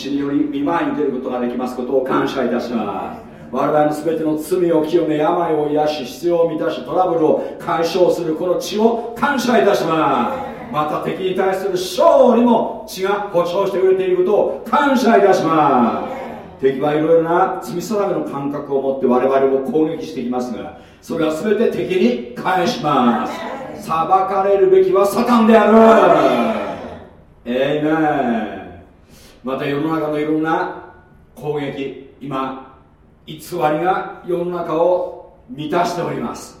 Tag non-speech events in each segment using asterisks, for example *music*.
血により見舞いに出ることができますことを感謝いたします。我々の全ての罪を清め病を癒し必要を満たしトラブルを解消するこの血を感謝いたします。また敵に対する勝利も血が保証してくれていることを感謝いたします。敵はいろいろな罪定めの感覚を持って我々を攻撃していきますがそれは全て敵に返します。裁かれるべきはサタンである。エイメンまた世の中のいろんな攻撃今偽りが世の中を満たしております。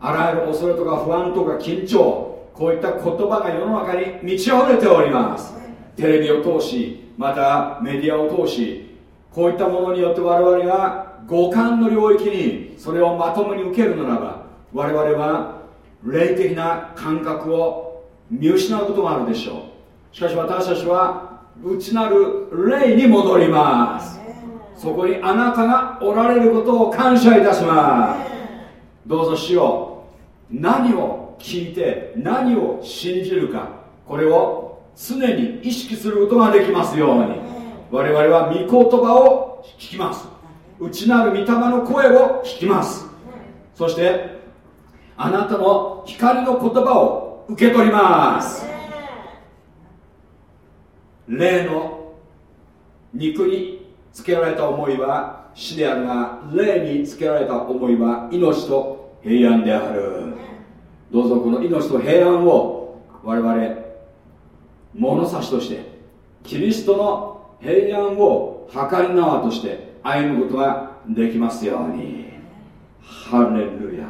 あらゆる恐れとか不安とか緊張こういった言葉が世の中に満ち溢れております。テレビを通しまたメディアを通しこういったものによって我々が五感の領域にそれをまともに受けるならば我々は霊的な感覚を見失うことがあるでしょう。しかし私たちは内なる霊に戻ります。そこにあなたがおられることを感謝いたします。どうぞ主よ何を聞いて何を信じるか。これを常に意識することができますように。我々は御言葉を聞きます。内なる御霊の声を聞きます。そしてあなたの光の言葉を受け取ります霊の肉につけられた思いは死であるが霊につけられた思いは命と平安である。どうぞこの命と平安を我々物差しとしてキリストの平安を計り縄として歩むことができますように。ハレルヤ。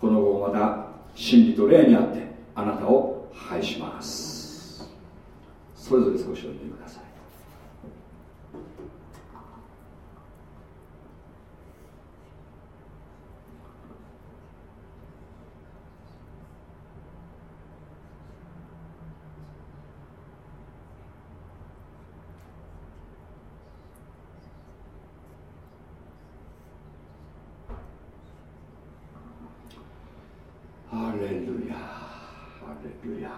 この後また真理と霊にあってあなたを拝しますそれぞれ少しお読みください。ハレルヤハレルヤ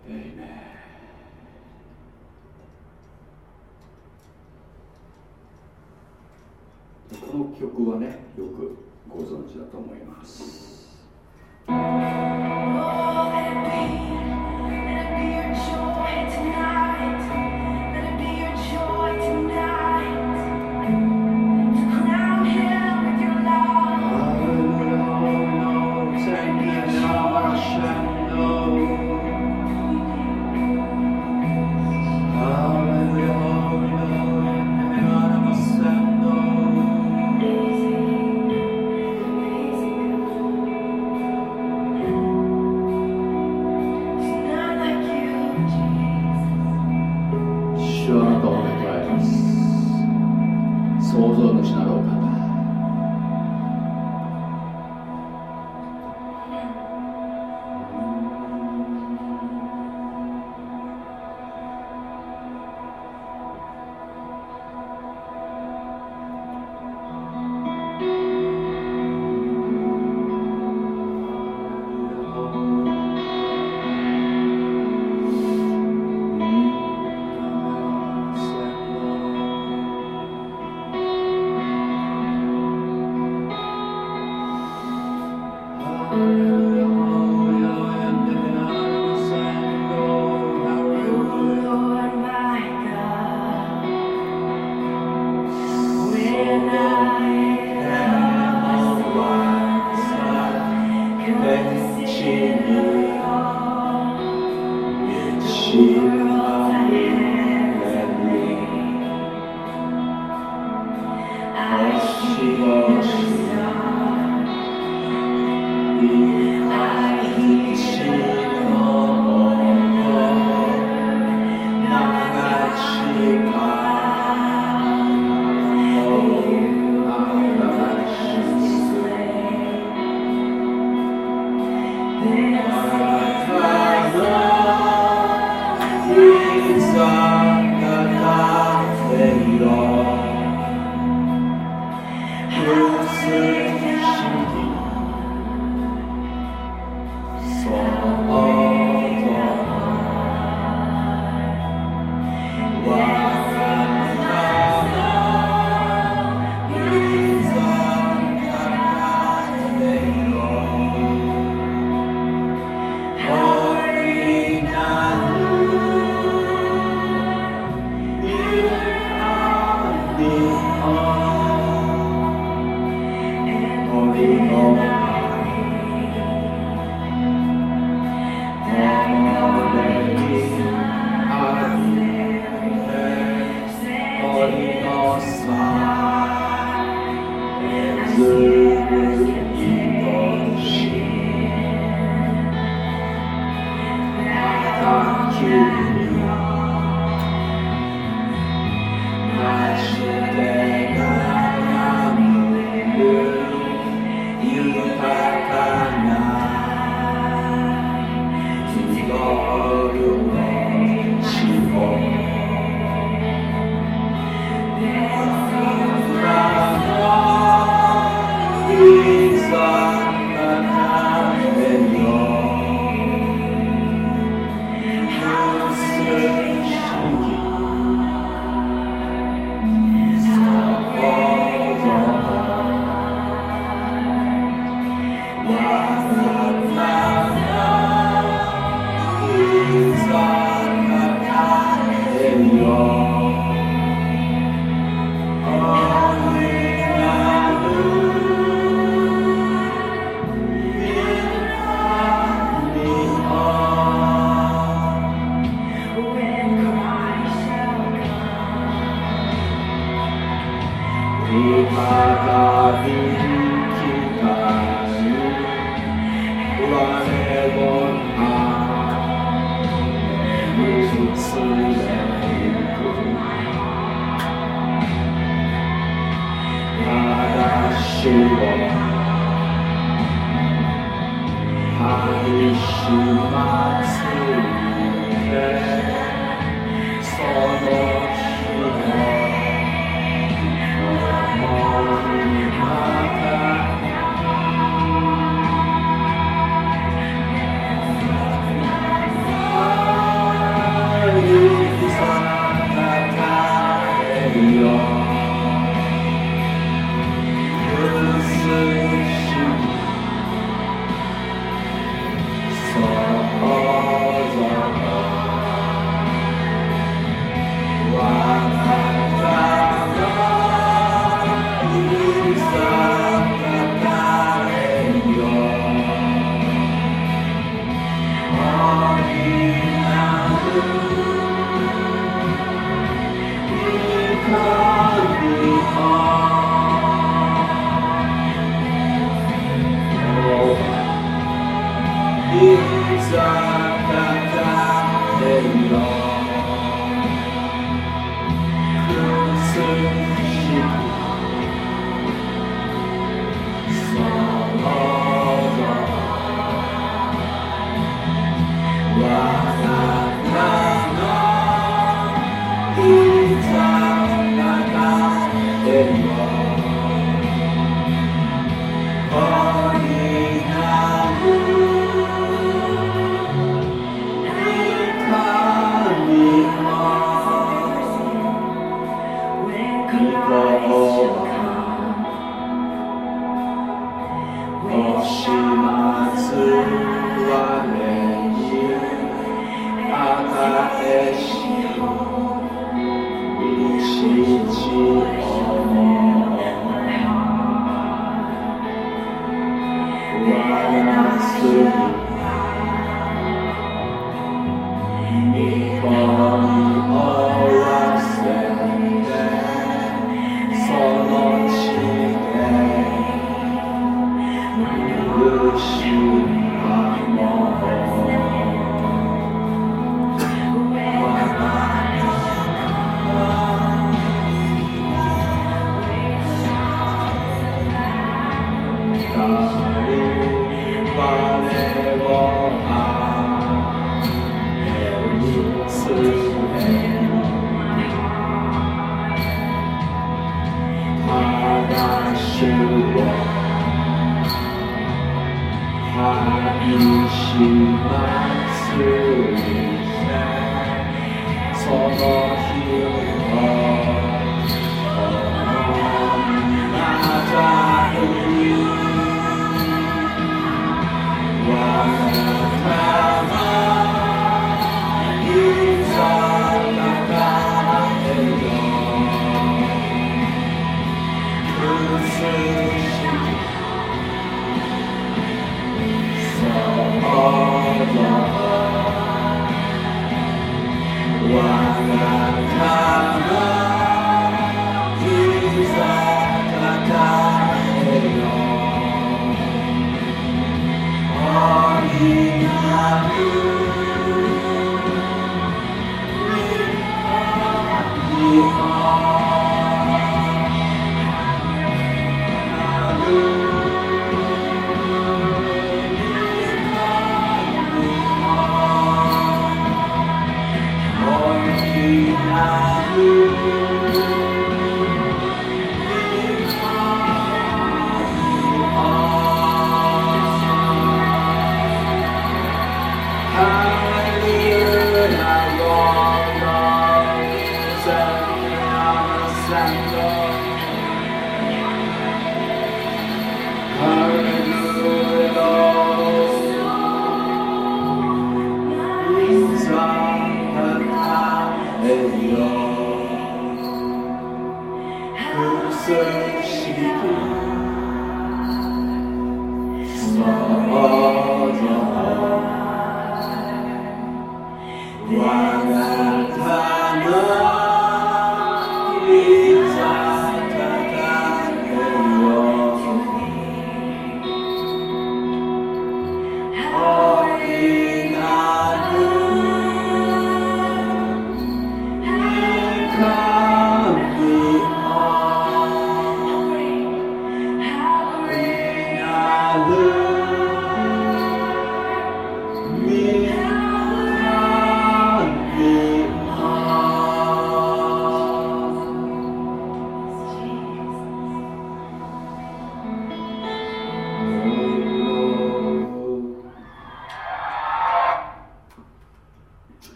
エイメンこの曲はねよくご存知だと思います。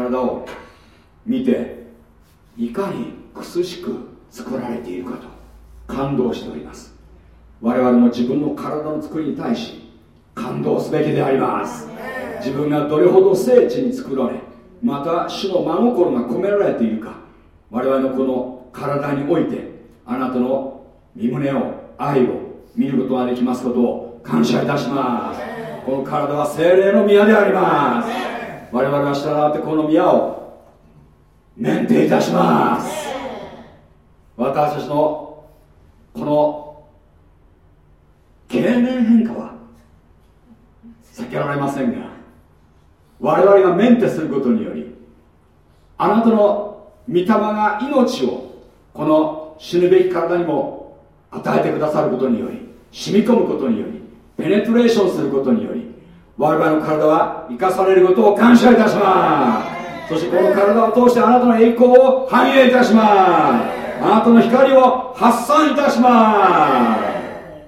体を見ていかに苦しく作られているかと感動しております。我々も自分の体の作りに対し感動すべきであります。自分がどれほど聖地に作られまた主の真心が込められているか。我々のこの体においてあなたの身胸を愛を見ることができますことを感謝いたします。この体は精霊の宮であります。我々は従ってこの宮を免停いたします。私たちのこの経年変化は避けられませんが我々がメンテすることによりあなたの御霊が命をこの死ぬべき体にも与えてくださることにより染み込むことによりペネトレーションすることにより我々の体は生かされることを感謝いたします。そしてこの体を通してあなたの栄光を反映いたします。あなたの光を発散いたしま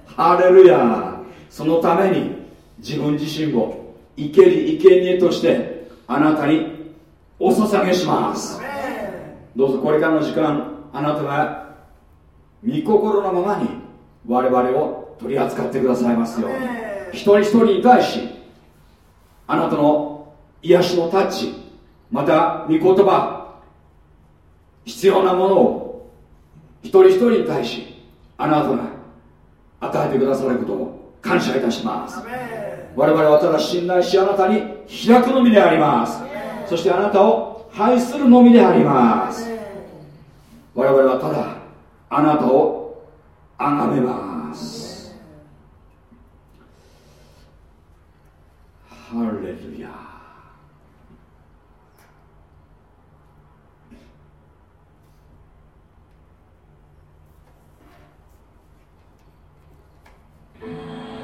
す。ハレルヤ。そのために自分自身を生けり生贄としてあなたにお捧げします。どうぞこれからの時間あなたが御心のままに我々を取り扱ってくださいますように。一人一人に対しあなたの癒しのタッチまた御言葉必要なものを一人一人に対しあなたが与えてくださることを感謝いたします。我々はただ信頼しあなたに開くのみであります。そしてあなたを愛するのみであります。我々はただあなたを崇めますハレルヤー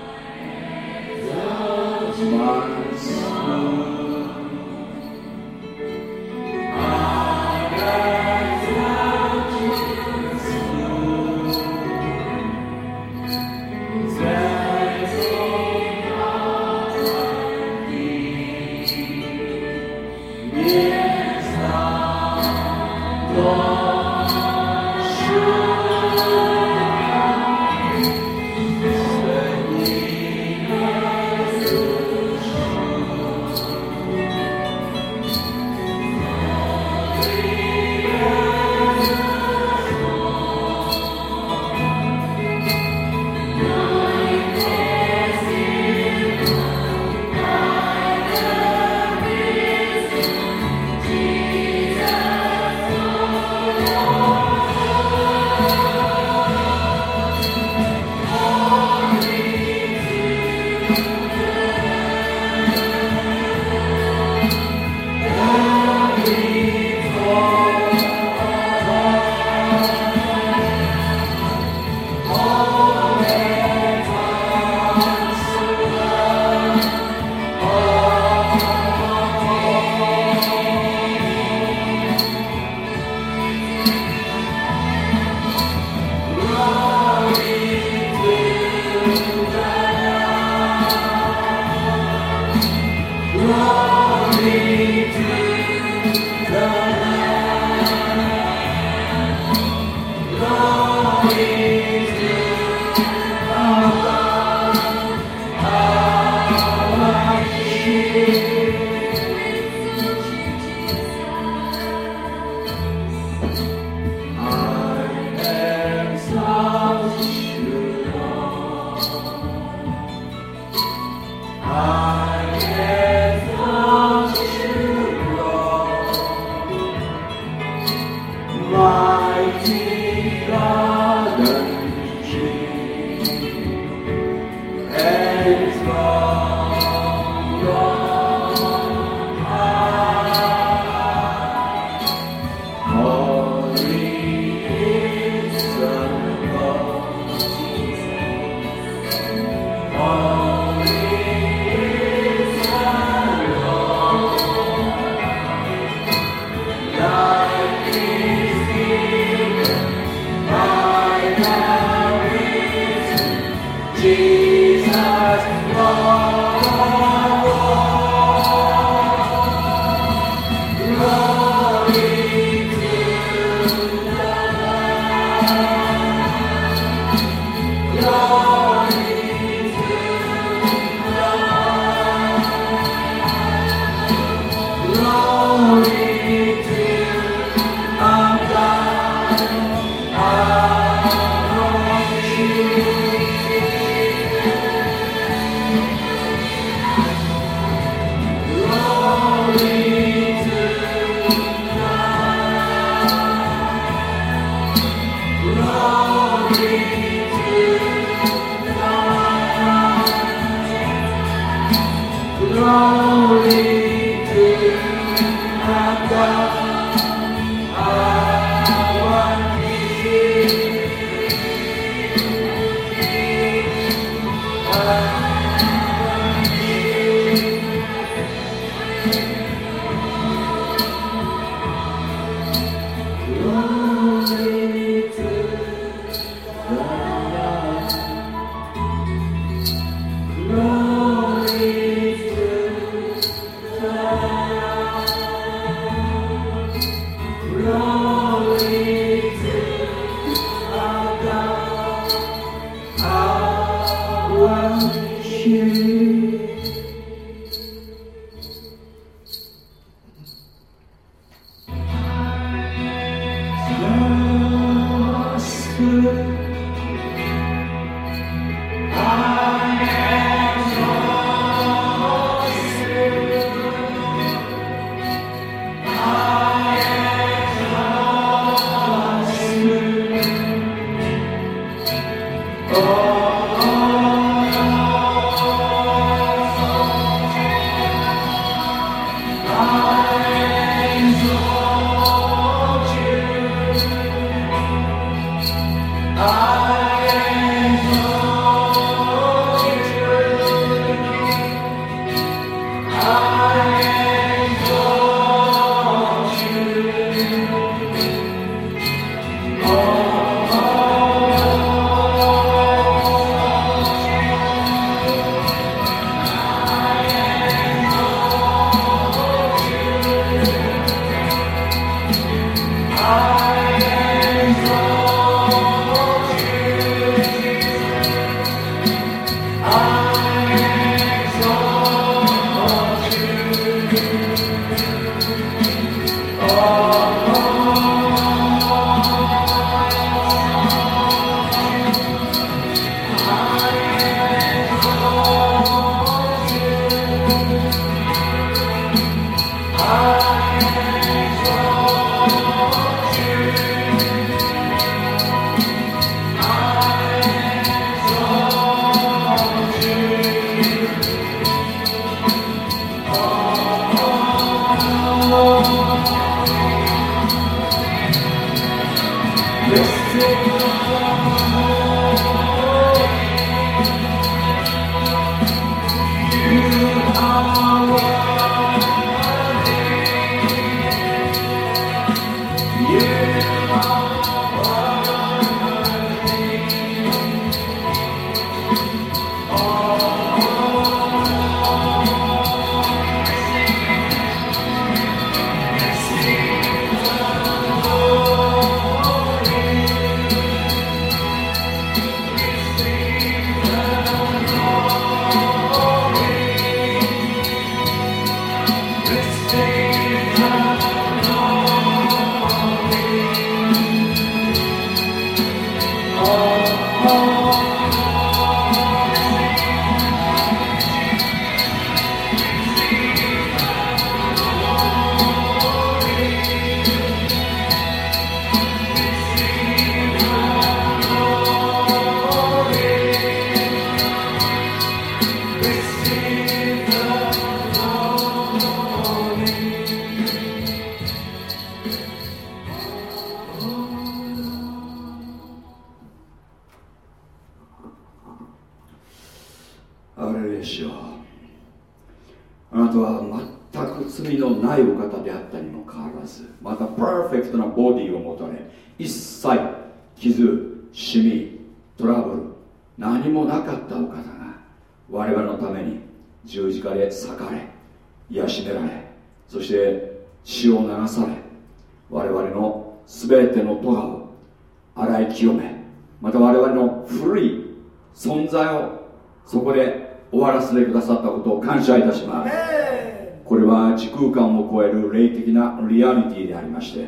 アリティでありまして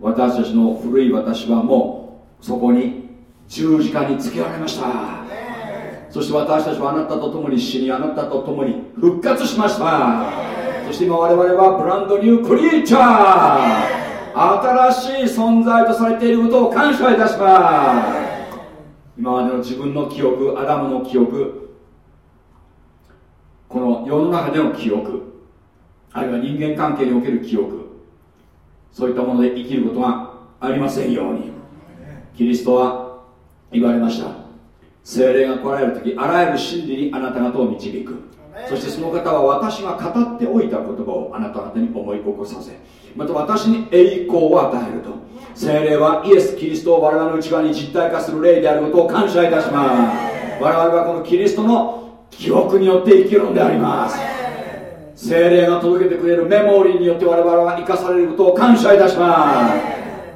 私たちの古い私はもうそこに十字架につけられました。そして私たちはあなたと共に死にあなたと共に復活しました。そして今我々はブランドニュークリーチャー。新しい存在とされていることを感謝いたします。今までの自分の記憶アダムの記憶この世の中での記憶あるいは人間関係における記憶そういったもので生きることがありませんように。キリストは言われました。精霊が来られる時あらゆる真理にあなた方を導く。そしてその方は私が語っておいた言葉をあなた方に思い起こさせまた私に栄光を与えると。精霊はイエス・キリストを我々の内側に実体化する霊であることを感謝いたします。我々はこのキリストの記憶によって生きるのであります。精霊が届けてくれるメモリーによって我々は生かされることを感謝いたしま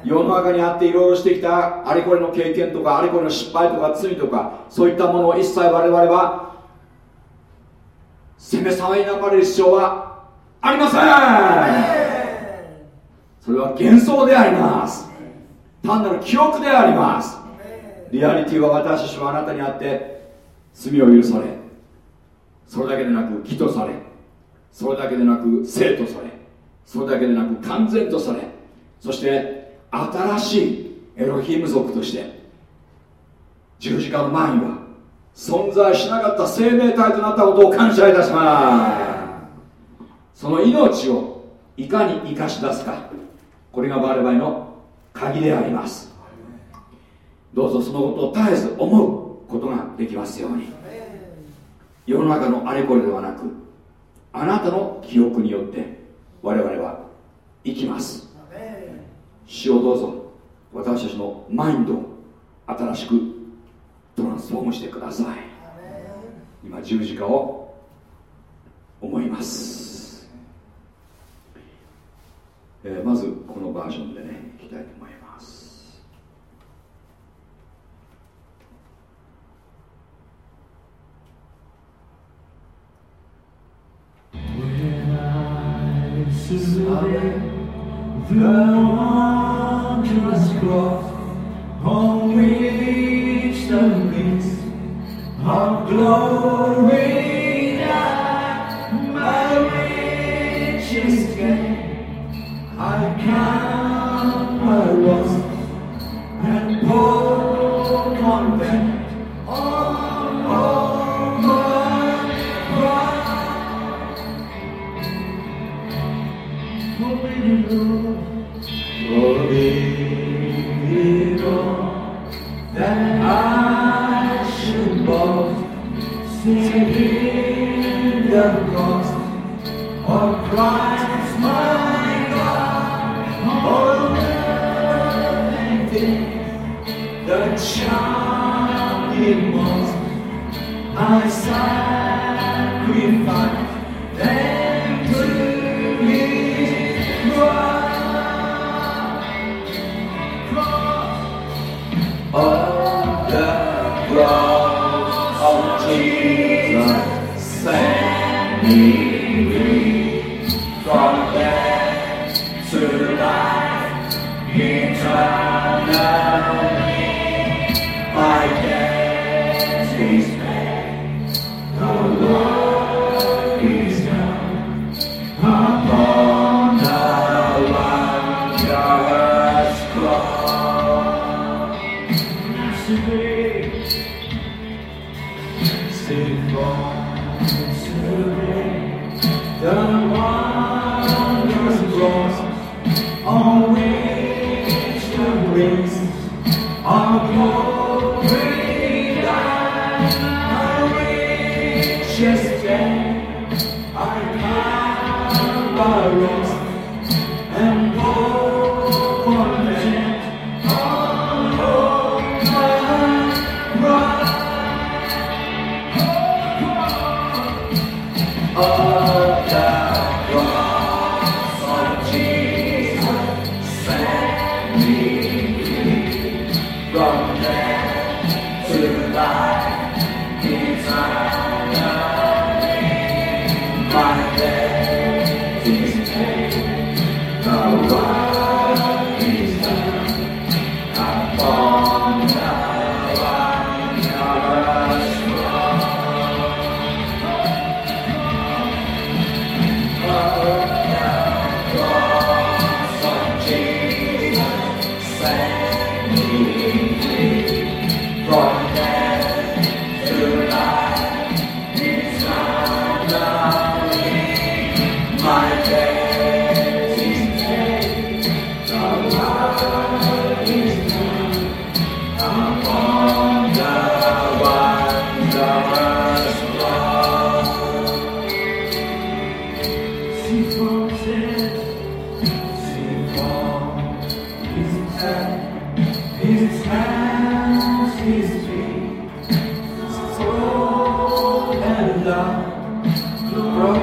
す。世の中にあっていろいろしてきたあれこれの経験とかあれこれの失敗とか罪とかそういったものを一切我々は責め騒ぎなまれる必要はありません。それは幻想であります。単なる記憶であります。リアリティは私たちはあなたにあって罪を許されそれだけでなく義とされそれだけでなく生とされそれだけでなく完全とされそして新しいエロヒーム族として十字架の前には存在しなかった生命体となったことを感謝いたします。その命をいかに生かし出すかこれが我々の鍵であります。どうぞそのことを絶えず思うことができますように。世の中のあれこれではなくあなたの記憶によって我々は生きます。主をどうぞ。私たちのマインドを新しくトランスフォームしてください。今十字架を思います、えー、まずこのバージョンでね Amém.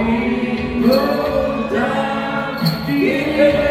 we go down the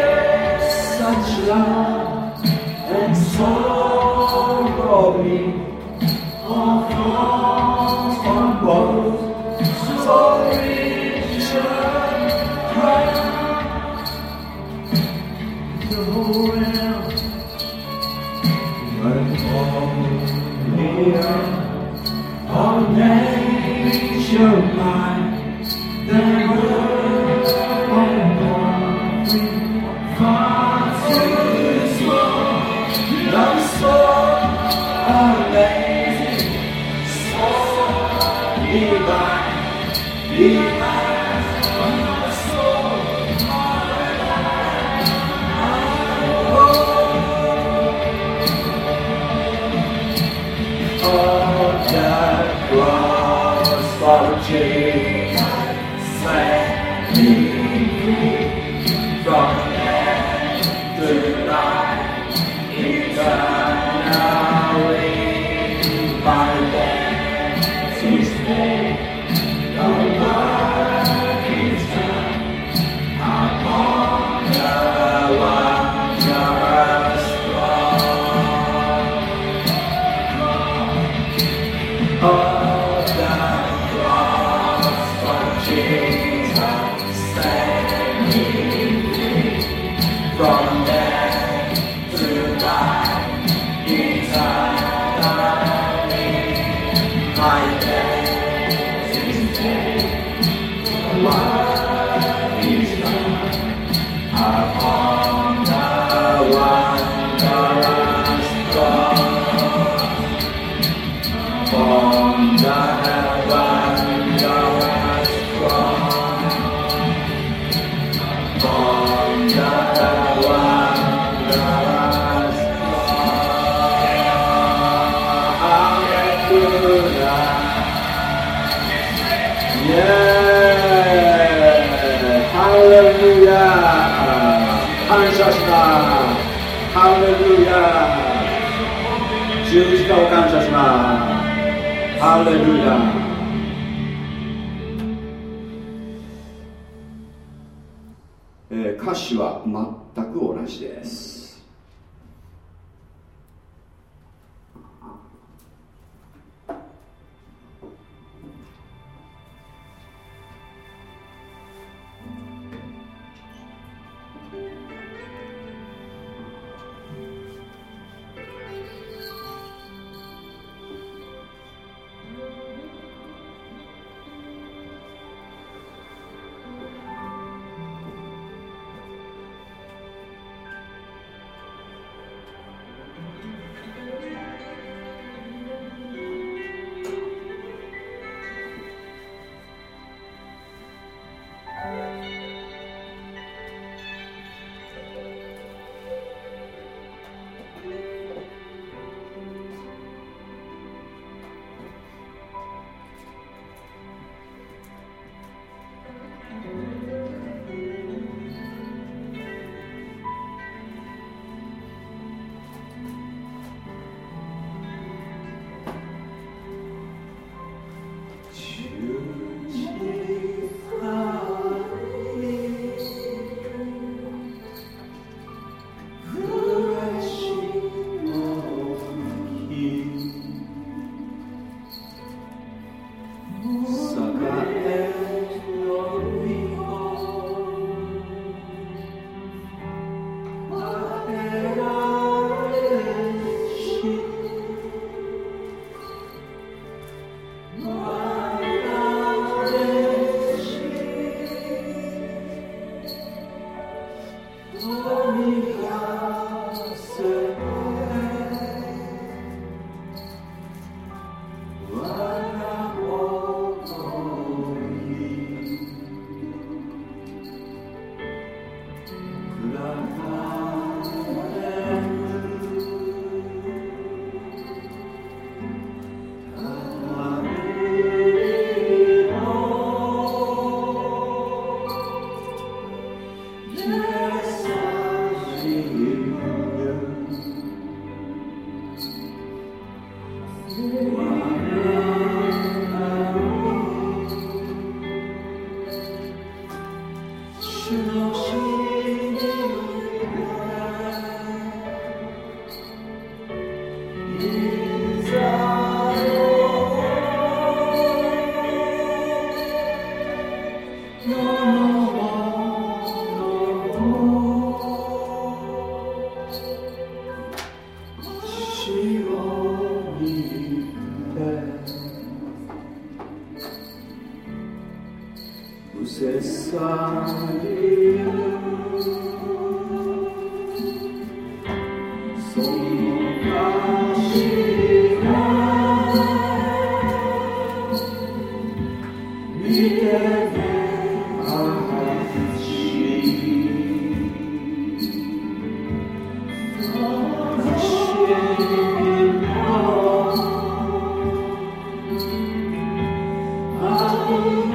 home.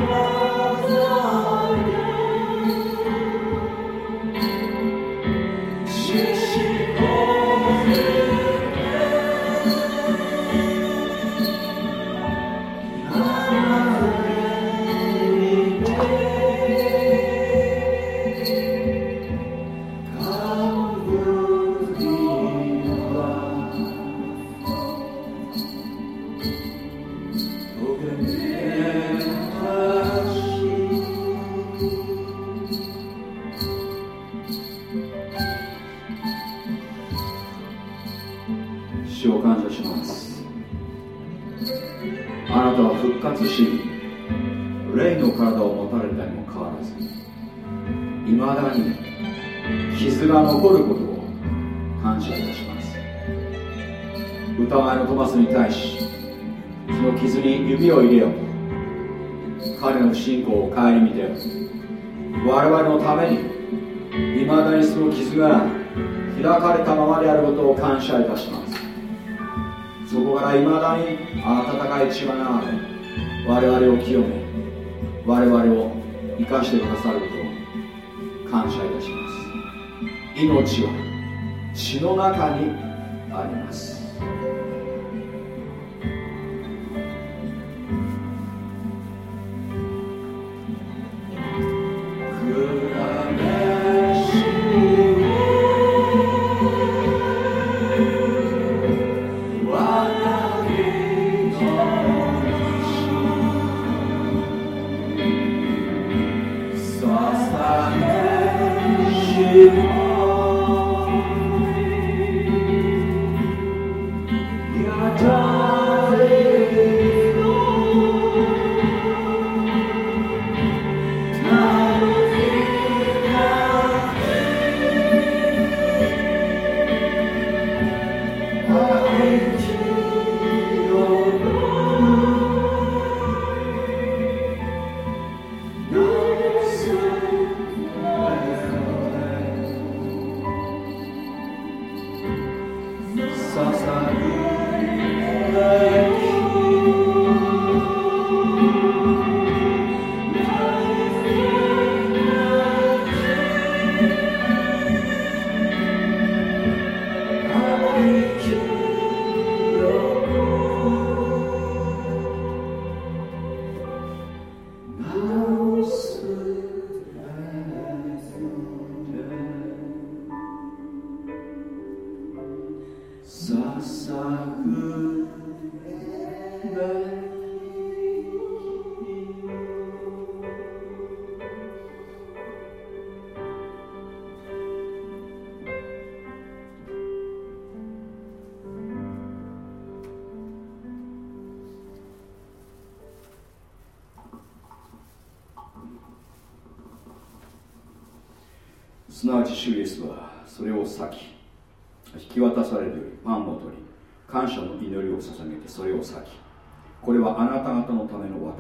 命は血の中にあります。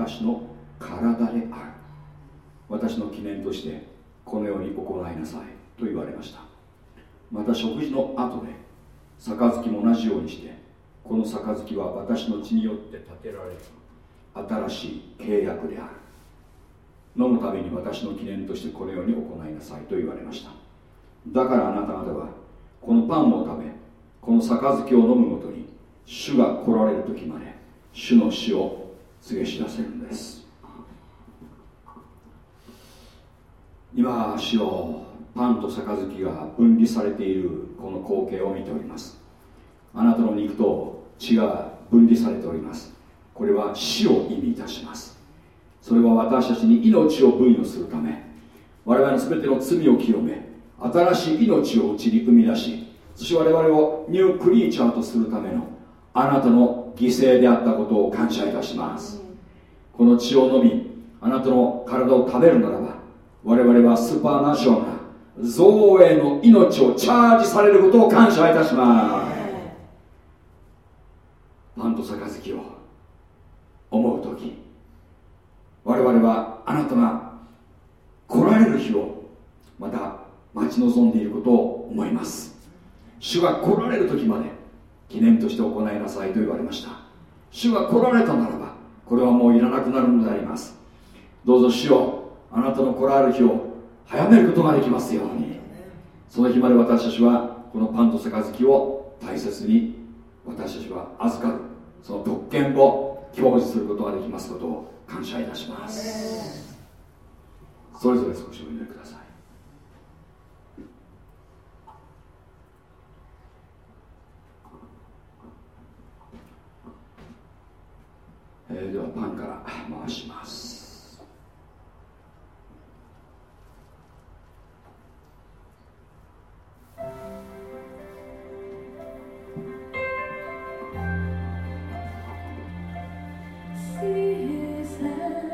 私の体である。私の記念としてこのように行いなさいと言われました。また食事の後で杯も同じようにしてこの杯は私の血によって建てられる。新しい契約である。飲むために私の記念としてこのように行いなさいと言われました。だからあなた方はこのパンを食べこの杯を飲むごとに主が来られる時まで主の死を告げ知らせるんです。今主をパンと杯が分離されているこの光景を見ております。あなたの肉と血が分離されております。これは死を意味いたします。それは私たちに命を分与するため。我々の全ての罪を清め新しい命をうちに生み出しそして我々をニュークリーチャーとするためのあなたの犠牲であったことを感謝いたします。この血を飲みあなたの体を食べるならば我々はスーパーナショナル造営の命をチャージされることを感謝いたします。パンと杯を思う時我々はあなたが来られる日をまた待ち望んでいることを思います。主が来られる時まで記念として行いなさいと言われました。主が来られたならばこれはもういらなくなるのであります。どうぞ主よあなたの来られる日を早めることができますように。その日まで私たちはこのパンと杯を大切に私たちは預かる。その特権を享受することができますことを感謝いたします。それぞれ少しお祈りくださいえー、ではパンから回します。You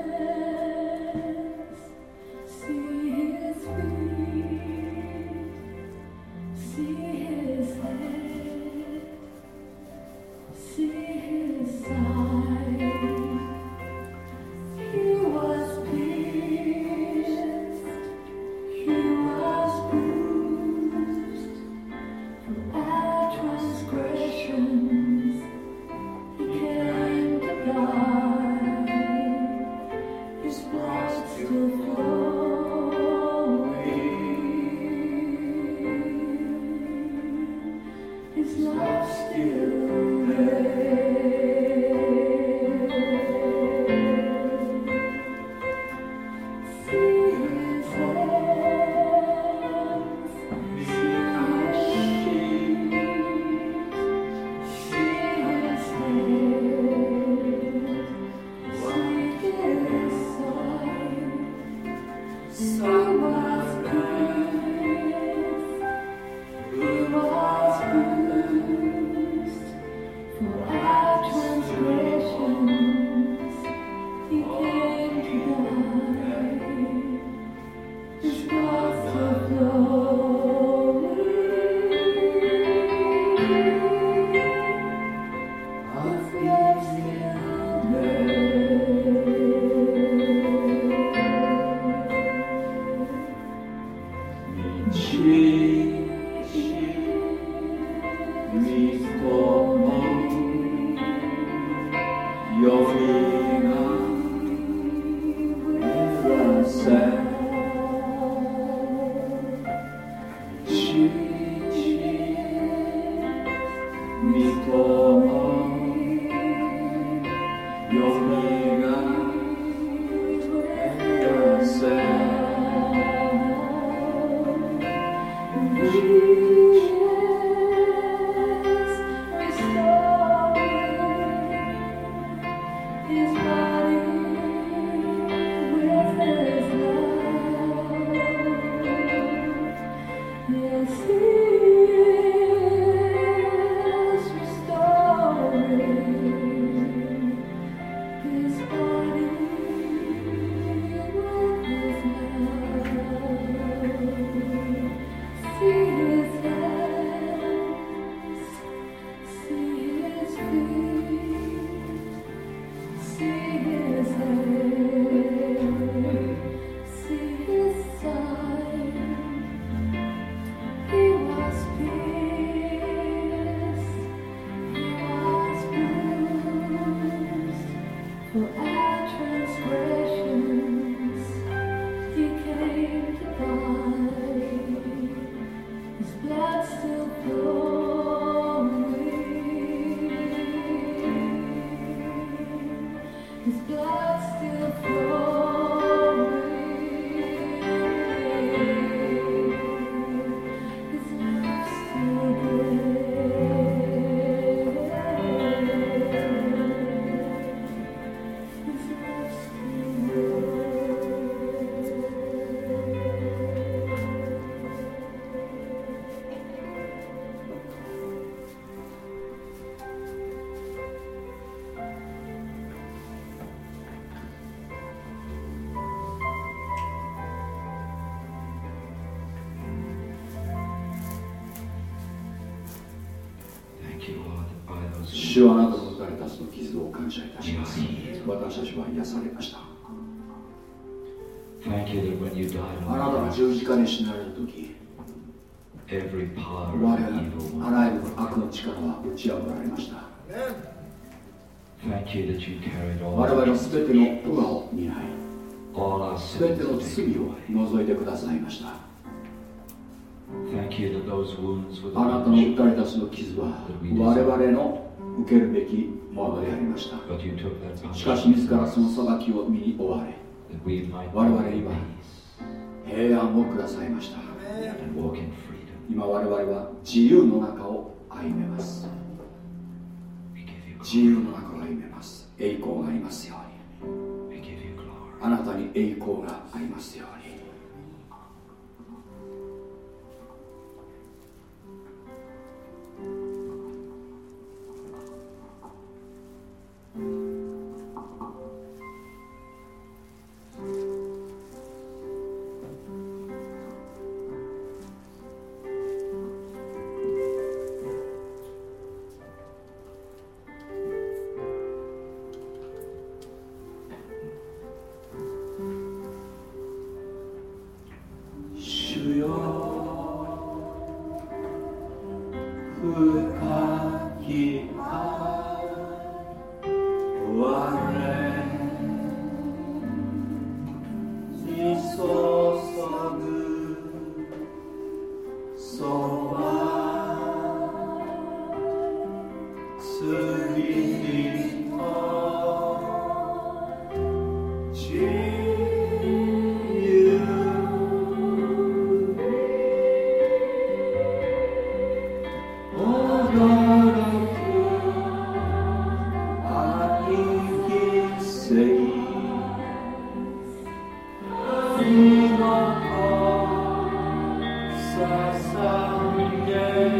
私たちは癒されました。あなたが十字架に死なれる時我々あらゆる悪の力は打ち破られました。我々の全ての不我を担い。全ての罪を除いてくださいました。あなたの打たれたその傷は我々の受けるべきものでありました。しかし自らその裁きを身に追われ我々には平安をくださいました。今我々は自由の中を歩めます。自由の中を歩めます。栄光がありますように。あなたに栄光がありますように Amen. someday.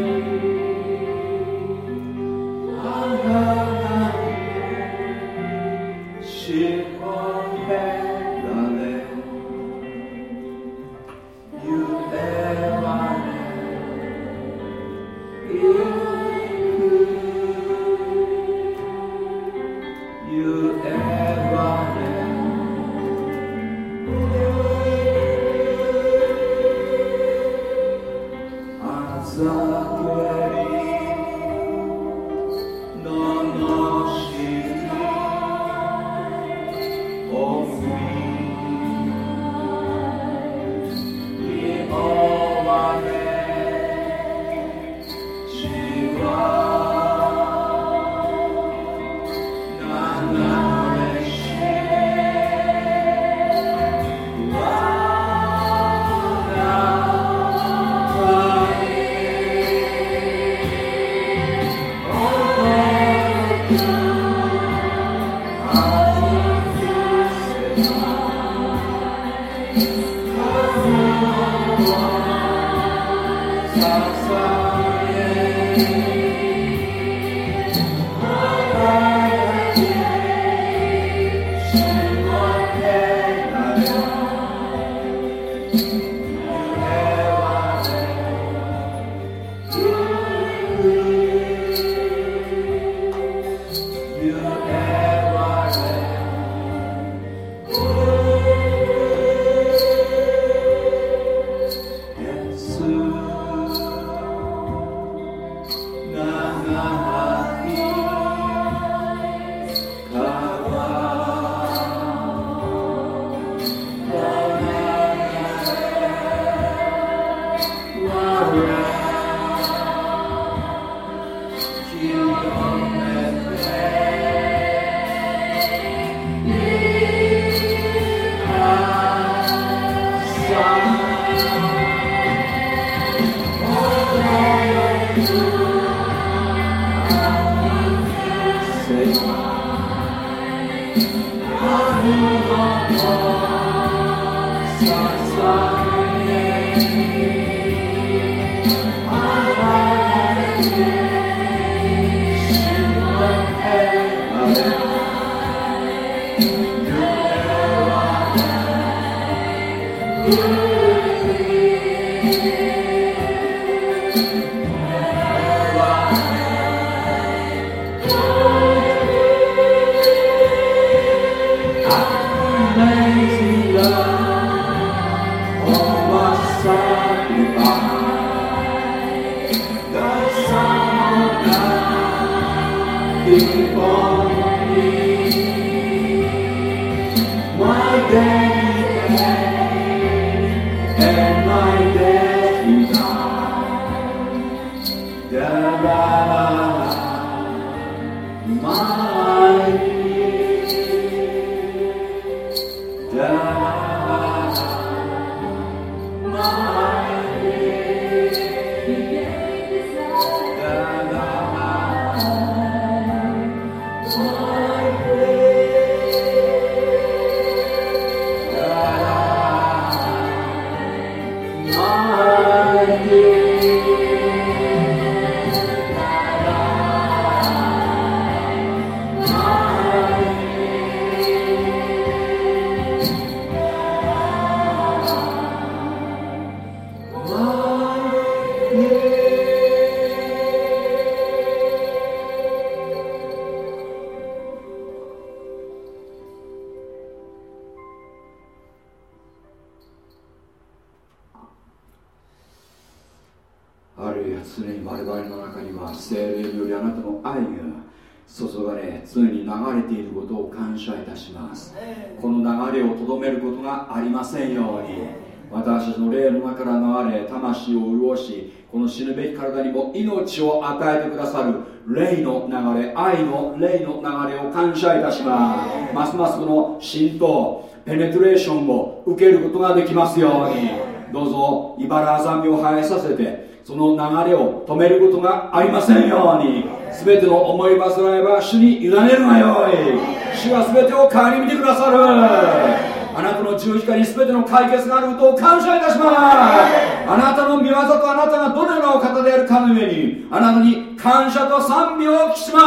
しますますますこの浸透ペネトレーションを受けることができますように。どうぞ茨あざみを生えさせてその流れを止めることがありませんように。全ての思い煩いは主に委ねるがよい。主は全てを顧みてくださる。あなたの十字架に全ての解決があることを感謝いたしますあなたの見業とあなたがどのようなお方であるかの上にあなたに感謝と賛美を期します。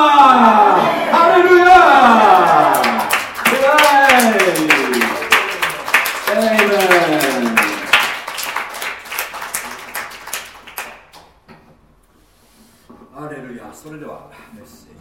ハレルヤ。エイメンハレルヤ。それではメッセージ。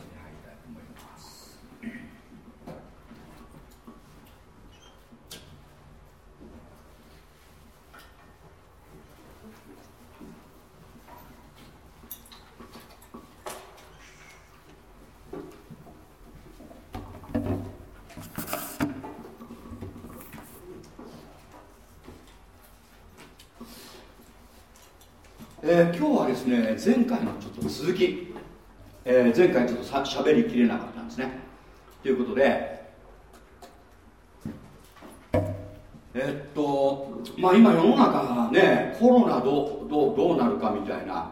えー、今日はですね前回のちょっと続き、えー、前回ちょっとさしゃべりきれなかったんですね。ということでえっとまあ今世の中がねコロナどうどうどうなるかみたいな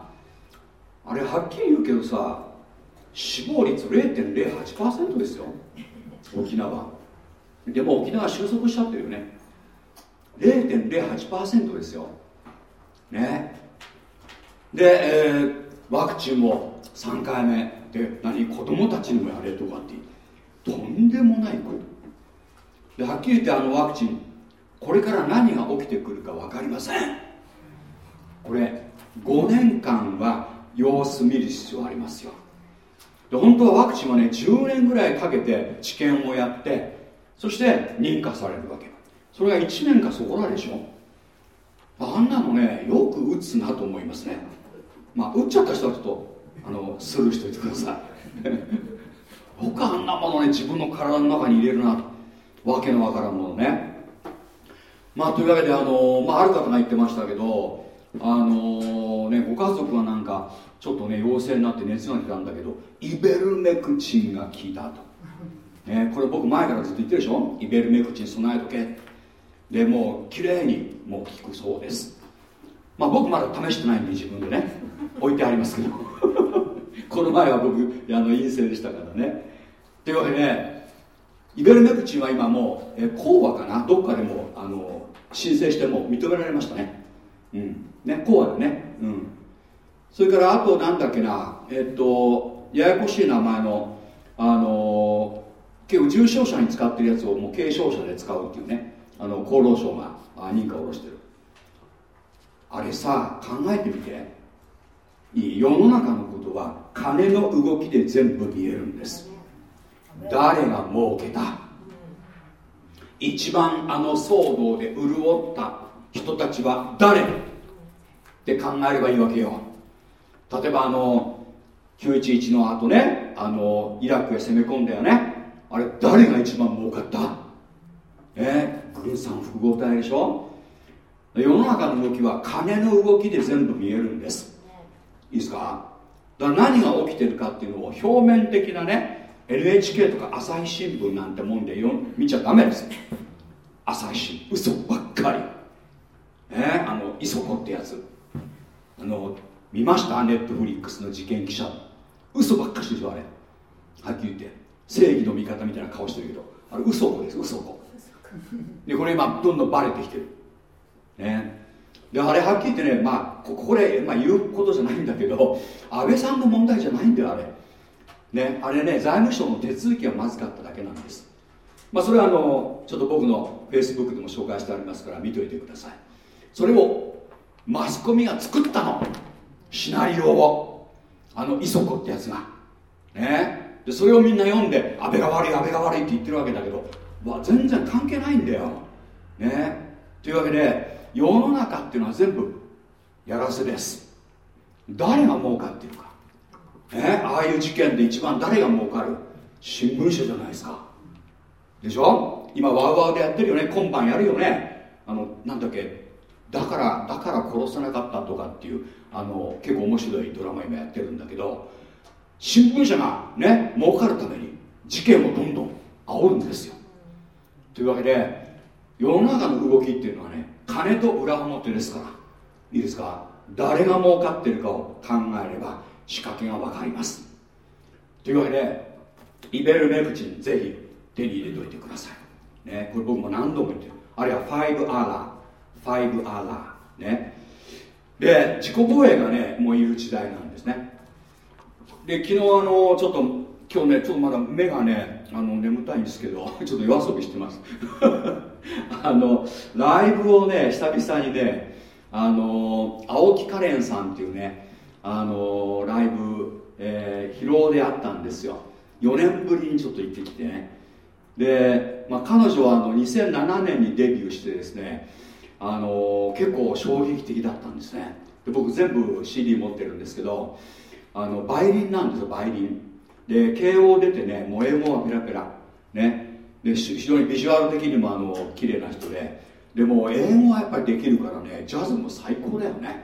あれはっきり言うけどさ死亡率0.08%ですよ沖縄。でも沖縄収束しちゃってるよね。0.08%ですよ。ね。で、えー、ワクチンも3回目。で何子供たちにもやれとかってとんでもないこと。ではっきり言ってあのワクチンこれから何が起きてくるか分かりません。これ5年間は様子見る必要ありますよ。で本当はワクチンはね10年ぐらいかけて治験をやってそして認可されるわけ。それが1年かそこらでしょ。あんなのねよく打つなと思いますね。まあ打っちゃった人はちょっとあのスルーしといてください。僕あんなものね自分の体の中に入れるなとわけのわからんものね。まあというわけであの、まあ、ある方が言ってましたけどあのねご家族はなんかちょっとね陽性になって熱が出たんだけどイベルメクチンが効いたと、ね、これ僕前からずっと言ってるでしょ？イベルメクチン備えとけ。でもう綺麗にもう効くそうです。まあ僕まだ試してないんで自分でね。置いてありますけど。*laughs* この前は僕あの陰性でしたからね。というわけで、ね、イベルメクチンは今もう、講和かな？どっかでもあの申請しても認められましたね。うん。ね講和でね。うん。それからあとなんだっけな？えっとややこしい名前のあの結構重症者に使ってるやつをもう軽症者で使うっていうね。あの厚労省が認可を下ろしてる。あれさ考えてみて。世の中のことは金の動きで全部見えるんです。誰が儲けた？一番あの騒動で潤った人たちは誰？って考えればいいわけよ。例えばあの911の後ねあのイラクへ攻め込んだよね。あれ誰が一番儲かった？え軍産複合体でしょ？世の中の動きは金の動きで全部見えるんです。いいですか？だから何が起きてるかっていうのを表面的なね NHK とか朝日新聞なんてもんで見ちゃダメです。朝日新聞嘘ばっかり。えあの磯子ってやつ。あの見ました？ネットフリックスの事件記者。嘘ばっかしでしょあれ。はっきり言って。正義の味方みたいな顔してるけど。あれ嘘子です嘘子。でこれ今どんどんバレてきてる。ね。であれはっきり言ってねまあここで、まあ、言うことじゃないんだけど安倍さんの問題じゃないんだよあれ。ねあれね財務省の手続きがまずかっただけなんです。まあそれはあのちょっと僕のフェイスブックでも紹介してありますから見といてください。それをマスコミが作ったの。シナリオを。あの磯子ってやつが。ね。でそれをみんな読んで安倍が悪い安倍が悪いって言ってるわけだけどわ全然関係ないんだよ。ね。というわけで世の中っていうのは全部やらせです。誰が儲かってるか。ねああいう事件で一番誰が儲かる。新聞社じゃないですか。でしょ？今ワウワウでやってるよね。今晩やるよね。あのなんだっけ。だからだから殺さなかったとかっていうあの結構面白いドラマ今やってるんだけど新聞社がね儲かるために事件をどんどん煽るんですよ。というわけで世の中の動きっていうのはね金と裏表ですか？らいいですか？誰が儲かってるかを考えれば仕掛けが分かります。というわけでイベルメプチンぜひ手に入れておいてください、ね、これ僕も何度も言ってる。あるいは5アラー。5アラー。ね。で自己防衛がねもういる時代なんですね。で昨日あのちょっと今日ねちょっとまだ目がねあの眠たいんですけど *laughs* ちょっと夜遊びしてます。*laughs* あのライブをね久々にねあの青木カレンさんっていうねあのライブ、えー、疲労であったんですよ。4年ぶりにちょっと行ってきてね。で、まあ、彼女はあの2007年にデビューしてですねあの結構衝撃的だったんですね。で僕全部 CD 持ってるんですけどあのバイリンなんですよバイリン。で慶応出てねもう英語はペラペラ。ね。で非常にビジュアル的にもあの綺麗な人で。でも英語はやっぱりできるからねジャズも最高だよね。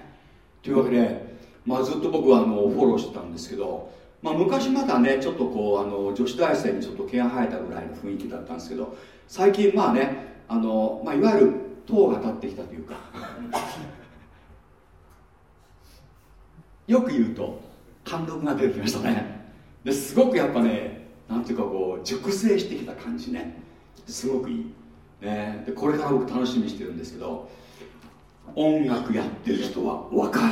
というわけで、まあ、ずっと僕はあのフォローしてたんですけど、まあ、昔まだねちょっとこうあの女子大生にちょっと毛が生えたぐらいの雰囲気だったんですけど最近まあねあの、まあ、いわゆる塔が立ってきたというか。よく言うと貫禄が出てきましたね。ですごくやっぱねなんていうかこう熟成してきた感じね。すごくいい、ね、でこれから僕楽しみにしてるんですけど音楽やってる人は若い。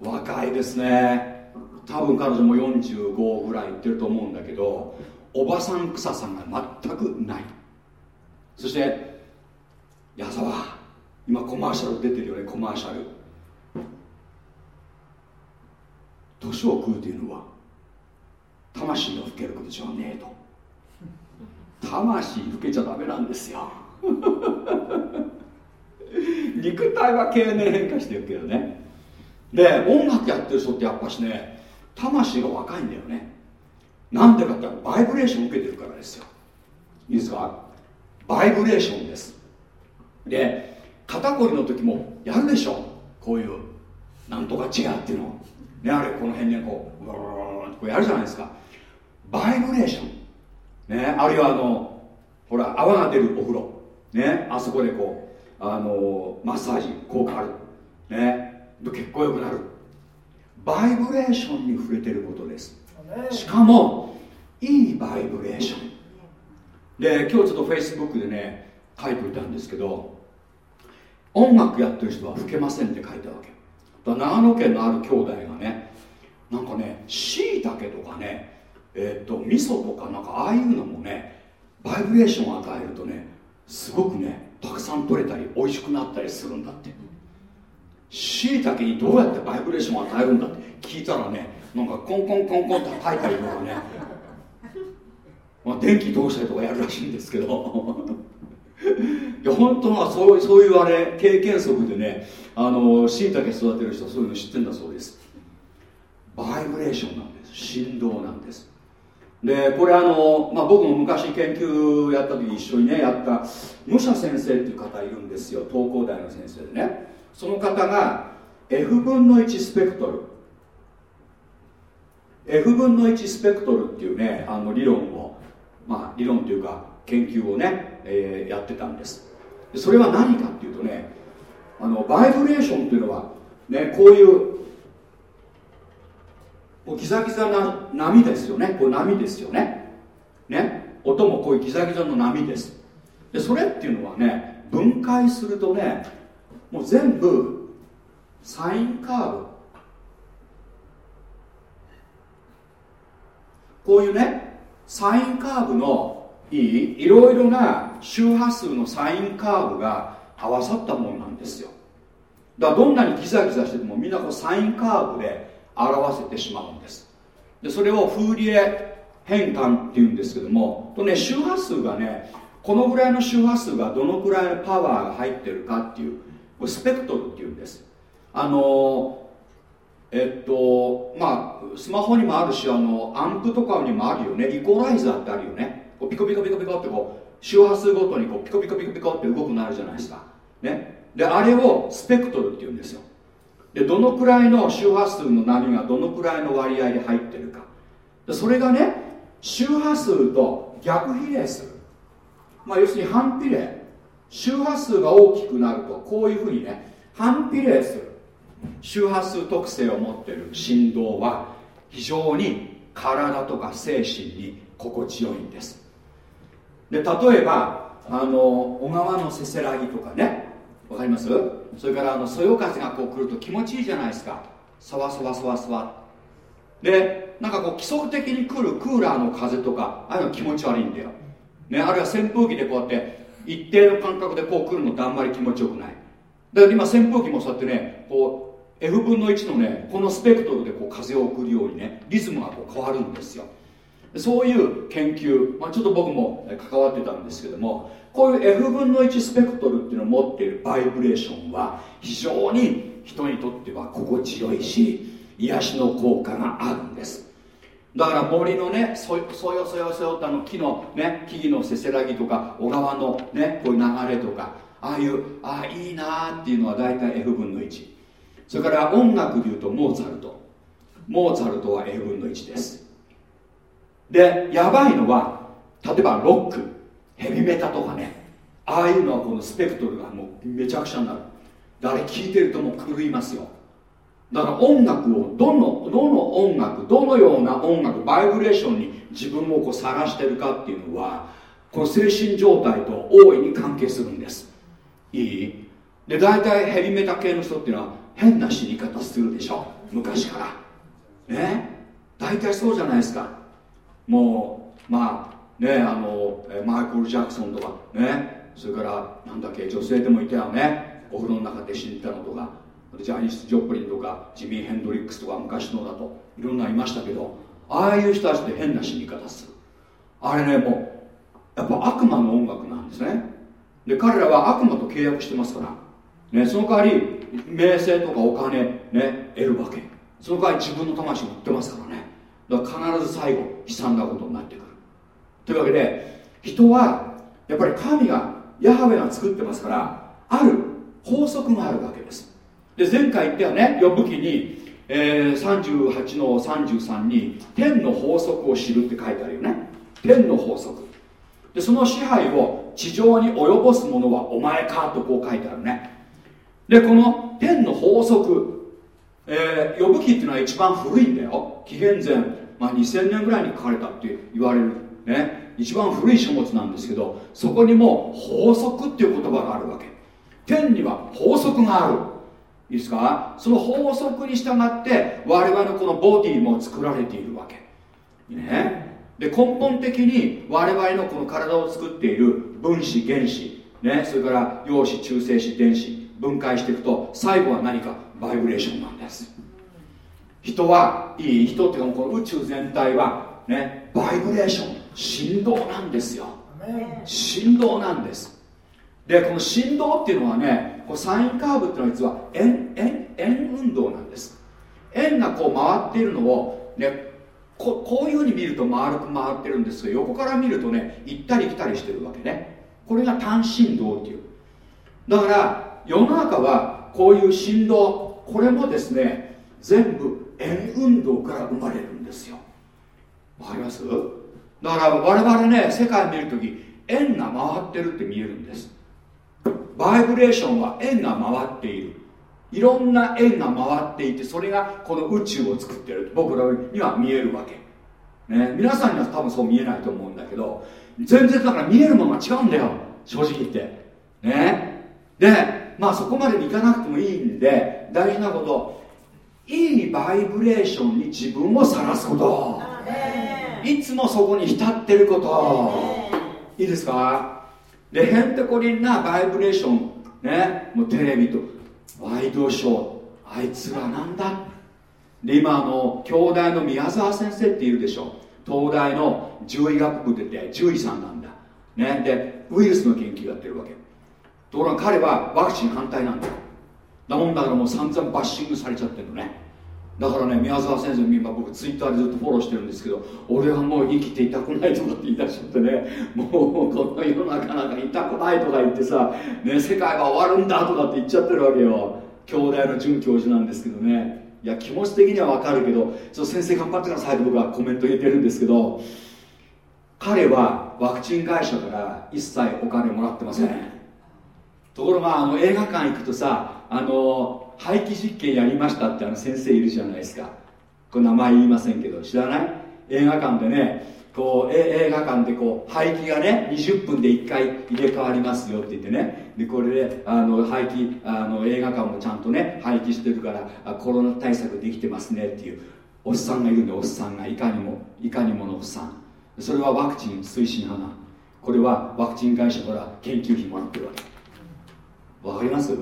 若いですね。多分彼女も45ぐらいいってると思うんだけどおばさん臭さんが全くない。そして矢沢今コマーシャル出てるよねコマーシャル。年を食うというのは魂が老けることじゃねえと。魂老けちゃダメなんですよ。*laughs* 肉体は経年変化してるけどね。で音楽やってる人ってやっぱしね魂が若いんだよね。なんでかってバイブレーション受けてるからですよ。いいですか？バイブレーションです。で肩こりの時もやるでしょこういうなんとか違うっていうの。ね、あれこの辺にこううーんこうやるじゃないですか。バイブレーション、ね、あるいはあのほら泡が出るお風呂、ね、あそこでこうあのマッサージ効果ある、ね、血行良くなる。バイブレーションに触れてることです。しかもいいバイブレーション。で今日ちょっとフェイスブックでね書いておいたんですけど音楽やってる人は吹けませんって書いたわけだ長野県のある兄弟がねなんかねしいたけとかねえっ、と味噌とかなんかああいうのもねバイブレーションを与えるとねすごくねたくさん取れたり美味しくなったりするんだって。しいたけにどうやってバイブレーションを与えるんだって聞いたらねなんかコンコンコンコンって叩いたりとかね。まあ、電気通したりとかやるらしいんですけど。いや本当はそうそういうあれ経験則でねあのしいたけ育てる人そういうの知ってんだそうです。バイブレーションなんです。振動なんです。でこれあの、まあ、僕も昔研究やった時一緒にねやった武者先生っていう方いるんですよ。東工大の先生でね。その方が F 分の1スペクトル。F 分の1スペクトルっていうねあの理論をまあ理論というか研究をね、えー、やってたんです。それは何かっていうとねあのバイブレーションっていうのはねこういうこうギザギザな波ですよね。こう波ですよね。ね。音もこういうギザギザの波です。でそれっていうのはね分解するとねもう全部サインカーブこういうねサインカーブのいい？いろいろな周波数のサインカーブが合わさったものなんですよ。だからどんなにギザギザしててもみんなこうサインカーブで表せてしまうんです。でそれをフーリエ変換っていうんですけどもとね周波数がねこのぐらいの周波数がどのぐらいのパワーが入ってるかっていうこれスペクトルっていうんです。あのえっとまあスマホにもあるしあのアンプとかにもあるよね。イコライザーってあるよね。こうピコピコピコピコってこう周波数ごとにこうピコピコピコピコって動くなるじゃないですか。ね。であれをスペクトルっていうんですよ。でどのくらいの周波数の波がどのくらいの割合で入ってるか。でそれがね周波数と逆比例する、まあ、要するに反比例。周波数が大きくなるとこういうふうにね反比例する。周波数特性を持っている。振動は非常に体とか精神に心地よいんです。で例えばあの小川のせせらぎとかね。わかります？それからあのそよ風がこう来ると気持ちいいじゃないですか。さわさわさわさわ。でなんかこう規則的に来るクーラーの風とかああいうの気持ち悪いんだよ、ね、あるいは扇風機でこうやって一定の感覚でこう来るのってあんまり気持ちよくない。だから今扇風機もそうやってねこう F 分の1のねこのスペクトルでこう風を送るようにねリズムがこう変わるんですよ。そういう研究、まあ、ちょっと僕も関わってたんですけどもこういう F 分の1スペクトルっていうのを持っているバイブレーションは非常に人にとっては心地よいし癒しの効果があるんです。だから森のねそよそよそよそよってあの木のね木々のせせらぎとか小川のねこういう流れとかああいうああいいなーっていうのは大体 F 分の1それから音楽でいうとモーツァルト。モーツァルトは F 分の1です。でやばいのは例えばロックヘビメタとかねああいうのはこのスペクトルがもうめちゃくちゃになる。だから聴いてるともう狂いますよ。だから音楽をどのどの音楽どのような音楽バイブレーションに自分をこう探してるかっていうのはこの精神状態と大いに関係するんです。いい？で大体ヘビメタ系の人っていうのは変な死に方するでしょ。昔から。ね？大体そうじゃないですか。もうまあねあのマイクル・ジャクソンとかねそれからなんだっけ女性でもいたよね。お風呂の中で死んだのとかジャニス・ジョプリンとかジミー・ヘンドリックスとか昔のだといろんないましたけどああいう人たちって変な死に方する。あれねもうやっぱ悪魔の音楽なんですね。で彼らは悪魔と契約してますから、ね、その代わり名声とかお金ね得るわけ。その代わり自分の魂売ってますからね。だから必ず最後悲惨なことになってくる。というわけで人はやっぱり神がヤハウェが作ってますからある法則があるわけです。で前回言ったよね呼ぶ記に、えー、38の33に天の法則を知るって書いてあるよね。天の法則。でその支配を地上に及ぼす者はお前かとこう書いてあるね。でこの天の法則、えー、呼ぶ記っていうのは一番古いんだよ。紀元前、まあ、2000年ぐらいに書かれたって言われるね、一番古い書物なんですけどそこにも法則っていう言葉があるわけ。天には法則がある。いいですか？その法則に従って我々のこのボディも作られているわけ。ね。で根本的に我々のこの体を作っている分子原子。ね。それから陽子中性子電子。分解していくと最後は何か？バイブレーションなんです。人はいい人っていうかこの宇宙全体はねバイブレーション振動なんですよ。振動なんです。でこの振動っていうのはねこサインカーブっていうのは実は円円円運動なんです。円がこう回っているのをねここういうふうに見ると丸く回ってるんですが横から見るとね行ったり来たりしてるわけね。これが単振動っていう。だから世の中はこういう振動これもですね全部円運動から生まれるんですよ。わかります？だから我々ね世界見るとき円が回ってるって見えるんです。バイブレーションは円が回っている。いろんな円が回っていてそれがこの宇宙を作ってる。僕らには見えるわけ、ね、皆さんには多分そう見えないと思うんだけど全然だから見えるものが違うんだよ。正直言って。ね。でまあそこまでにいかなくてもいいんで大事なこと。いいバイブレーションに自分をさらすこと。いつもそこに浸ってること。いいですか？でへんてこりんなバイブレーションね。もうテレビとワイドショー。あいつらなんだ？で今あの京大の宮沢先生っているでしょ。東大の獣医学部出て獣医さんなんだ。ね。でウイルスの研究やってるわけ。ところが彼はワクチン反対なんだ。よだもんだからもう散々バッシングされちゃってるのね。だからね宮沢先生今僕ツイッターでずっとフォローしてるんですけど俺はもう生きていたくないとかって言い出しちゃってね。もうこの世の中なんかいたくないとか言ってさ、ね、世界は終わるんだとかって言っちゃってるわけよ。兄弟の准教授なんですけどね。いや気持ち的には分かるけどそ先生頑張ってくださいと僕はコメント入れてるんですけど彼はワクチン会社から一切お金もらってません、ところがあの映画館行くとさあの廃棄実験やりましたってあの先生いるじゃないですか。これ名前言いませんけど知らない？映画館でねこう映画館でこう排気がね20分で1回入れ替わりますよって言ってね。でこれであの排気あの映画館もちゃんとね排気してるからコロナ対策できてますねっていうおっさんがいるんでおっさんが。いかにもいかにものおっさん。それはワクチン推進派なこれはワクチン会社から研究費もらってるわけ。わかります？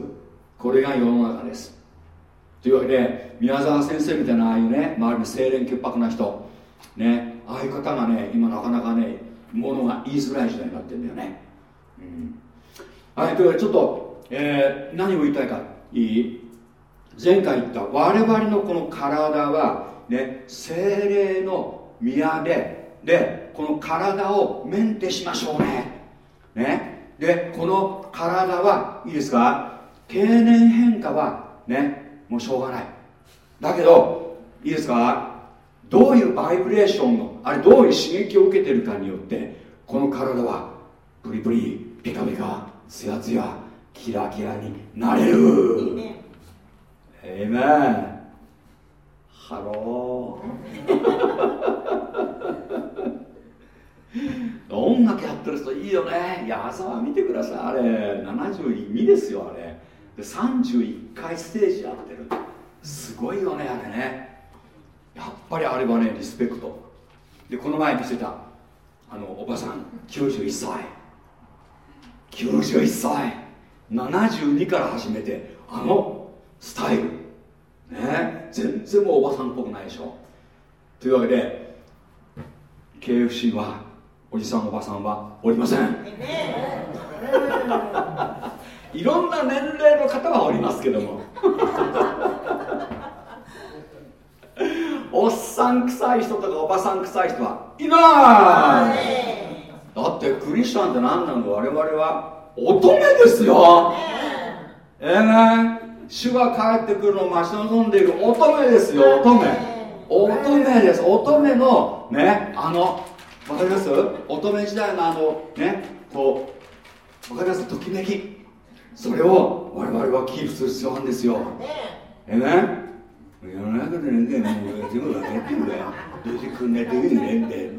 これが世の中です。というわけで宮沢先生みたいなああいうね周りの清廉潔白な人ねああいう方がね今なかなかねものが言いづらい時代になってるんだよね、うん、はいというわけでちょっと、えー、何を言いたいか。いい？前回言った我々のこの体はね精霊の宮ででこの体をメンテしましょうね。ね。でこの体はいいですか？経年変化はねもうしょうがない。だけどいいですか？どういうバイブレーションのあれどういう刺激を受けてるかによってこの体はプリプリピカピカツヤツヤキラキラになれる。 Amen. Hello。*laughs* 音楽やってる人いいよね。いや朝は見てください。あれ72ですよあれで31回ステージやってる。すごいよねあれね。やっぱりあれはねリスペクト。でこの前見せたあのおばさん91歳。91歳。72から始めてあのスタイル。ね。全然もうおばさんっぽくないでしょ。というわけで KFC はおじさんおばさんはおりません。いろんな年齢の方はおりますけども。*laughs* おっさん臭い人とかおばさん臭い人はいない。だってクリスチャンって何なの？我々は乙女ですよ。ええね。主が帰ってくるのを待ち望んでいる乙女ですよ乙女。乙女です。乙女のねあのわかります？乙女時代のあのねこうわかります？ときめきそれを我々はキープする必要なんですよ。ええ。ね。世の中でね、もう全部分かってんだよ。どうせこんな時にねって、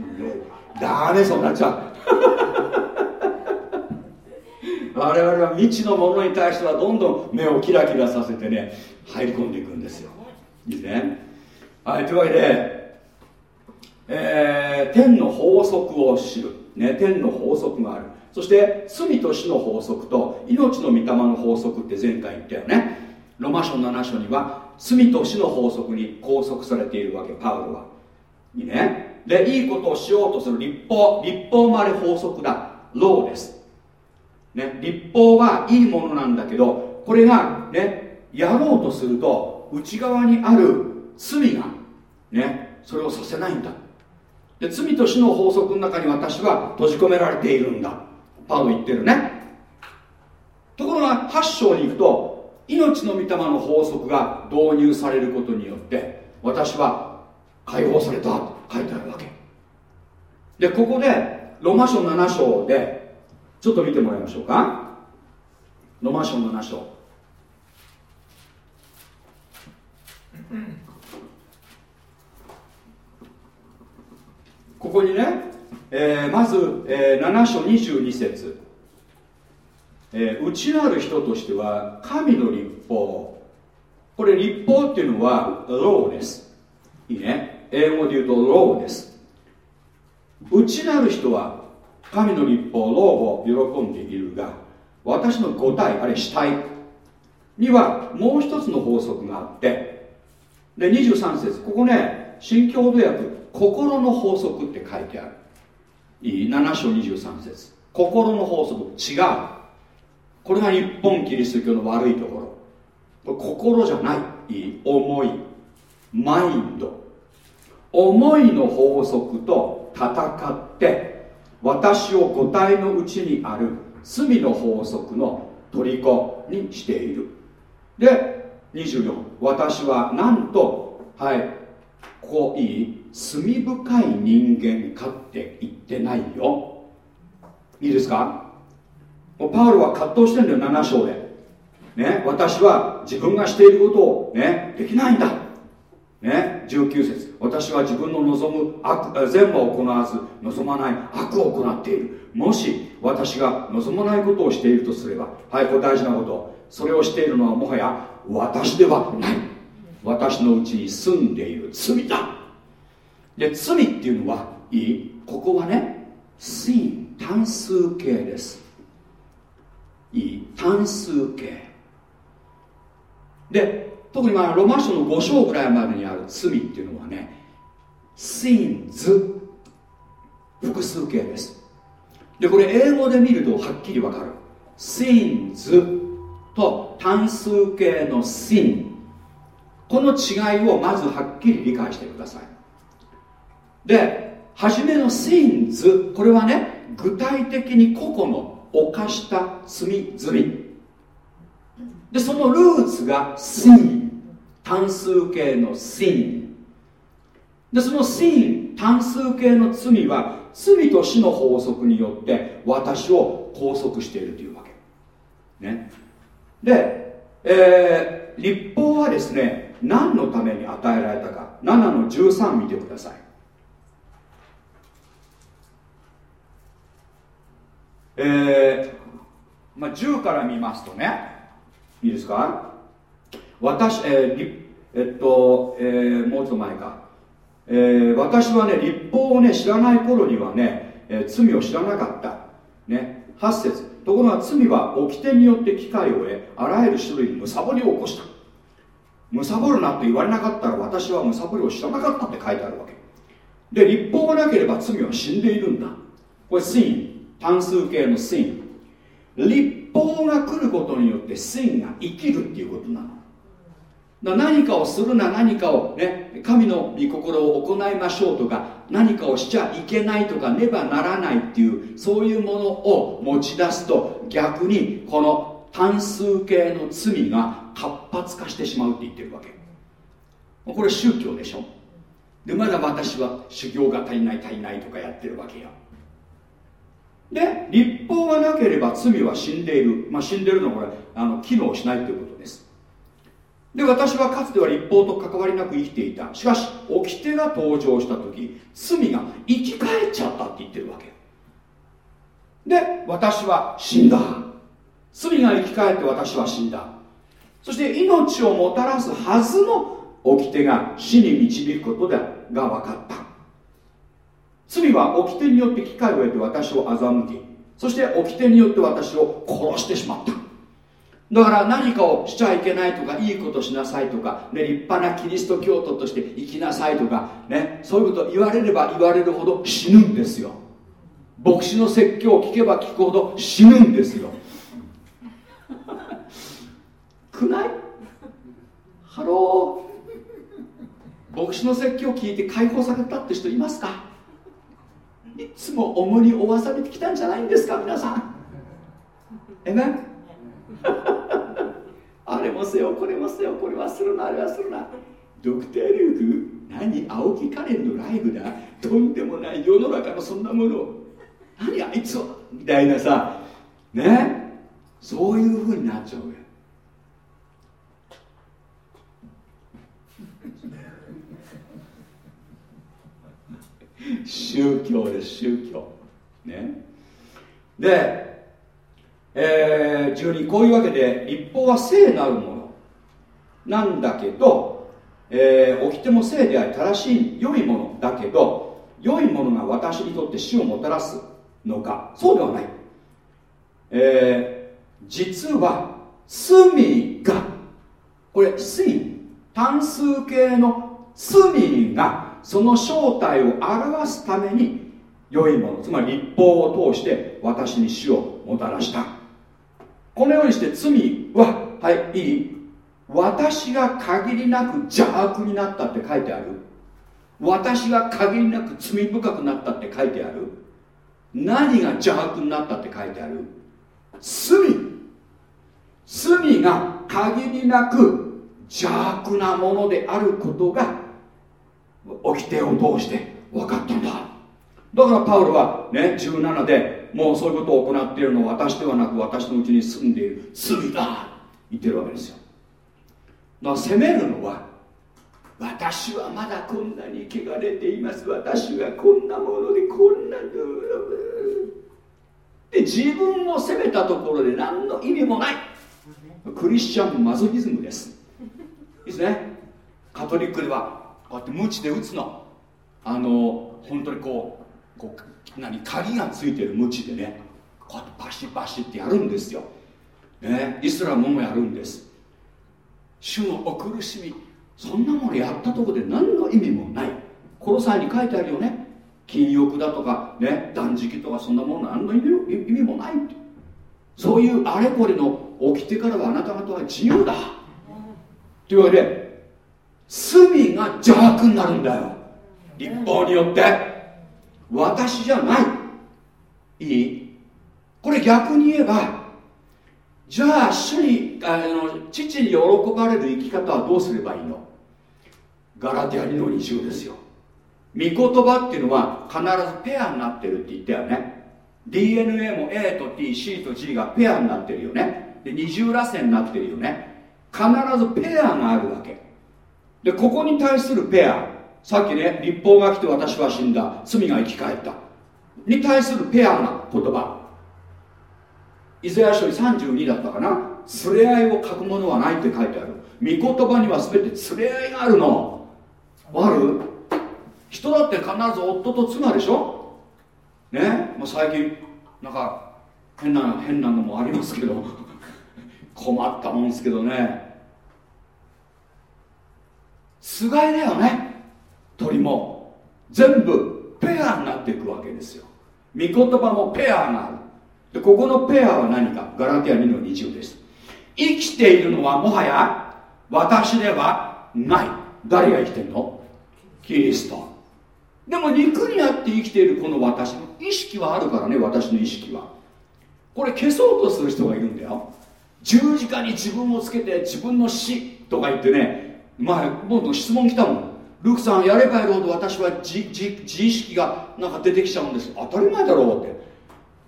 ダメそうなっちゃう我々は未知のものに対してはどんどん目をキラキラさせてね入り込んでいくんですよ。いいですね。はいというわけで、えー、天の法則を知る、ね、天の法則があるそして罪と死の法則と命の御霊の法則って前回言ったよね。ロマ書7書には罪と死の法則に拘束されているわけパウロは。いいね。でいいことをしようとする立法立法もあれ法則だ。ローです。ね、立法はいいものなんだけどこれがねやろうとすると内側にある罪がねそれをさせないんだ。で罪と死の法則の中に私は閉じ込められているんだ。パウ言ってるね。ところが8章に行くと命の御霊の法則が導入されることによって私は解放されたと書いてあるわけ。でここでロマ書7章でちょっと見てもらいましょうか。ロマ書7章。ここにね、えー、まず、えー、7章22節、えー、内なる人としては神の立法。これ立法っていうのはローです。いいね。英語で言うとローです。内なる人は神の立法老を喜んでいるが私の五体あるいは死体。にはもう一つの法則があって。で23節。ここね新共同訳心の法則って書いてある。7章23節。心の法則違う。これが日本キリスト教の悪いところ。心じゃない。いい？思い。マインド。思いの法則と戦って私を五体のうちにある。罪の法則の虜にしている。で24私はなんとはい。ここいい。罪深い人間かって言ってないよ。いいですか？パウロは葛藤してんだよ7章で。ね私は自分がしていることをねできないんだ。ね19節。私は自分の望む悪善は行わず望まない悪を行っている。もし私が望まないことをしているとすればはいこれ大事なこと。それをしているのはもはや私ではない。私のうちに住んでいる。罪だ。で罪っていうのはいい。ここはね sin 単数形です。いい単数形。で特にまあロマン書の5章ぐらいまでにある罪っていうのはね sins 複数形です。でこれ英語で見るとはっきりわかる。sins と単数形の真この違いをまずはっきり理解してください。で初めの sins これはね具体的に個々の犯した罪罪。でそのルーツが sin 単数形の sin でその sin 単数形の罪は罪と死の法則によって私を拘束しているというわけ。ね。で、えー、立法はですね何のために与えられたか。7の13見てください。えーまあ、10から見ますとね。いいですか？私、えーえっと、えー、もうちょっと前か、えー、私はね立法をね知らない頃にはね、えー、罪を知らなかった。ね。8節。ところが罪は掟によって機会を得あらゆる種類の貪りを起こした。貪るなって言われなかったら私は貪りを知らなかったって書いてあるわけ。で立法がなければ罪は死んでいるんだ。これシーン単数形のシーン立法が来ることによって sin が生きるっていうことなの。何かをするな何かをね神の御心を行いましょうとか何かをしちゃいけないとかねばならないっていうそういうものを持ち出すと逆にこの単数形の罪が活発化してしまうって言ってるわけ。これ宗教でしょ。でまだ私は修行が足りない足りないとかやってるわけよで立法がなければ罪は死んでいる、まあ、死んでるのはこれあの機能しないということです。で私はかつては立法と関わりなく生きていた。しかし掟が登場した時罪が生き返っちゃったって言ってるわけ。で私は死んだ。罪が生き返って私は死んだ。そして命をもたらすはずの掟が死に導くことでが分かった。罪は掟によって機会を得て私を欺きそして掟によって私を殺してしまった。だから何かをしちゃいけないとかいいことしなさいとか、ね、立派なキリスト教徒として生きなさいとか、ね、そういうこと言われれば言われるほど死ぬんですよ。牧師の説教を聞けば聞くほど死ぬんですよ。くない？ Hello。牧師の説教を聞いて解放されたって人いますか？いつも重荷を負わされてきたんじゃないんですか皆さん。えめ *laughs* あれもせよこれもせよこれはするなあれはするな。ドクター・ルーク何青木カレンのライブだ？とんでもない世の中のそんなもの何あいつはみたいなさ。ね？そういうふうになっちゃうよ。宗教です宗教。ね。でえー、12こういうわけで立法は聖なるもの。なんだけど、えー、掟も聖であり正しい良いものだけど良いものが私にとって死をもたらすのか。そうではない、えー、実は罪が。これ罪。単数形の罪がその正体を表すために良いものつまり立法を通して私に死をもたらした。このようにして罪ははいいい。私が限りなく邪悪になったって書いてある。私が限りなく罪深くなったって書いてある。何が邪悪になったって書いてある。罪。罪が限りなく邪悪なものであることが掟を通して分かったんだ。だからパウロはね17でもうそういうことを行っているのは私ではなく私のうちに住んでいる罪だ。言ってるわけですよ。だから責めるのは私はまだこんなに汚れています。私はこんなものでこんなで自分を責めたところで何の意味もない。クリスチャンマゾヒズムです。いいですね。カトリックではこうやって無知で打つのあの本当にこうこう何鍵がついてる鞭でね。こうやってバシバシってやるんですよ、ね、イスラムもやるんです。主のお苦しみ。そんなものやったとこで何の意味もない。この際に書いてあるよね。禁欲だとかね。断食とかそんなもの何の意味もないって。そういうあれこれの起きてからはあなた方は自由だ。というわけで罪が邪悪になるんだよ。立法によって。私じゃない。いい。これ逆に言えばじゃあ主にあの父に喜ばれる生き方はどうすればいいの？ガラティア2の20ですよ。御言葉っていうのは必ずペアになってるって言ったよね。DNA も A と TC と G がペアになってるよね。で二重らせになってるよね。必ずペアがあるわけ。でここに対するペアさっきね立法が来て私は死んだ。罪が生き返った。に対するペアな言葉。イザヤ書に32だったかな。連れ合いを書くものはないって書いてある。御言葉には全て連れ合いがあるの。ある？人だって必ず夫と妻でしょ。ね？もう最近なんか変な変なのもありますけど。*laughs* 困ったもんですけどね。つがいだよね。鳥も。全部ペアになっていくわけですよ。御言葉もペアがある。でここのペアは何か。ガラティア2の20です。生きているのはもはや私ではない。誰が生きてるの？キリスト。でも肉にあって生きているこの私の意識はあるからね私の意識は。これ消そうとする人がいるんだよ。十字架に自分をつけて自分の死とか言ってね前もっと質問来たもん。ルークさんやればやるほど私は自自意識がなんか出てきちゃうんです。当たり前だろうって。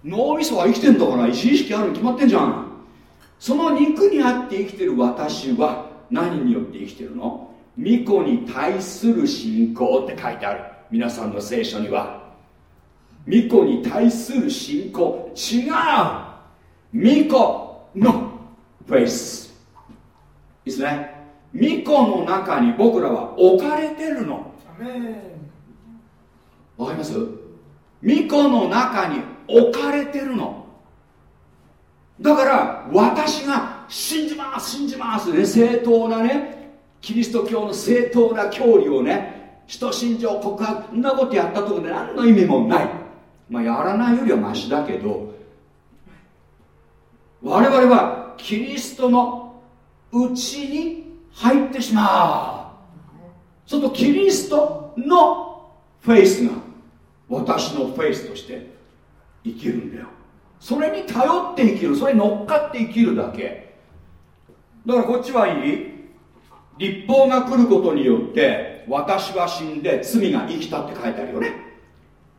脳みそは生きてんだから自意識あるに決まってんじゃん。その肉にあって生きてる私は何によって生きてるの？巫女に対する信仰って書いてある。皆さんの聖書には。巫女に対する信仰。違う。巫女のフェイス。いいですね？巫女の中に僕らは置かれてるの。わかります？巫女の中に置かれてるの。だから私が信じます信じますね。正当なねキリスト教の正当な教理をね人信条告白そんなことやったところで何の意味もない。まあやらないよりはマシだけど我々はキリストのうちに入ってしまう。そのキリストのフェイスが私のフェイスとして生きるんだよ。それに頼って生きる。それに乗っかって生きるだけ。だからこっちはいい。立法が来ることによって私は死んで罪が生きたって書いてあるよね。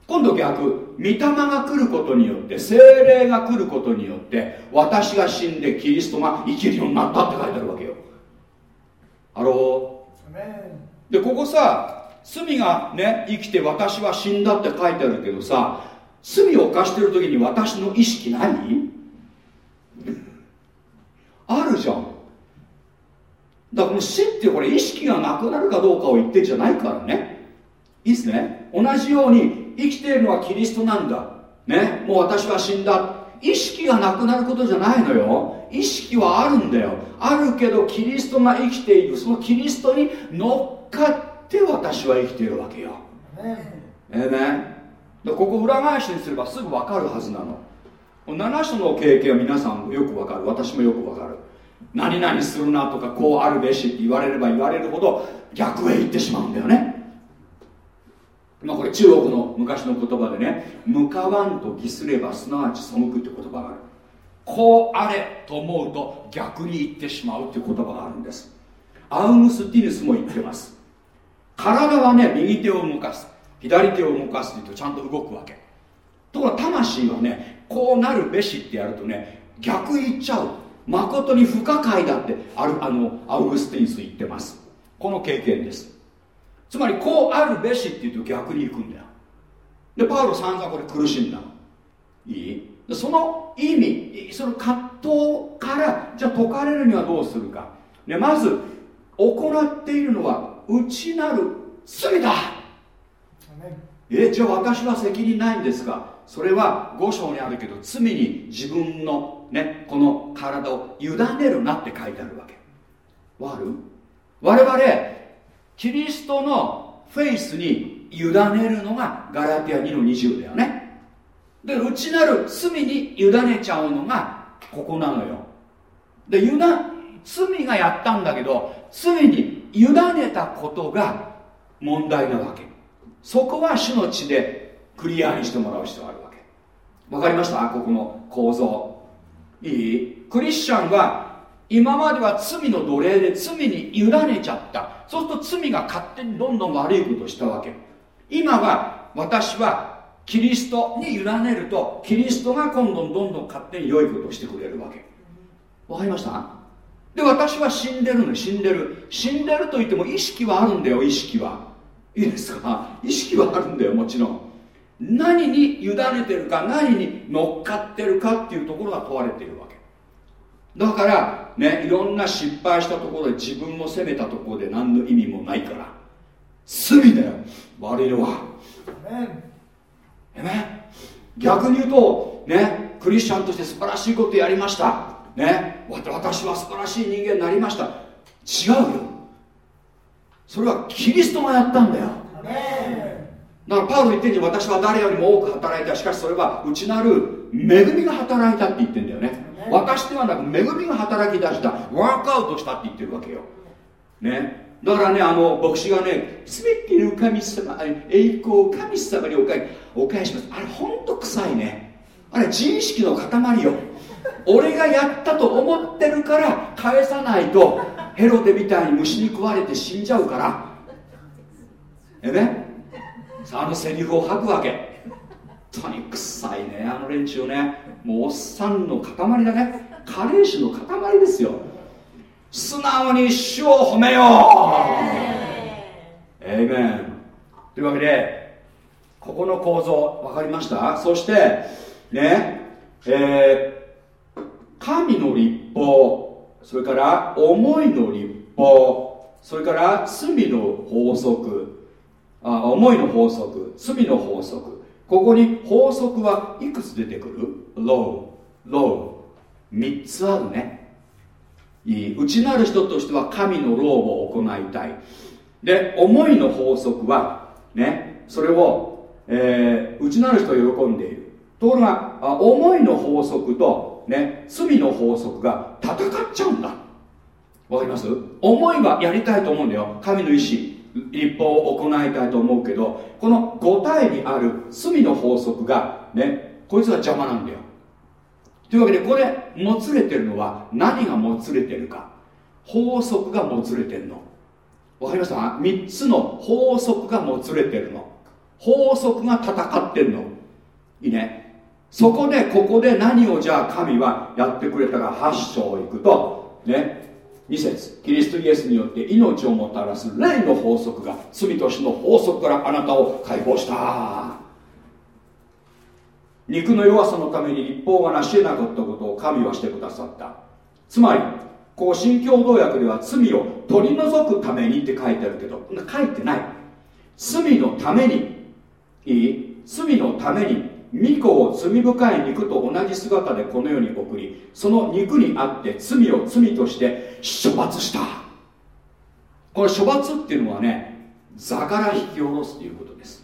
今度逆。御霊が来ることによって聖霊が来ることによって私が死んでキリストが生きるようになったって書いてあるわけよ。ハローでここさ罪がね生きて私は死んだって書いてあるけどさ罪を犯してる時に私の意識何 *laughs* あるじゃん。だからこの死ってこれ意識がなくなるかどうかを言ってんじゃないからね。いいっすね。同じように生きているのはキリストなんだ。ね。もう私は死んだ。意識がなくなることじゃないのよ意識はあるんだよ。あるけどキリストが生きている。そのキリストに乗っかって私は生きているわけよ。ええねここ裏返しにすればすぐ分かるはずなの。7種の経験は皆さんもよく分かる。私もよく分かる。何々するなとかこうあるべしって言われれば言われるほど逆へ行ってしまうんだよね。まあこれ中国の昔の言葉でね向かわんと義すればすなわち背くって言葉があるこうあれと思うと逆に言ってしまうっていう言葉があるんです。アウムスティヌスも言ってます。体はね右手を動かす。左手を動かすって言うとちゃんと動くわけ。ところが魂はねこうなるべしってやるとね逆言っちゃう。誠に不可解だってあるあのアウグスティンス言ってます。この経験です。つまりこうあるべしって言うと逆に行くんだよ。でパウロ散々これ苦しんだ。いい？その意味その葛藤からじゃあ解かれるにはどうするか、ね、まず行っているのは内なる罪だ。えじゃあ私は責任ないんですかそれは五章にあるけど罪に自分のねこの体を委ねるなって書いてあるわけ。わかる？我々キリストのフェイスに委ねるのがガラティア2の20だよねで内なる罪に委ねちゃうのがここなのよ。で委罪がやったんだけど罪に委ねたことが問題なわけ。そこは主の血でクリアにしてもらう必要があるわけ。わかりました？ここの構造。いい？クリスチャンは今までは罪の奴隷で罪に委ねちゃった。そうすると罪が勝手にどんどん悪いことをしたわけ。今は私はキリストに委ねるとキリストが今度どんどん勝手に良いことをしてくれるわけ。わかりました？で私は死んでるの死んでる。死んでると言っても意識はあるんだよ意識は。いいですか？意識はあるんだよもちろん。何に委ねてるか何に乗っかってるかっていうところが問われているわけ。だからねいろんな失敗したところで自分を責めたところで何の意味もないから。罪だよ。悪いのは。ね。逆に言うとねクリスチャンとして素晴らしいことやりました。ね。私は素晴らしい人間になりました。違うよ。それはキリストがやったんだよ。だからパウロ言ってんじゃん私は誰よりも多く働いた。しかしそれは内なる恵みが働いたって言ってんだよね。私ではなく恵みが働き出した。ワークアウトしたって言ってるわけよ。ねだからねあの牧師がね全ての神様栄光を神様にお返お返します。あれほんと臭いね。あれ自意識の塊よ。俺がやったと思ってるから返さないとヘロデみたいに虫に食われて死んじゃうから。えね？あのセリフを吐くわけ。本当に臭いねあの連中ね。もうおっさんの塊だね。加齢種の塊ですよ。素直に主を褒めよう。エイメンというわけでここの構造分かりました？そしてねえー、神の立法それから思いの立法それから罪の法則。あ思いの法則罪の法則。ここに法則はいくつ出てくる？ローロー。3つあるね。内なる人としては神のローを行いたい。で思いの法則はねそれを、えー、内なる人は喜んでいる。ところが思いの法則と、ね、罪の法則が戦っちゃうんだ。わかります？思いはやりたいと思うんだよ。神の意志立法を行いたいと思うけどこの五体にある罪の法則がねこいつは邪魔なんだよ。というわけでこれもつれてるのは何がもつれてるか。法則がもつれてるの。わかりました？3つの法則がもつれてるの。法則が戦ってるの。いいね。そこでここで何をじゃあ神はやってくれたか。8章いくと。ね。2節。キリストイエスによって命をもたらす霊の法則が罪と死の法則からあなたを解放した。肉の弱さのために立法が成し得なかったことを神はしてくださった。つまりこう新共同訳では罪を取り除くためにって書いてあるけど書いてない。罪のためにいい？罪のために御子を罪深い肉と同じ姿でこの世に送りその肉にあって罪を罪として処罰した。これ処罰っていうのはね座から引き下ろすということです。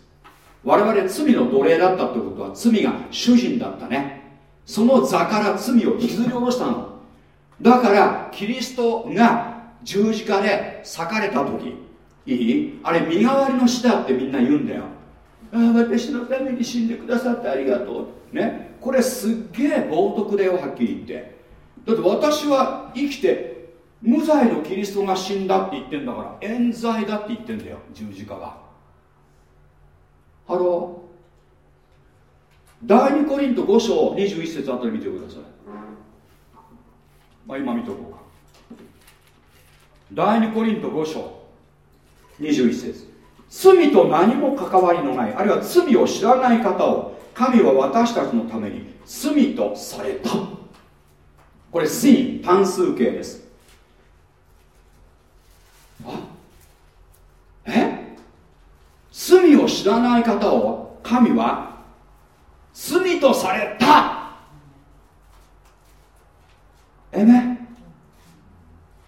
我々罪の奴隷だったってことは罪が主人だったね。その座から罪を引きずり下ろしたの。だからキリストが十字架で裂かれた時。いい？あれ身代わりの死だってみんな言うんだよ。あ私のために死んでくださってありがとう。ね？これすっげえ冒涜だよはっきり言って。だって私は生きて無罪のキリストが死んだって言ってんだから冤罪だって言ってんだよ十字架が。 Hello。第2コリント5章21節あたり見てください。まあ今見とこうか。第2コリント5章21節。罪と何も関わりのないあるいは罪を知らない方を神は私たちのために罪とされた。これン単数形ですあえ罪を知らない方を神は罪とされた。えめ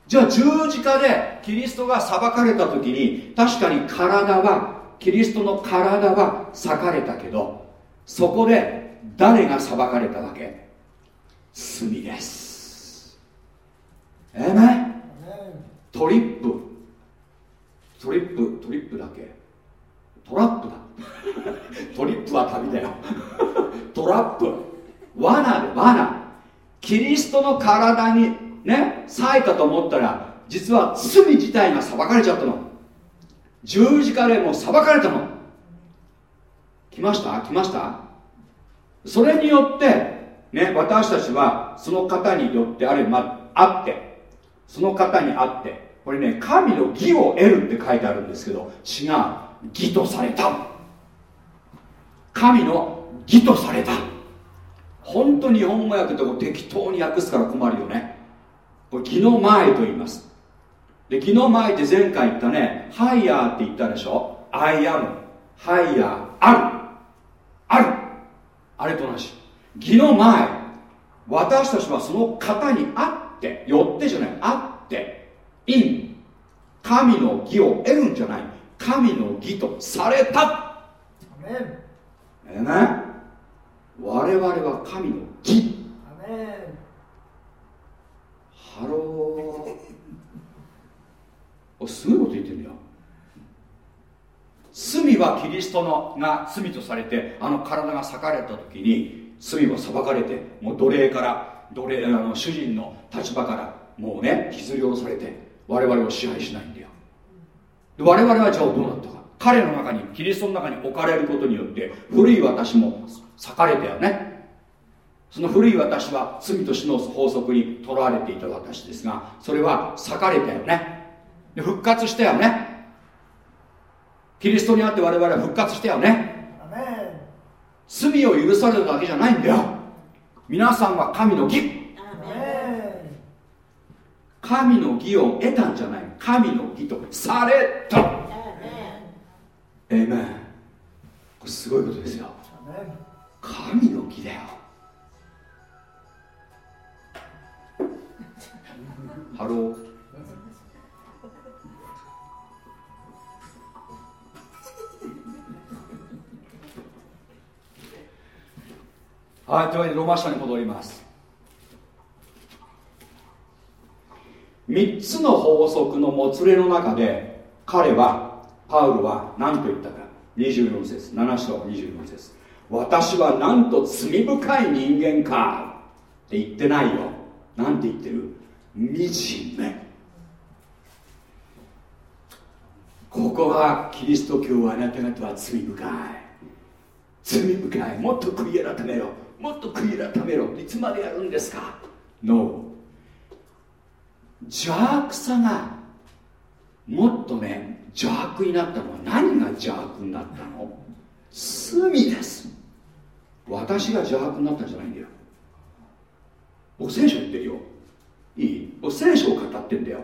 じゃあ十字架でキリストが裁かれた時に確かに体はキリストの体は裂かれたけどそこで誰が裁かれただけ？罪です。えめトリップ。トリップトリップだけトラップだ。*laughs* トリップは旅だよ。トラップ。罠で罠。キリストの体にね裂いたと思ったら実は罪自体が裁かれちゃったの。十字架でも裁かれたの。来ました？来ました？それによってね私たちはその方によってあるまあってその方にあってこれね神の義を得るって書いてあるんですけど違う。義とされた。神の義とされた。本当に日本語訳って適当に訳すから困るよね。これ気の前と言います。で気の前って前回言ったねハイヤーって言ったでしょ？I am ハイヤー。ある。ある。あれと同じ。義の前。私たちはその方にあってよってじゃない。あって。in 神の義を得るんじゃない。神の義とされた。 Amen。我々は神の義。 Hello。*laughs* すごいこと言ってんだよ。罪はキリストのが罪とされてあの体が裂かれた時に罪は裁かれてもう奴隷から奴隷あの主人の立場からもうね引きずり下ろされて我々を支配しないんだよ。で我々はじゃあどうなったか。彼の中にキリストの中に置かれることによって古い私も裂かれたよね。その古い私は罪と死の法則にとらわれていた私ですがそれは裂かれたよね。で復活したよね。キリストにあって我々は復活したよね。罪を許されただけじゃないんだよ。皆さんは神の義。神の義を得たんじゃない神の義とされた。えめんこれすごいことですよ。神の義だよ。ハロー。はいというわけでロマ書に戻ります。3つの法則のもつれの中で彼はパウロは何と言ったか。24節。7章24節。私はなんと罪深い人間か。って言ってないよ。なんて言ってる？惨め。ここがキリスト教はあなた方は罪深い。罪深い。もっと悔い改めろ。もっと悔い改めろ。いつまでやるんですか？No 邪悪さがもっとね邪悪になったのは何が邪悪になったの？罪です。私が邪悪になったんじゃないんだよ。僕聖書言ってるよ。いい？僕聖書を語ってんだよ。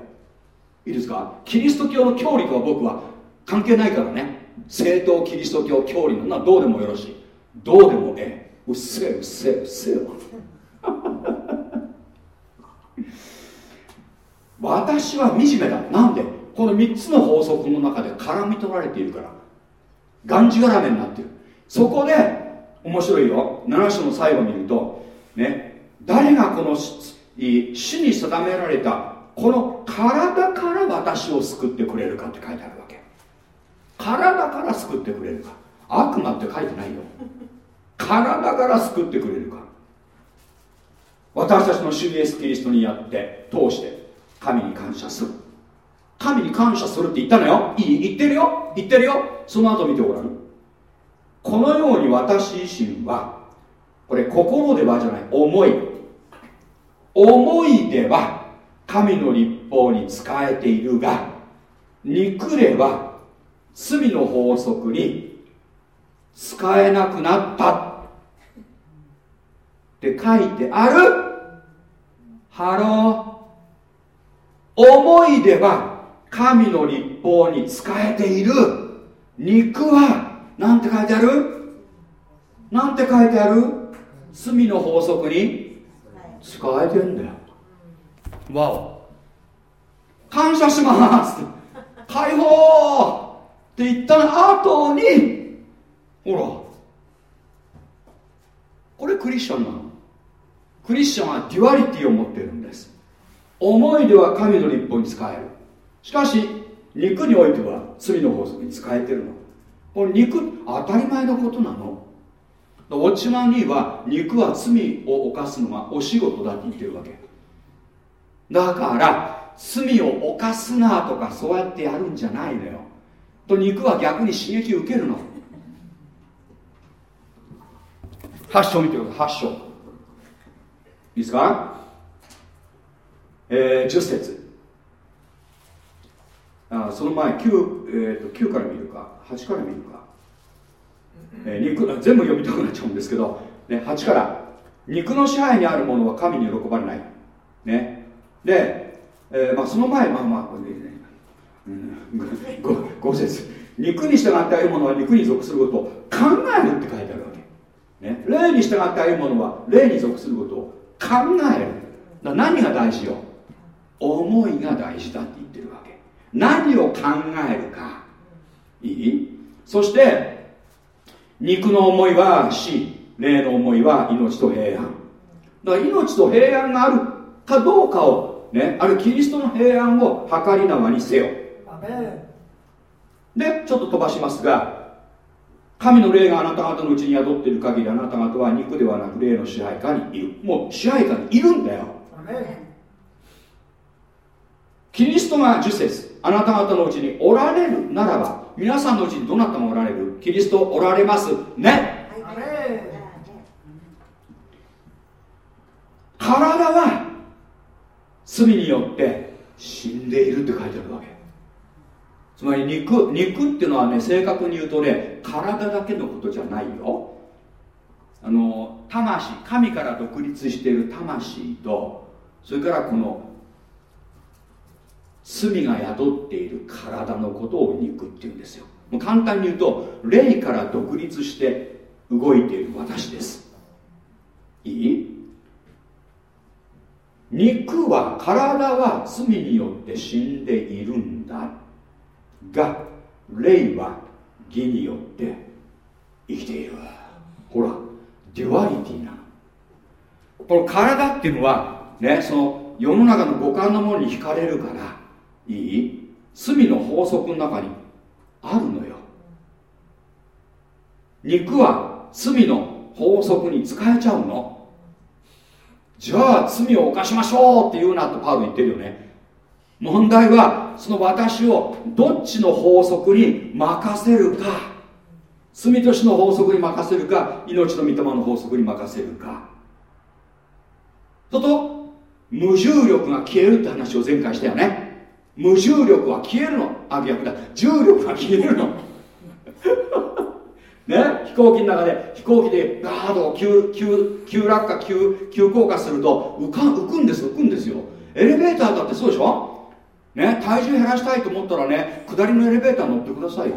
いいですか？キリスト教の教理とは僕は関係ないからね。正統キリスト教教理のなどうでもよろしい。どうでもええ。うっせえうっせえうっせえ私は惨めだ。なんで？この3つの法則の中で絡み取られているから。がんじがらめになってる。そこで面白いよ。7章の最後を見るとね誰がこの主に定められたこの体から私を救ってくれるかって書いてあるわけ。体から救ってくれるか。悪魔って書いてないよ。体から救ってくれるか。私たちの主イエス・キリストにやって通して。神に感謝する。神に感謝するって言ったのよ。いい言ってるよ。言ってるよ。その後見てごらん。このように私自身はこれ心ではじゃない思い。思いでは神の立法に仕えているが肉では罪の法則に仕えなくなった。って書いてある。 Hello。思いでは神の律法に仕えている。肉は何て書いてある？なんて書いてある？罪の法則に仕えてんだよ。Wow。感謝します解放って言った後にほら。これクリスチャンなの。クリスチャンは duality を持ってるんです。思いでは神の律法に仕える。しかし肉においては罪の法則に仕えてるの。これ肉当たり前のことなの。ウォッチマン・ニーは肉は罪を犯すのがお仕事だって言ってるわけ。だから罪を犯すなとかそうやってやるんじゃないのよ。と肉は逆に刺激を受けるの。8章見てください。8章。いいですか？えー、10節あその前 9,、えーと、9から見るか8から見るか、えー、肉全部読みたくなっちゃうんですけど、ね、8から。肉の支配にあるものは神に喜ばれない、ね、で、えーまあ、その前まあまあこれで、ね。うん、5, 5節。肉に従って歩むものは肉に属することを考えるって書いてあるわけ、ね、霊に従って歩むものは霊に属することを考える。だ何が大事よ思いが大事だって言ってるわけ。何を考えるか。いい？そして肉の思いは死霊の思いは命と平安。だから命と平安があるかどうかをねあるキリストの平安を計り縄にせよ。でちょっと飛ばしますが神の霊があなた方のうちに宿っている限りあなた方は肉ではなく霊の支配下にいる。もう支配下にいるんだよキリストが10節あなた方のうちにおられるならば皆さんのうちにどなたがおられる？キリストおられますね。体は罪によって死んでいるって書いてあるわけ。つまり肉肉っていうのはね正確に言うとね体だけのことじゃないよ。あの魂神から独立している魂とそれからこの罪が宿っている体のことを肉っていうんですよ。もう簡単に言うと霊から独立して動いている私です。いい？肉は体は罪によって死んでいるんだ。が霊は義によって生きている。ほら duality なこの体っていうのはねその世の中の五感のものに惹かれるからいい？罪の法則の中にあるのよ。肉は罪の法則に仕えちゃうの。じゃあ罪を犯しましょうって言うなとパウロ言ってるよね。問題はその私をどっちの法則に任せるか。罪と死の法則に任せるか命の御霊の法則に任せるか。そと無重力が消えるって話を前回したよね。無重力は消えるの。あ逆だ。重力が消えるの。*laughs* ね？飛行機の中で飛行機でガード急急急落下急急降下すると浮か浮くんです浮くんですよ。エレベーターだってそうでしょ？ね？体重減らしたいと思ったらね下りのエレベーター乗ってくださいよ。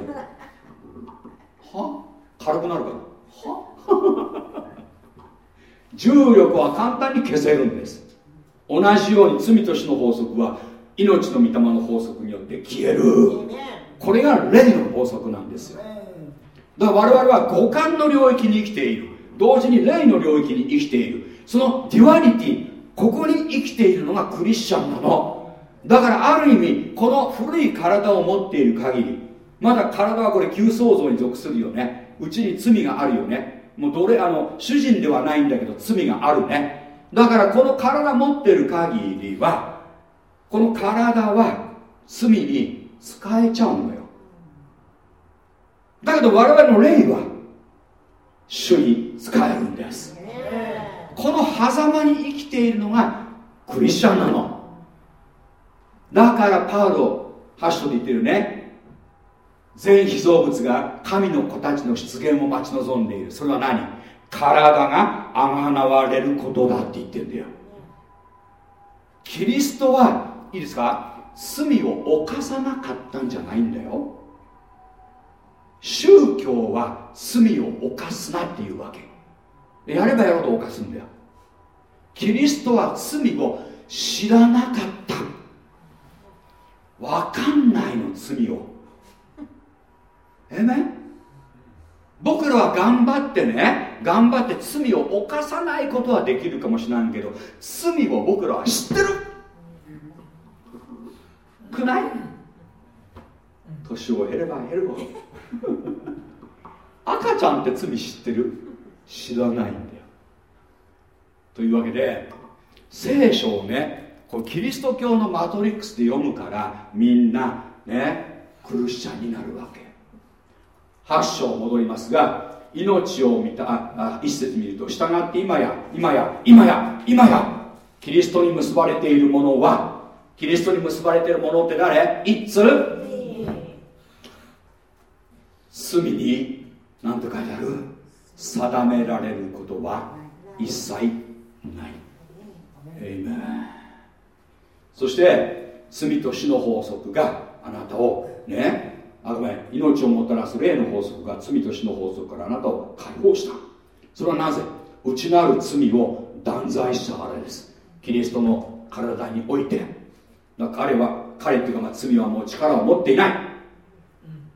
は？軽くなるから。は？*laughs* 重力は簡単に消せるんです。同じように罪と死の法則は命の御霊の法則によって消える。これが霊の法則なんですよ。だから我々は五感の領域に生きている。同時に霊の領域に生きている。その duality ここに生きているのがクリスチャンなの。だからある意味この古い体を持っている限りまだ体はこれ旧創造に属するよね。うちに罪があるよね。もうどれあの主人ではないんだけど罪があるね。だからこの体持ってる限りはこの体は罪に使えちゃうのよ。だけど我々の霊は主に使えるんです。この狭間に生きているのがクリスチャンなの。だからパウロ8章で言ってるね。全被造物が神の子たちの出現を待ち望んでいる。それは何？体があがなわれることだって言ってんだよ。キリストはいいですか？罪を犯さなかったんじゃないんだよ。宗教は罪を犯すなっていうわけ。やればやろうと犯すんだよ。キリストは罪を知らなかった。分かんないの罪を。えめ僕らは頑張ってね頑張って罪を犯さないことはできるかもしれないけど罪を僕らは知ってる。くない？年を減れば減るほど。*laughs* 赤ちゃんって罪知ってる？知らないんだよ。というわけで聖書をねこキリスト教のマトリックスで読むからみんなねクリスチャンになるわけ。8章戻りますが命を見たあ一節見ると従って今や今や今や今やキリストに結ばれているものはキリストに結ばれているものって誰？いつ罪に何て書いてある？定められることは一切ない。エイメンそして罪と死の法則があなたをねあごめん命をもたらす霊の法則が罪と死の法則からあなたを解放した。それはなぜ？内なる罪を断罪したからです。キリストの体において。だから彼は彼っていうかまあ罪はもう力を持っていない。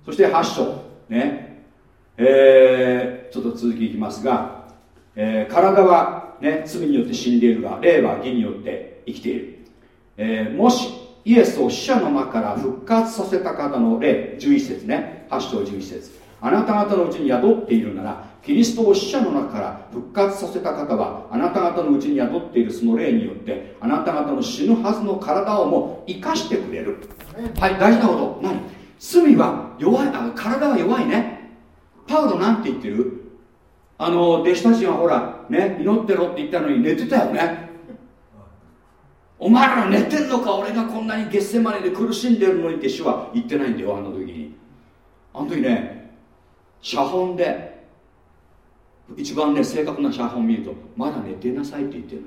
そして8章。ね。えー、ちょっと続きいきますが、えー、体は、ね、罪によって死んでいるが霊は義によって生きている、えー、もしイエスを死者の間から復活させた方の例11節ね。8章11節。あなた方のうちに宿っているならキリストを死者の中から復活させた方はあなた方のうちに宿っているその霊によってあなた方の死ぬはずの体をも生かしてくれる。はい大事なこと。何？罪は弱いあ体は弱いね。パウロなんて言ってる？あの弟子たちがほらね祈ってろって言ったのに寝てたよね。お前ら寝てんのか俺がこんなに月世までで苦しんでるのにって主は言ってないんだよあの時に。あの時ね写本で一番ね正確な写本見るとまだ寝てなさいって言ってる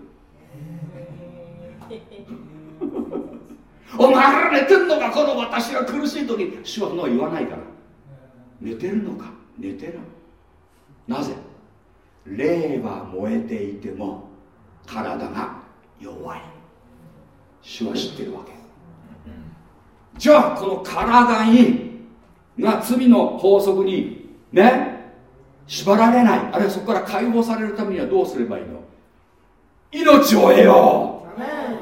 *laughs* お前ら寝てんのかこの私が苦しい時。主はそんな言わないから。寝てるのか？寝てるなぜ？霊は燃えていても体が弱い。主は知ってるわけ。じゃあこの体にが罪の法則にね？縛られない。あるいはそこから解放されるためにはどうすればいいの？命を得よ。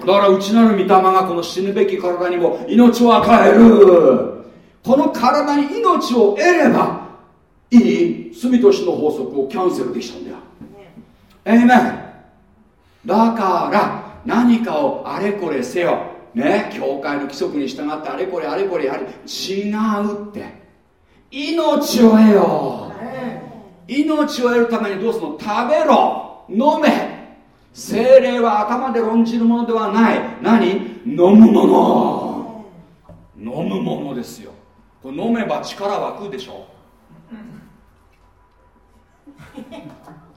うだから内なる御霊がこの死ぬべき体にも命を与える。この体に命を得ればいい罪と死の法則をキャンセルできちゃうんだよ。えいだから何かをあれこれせよ。ね教会の規則に従ってあれこれあれこれやり違うって。命を得よ。う命を得るためにどうするの？食べろ。飲め。精霊は頭で論じるものではない。何？飲むもの。飲むものですよ。これ飲めば力湧くでしょ。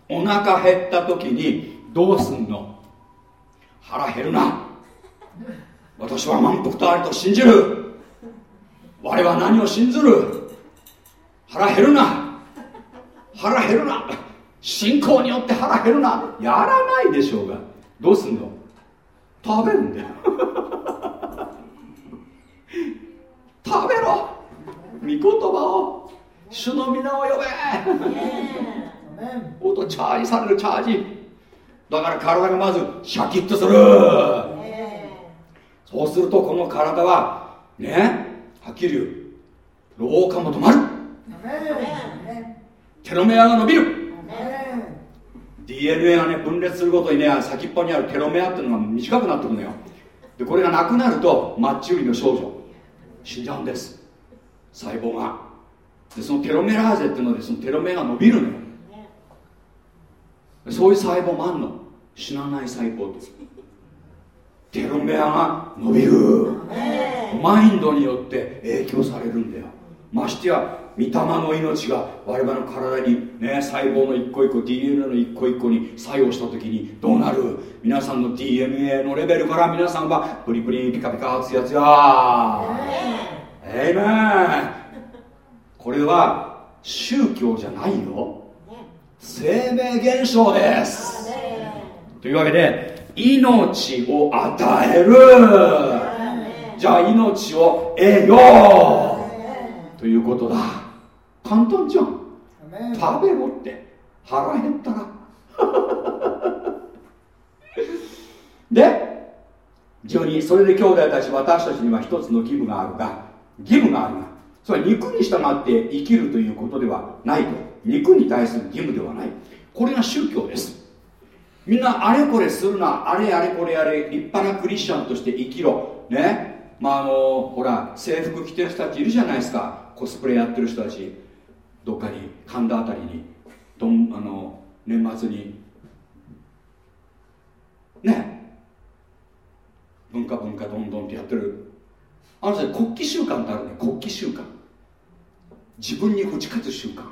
お腹減った時にどうすんの？腹減るな。私は満腹とありと信じる。我は何を信ずる？腹減るな。腹減るな。信仰によって腹減るな。やらないでしょうが。どうすんの？食べるんだよ。食べろ。御言葉を。主の皆を呼べ。音チャージされるチャージ。だから体がまずシャキッとする。そうするとこの体はねはっきり言う老化も止まるテロメアが伸びる。DNA がね分裂するごとにね先っぽにあるテロメアっていうのが短くなってくるのよ。でこれがなくなるとマッチ売りの少女。死んじゃうんです。細胞が。でそのテロメラーゼっていうのでそのテロメアが伸びるのよ。そういう細胞もあんの。死なない細胞とテロメアが伸びる。マインドによって影響されるんだよ。ましてや御霊の命が我々の体に、ね、細胞の一個一個 DNA の一個一個に作用した時にどうなる？皆さんの DNA のレベルから皆さんはプリプリピカピカつやつや。えいめんこれは宗教じゃないよ。生命現象です。というわけで命を与える。じゃあ命を得よう。ということだ簡単じゃん食べろって。腹減ったら *laughs* で12それで兄弟たち私たちには一つの義務があるが義務があるがそれは肉に従って生きるということではないと。肉に対する義務ではない。これが宗教です。みんなあれこれするな。あれあれこれやれ。立派なクリスチャンとして生きろ。ね。まああのほら制服着てる人たちいるじゃないですか。コスプレやってる人たちどっかに神田あたりにどんあの年末にね文化文化どんどんってやってる。あの人国旗習慣ってあるね。国旗習慣自分に打ち勝つ習慣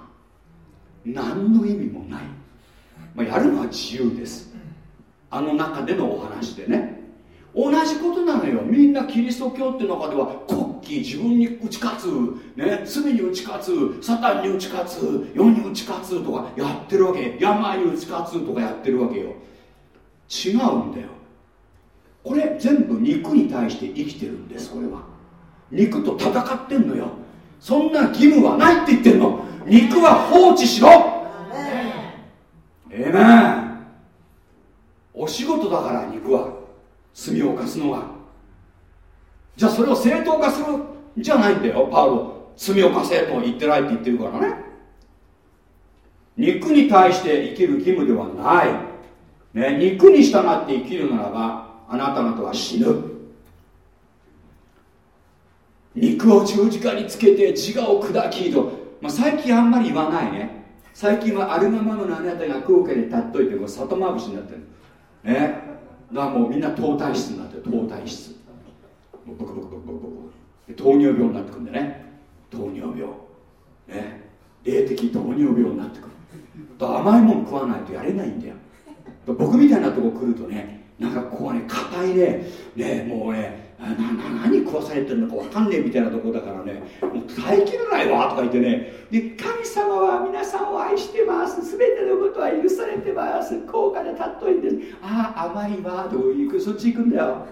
何の意味もない、まあ、やるのは自由です。あの中でのお話でね。同じことなのよ。みんなキリスト教って中では国旗自分に打ち勝つ、ね、罪に打ち勝つサタンに打ち勝つ世に打ち勝つとかやってるわけ。病に打ち勝つとかやってるわけよ。違うんだよ。これ全部肉に対して生きてるんですこれは。肉と戦ってんのよ。そんな義務はないって言ってんの。肉は放置しろ。ええねお仕事だから肉は。罪を犯すのはじゃあそれを正当化するじゃないんだよ。パウロ。罪を犯せと言ってないって言ってるからね。肉に対して生きる義務ではない、ね、肉に従って生きるならばあなた方は死ぬ。肉を十字架につけて自我を砕きと、まあ、最近あんまり言わないね。最近はアルガマムのあなたが空気に立っといてこう里まぶしになってる。ね。だからもうみんな東体質になってる。糖体質ブクブクブクブク糖尿病になってくるんでね糖尿病ね霊的糖尿病になってくる甘いもん食わないとやれないんだよ僕みたいなとこ来るとねなんかここはね硬いねねもうねなな何食わされてるのか分かんねえみたいなとこだからねもう耐えきれないわとか言ってねで神様は皆さんを愛してます全てのことは許されてます高価で尊いんですああ甘いわとそっち行くんだよ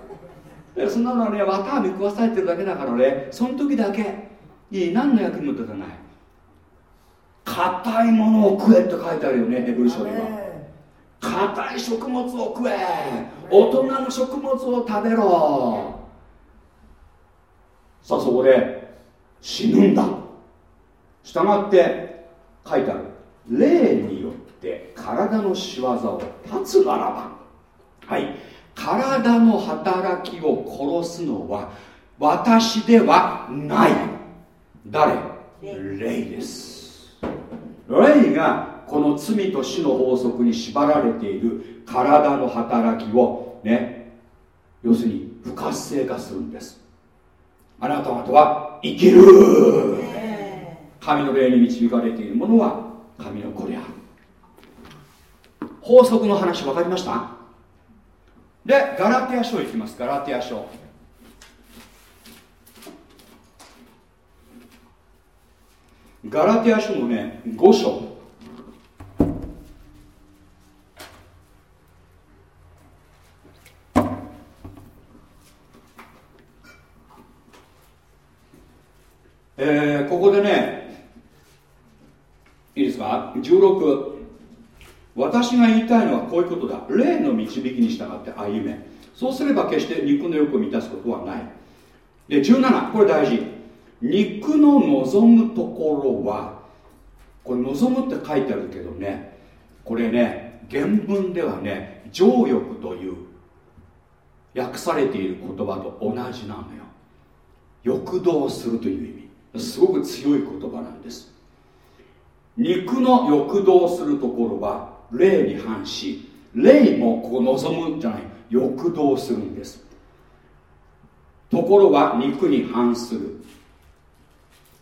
そんなのはね綿あめ食わされてるだけだからねその時だけ。いい何の役にも立たない。硬いものを食えって書いてあるよねヘブル書には。硬い食物を食え。大人の食物を食べろ。さあそこで死ぬんだ。したがって書いてある。霊によって体の仕業を断つならば。はい体の働きを殺すのは私ではない。誰？霊です。霊がこの罪と死の法則に縛られている。体の働きをね要するに不活性化するんです。あなた方は生きる。神の霊に導かれているものは神の子である。法則の話分かりました？でガラテヤ書いきます。ガラテヤ書。ガラテヤ書のね5章。えー、ここでねいいですか？16私が言いたいのはこういうことだ。霊の導きに従って歩め。そうすれば決して肉の欲を満たすことはない。で17これ大事。肉の望むところはこれ望むって書いてあるけどねこれね原文ではね情欲という訳されている言葉と同じなのよ。欲動するという意味。すごく強い言葉なんです。肉の欲動するところは霊に反し霊もこう望むんじゃない。欲動するんです。ところは肉に反する。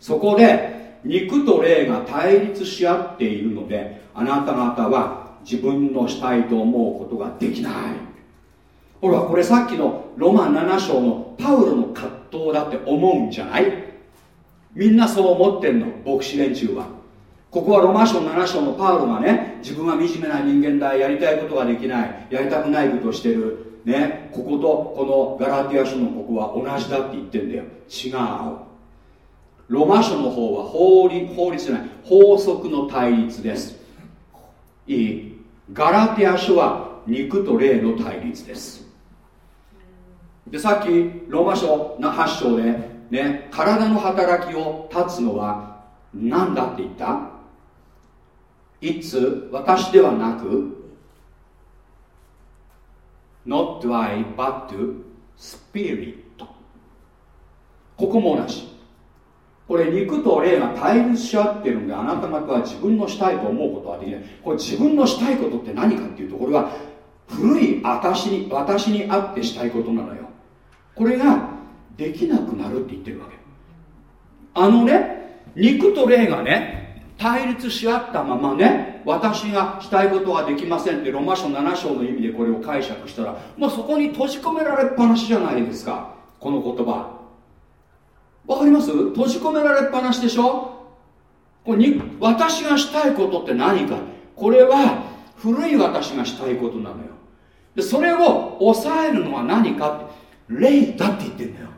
そこで肉と霊が対立し合っているのであなた方は自分のしたいと思うことができない。ほらこれさっきのロマン7章のパウロの葛藤だって思うんじゃない？みんなそう思ってんの牧師連中は。ここはロマ書7章のパウロがね自分は惨めな人間だやりたいことができないやりたくないことをしてる。ねこことこのガラティア書のここは同じだって言ってんだよ。違う。ロマ書の方は法律法律じゃない。法則の対立です。いい。ガラティア書は肉と霊の対立です。でさっきローマ書8章でね、体の働きを断つのは何だって言った？いつ私ではなく not I but spirit. ここも同じ。これ肉と霊が対立し合ってるんであなた方は自分のしたいと思うことはできない。これ自分のしたいことって何かっていうとこれは古い私に私にあってしたいことなのよ。これができなくなるって言ってるわけ。あのね肉と霊がね対立し合ったままね私がしたいことはできませんってロマ書7章の意味でこれを解釈したらもうそこに閉じ込められっぱなしじゃないですか。この言葉。わかります？閉じ込められっぱなしでしょ？これに私がしたいことって何か？これは古い私がしたいことなのよ。でそれを抑えるのは何か？って霊だって言ってんだよ。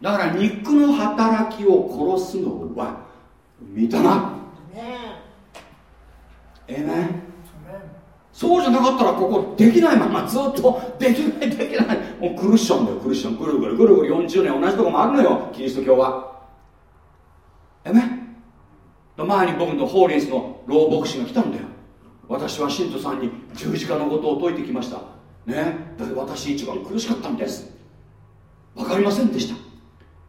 だから肉の働きを殺すのは御霊ええね。そうじゃなかったらここできないまま。ずっとできないできない。もうクリスチャンだよクリスチャン。ぐるぐるぐるぐる。40年同じとこもあるのよキリスト教は。ええね。前に僕のホーリンスの老牧師が来たんだよ。私は信徒さんに十字架のことを説いてきました。ね。だって私一番苦しかったんです。分かりませんでした。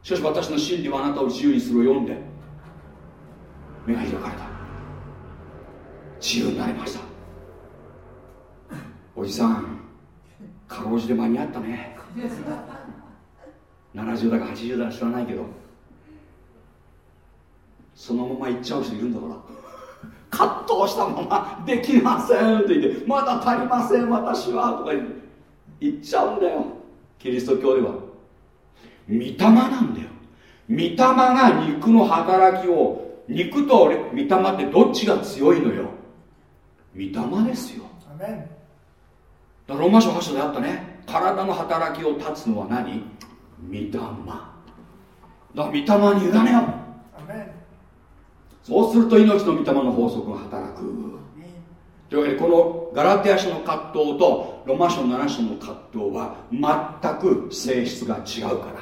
しかし私の真理はあなたを自由にするを読んで目が開かれた。自由になりました。おじさんかろうじて間に合ったね。70だか80だか知らないけどそのまま行っちゃう人いるんだから。葛藤したままできませんって言ってまだ足りません私はとか言っちゃうんだよ。キリスト教では。御霊なんだよ。御霊が肉の働きを肉と御霊ってどっちが強いのよ？御霊ですよ。だローマ書8章であったね。体の働きを断つのは何？御霊。だから御霊に委ねよう。そうすると命の御霊の法則が働く。というわけでこのガラテヤ書の葛藤とロマ書7章の葛藤は全く性質が違うか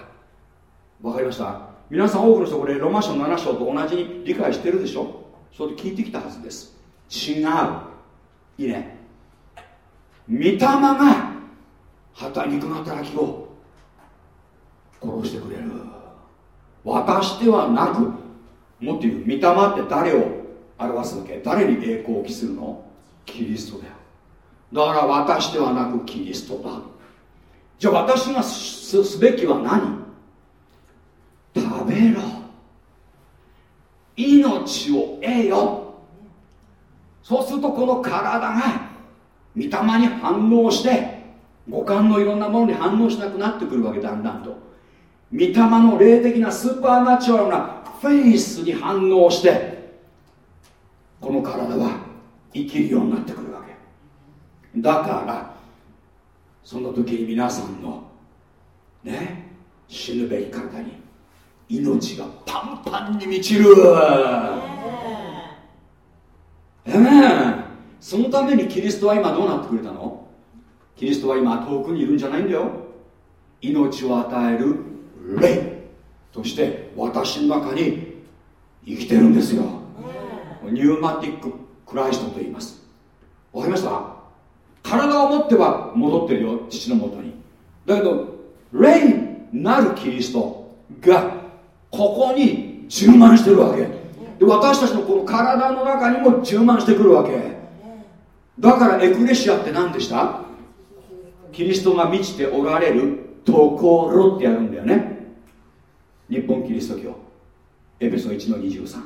ら。わかりました？皆さん多くの人これロマ書7章と同じに理解してるでしょ？それで聞いてきたはずです。違う。いいね。御霊が肉の働きを殺してくれる。私ではなくもっと言う御霊って誰を表すわけ？誰に栄光を期するの？キリストだよ。だから私ではなくキリストだ。じゃあ私がすべきは何？べろ。命を得よ。そうするとこの体が御霊に反応して五感のいろんなものに反応しなくなってくるわけだんだんと。御霊の霊的なスーパーナチュラルなフェイスに反応してこの体は生きるようになってくるわけ。だからその時に皆さんのね死ぬべき体に命がパンパンに満ちる。ええ。そのためにキリストは今どうなってくれたの？キリストは今遠くにいるんじゃないんだよ。命を与える霊として私の中に生きてるんですよ。ニューマティッククライストと言います。わかりました？体を持っては戻ってるよ父のもとに。だけど霊なるキリストがここに充満してるわけ。で私たちのこの体の中にも充満してくるわけ。だからエクレシアって何でした？キリストが満ちておられるところってやるんだよね。日本キリスト教。エペソ1の23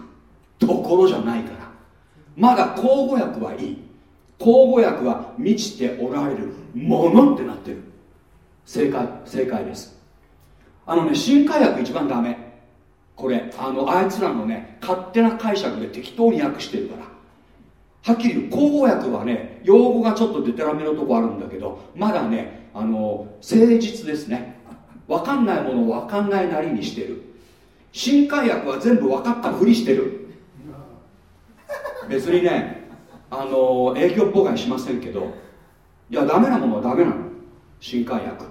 ところじゃないから。まだ口語訳はいい。口語訳は満ちておられるものってなってる。正解正解です。あのね新海訳一番ダメ。これあのあいつらのね勝手な解釈で適当に訳してるから。はっきり言う口語訳はね用語がちょっとデタラメのとこあるんだけどまだねあの誠実ですね。分かんないものを分かんないなりにしてる。新海薬は全部分かったふりしてる。別にねあの営業妨害しませんけど。いやダメなものはダメなの。新海薬。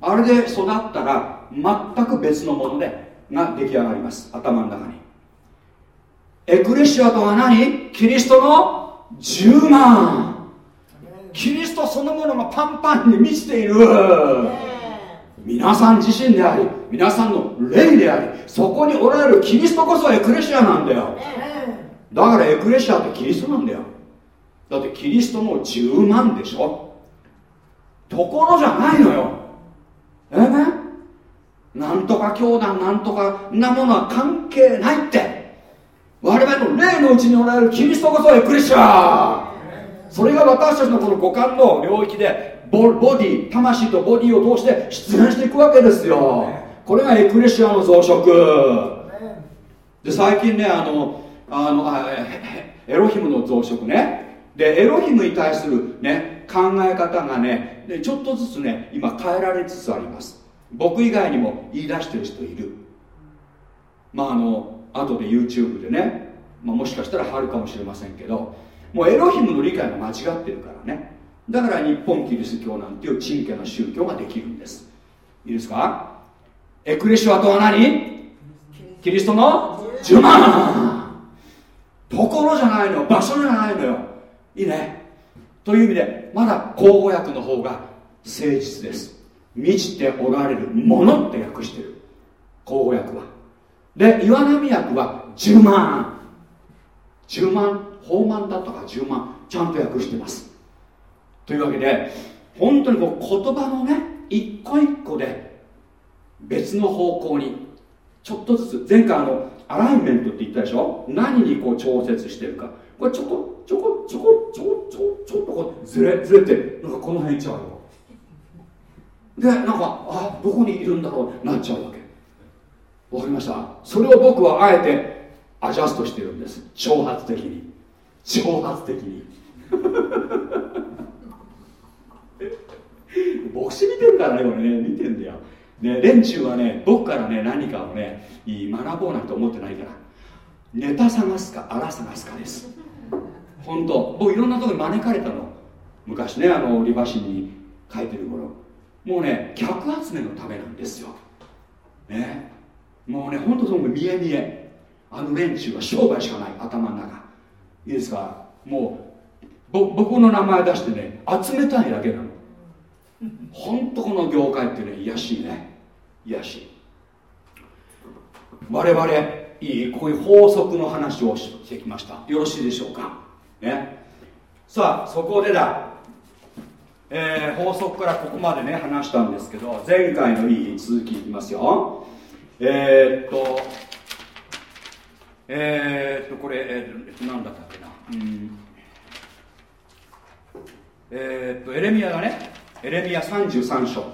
あれで育ったら全く別のもので。が出来上がります。頭の中に。エクレシアとは何？キリストの10万。キリストそのものがパンパンに満ちている。皆さん自身であり皆さんの霊でありそこにおられるキリストこそエクレシアなんだよ。だからエクレシアってキリストなんだよ。だってキリストの10万でしょ。ところじゃないのよ。ええね？なんとか教団なんとかなものは関係ないって。我々の霊のうちにおられるキリストこそエクレシア。それが私たちのこの五感の領域でボボディ魂とボディを通して出現していくわけですよ。これがエクレシアの増殖。で最近ねあのあのあエロヒムの増殖ね。でエロヒムに対するね考え方がねちょっとずつね今変えられつつあります。僕以外にも言い出してる人いる。まああの後で YouTube でね、まあ、もしかしたら貼るかもしれませんけどもうエロヒムの理解が間違ってるからね。だから日本キリスト教なんていう珍家の宗教ができるんです。いいですか？エクレシアとは何？キリストの10万ところじゃないの場所じゃないのよ。いいね。という意味でまだ口語訳の方が誠実です。満ちておられるものって訳してる。口語訳は。で岩波訳は10万。10万豊満だったか10万ちゃんと訳してます。というわけで本当にこう言葉のね一個一個で別の方向にちょっとずつ前回あのアライメントって言ったでしょ？何にこう調節してるか。これちょこちょこちょこちょこちょこちょっとこうずれずれてなんかこの辺いっちゃうよ。でなんかあどこにいるんだろうなっちゃうわけ。わかりました。それを僕はあえてアジャストしてるんです。挑発的に。挑発的に。*laughs* 牧師見てるからねこれね。見てんだよ。ね連中はね僕からね何かをね学ぼうなんて思ってないから。ネタ探すか荒探すかです。本当。僕いろんなところに招かれたの。昔ねあのリバシンに書いてる頃もうね客集めのためなんですよ。ね。もうね本当その見え見え。あの連中は商売しかない頭の中。いいですか？もう僕の名前出してね集めたいだけなの。本当この業界ってね癒しいね。癒しい。我々いい？こういう法則の話をしてきました。よろしいでしょうか？ね。さあそこでだ、えー、法則からここまでね話したんですけど前回のいい続きいきますよ。えー、っとえー、っとこれ、えー、何だったっけな。うん。え、っとエレミアがねエレミア33章。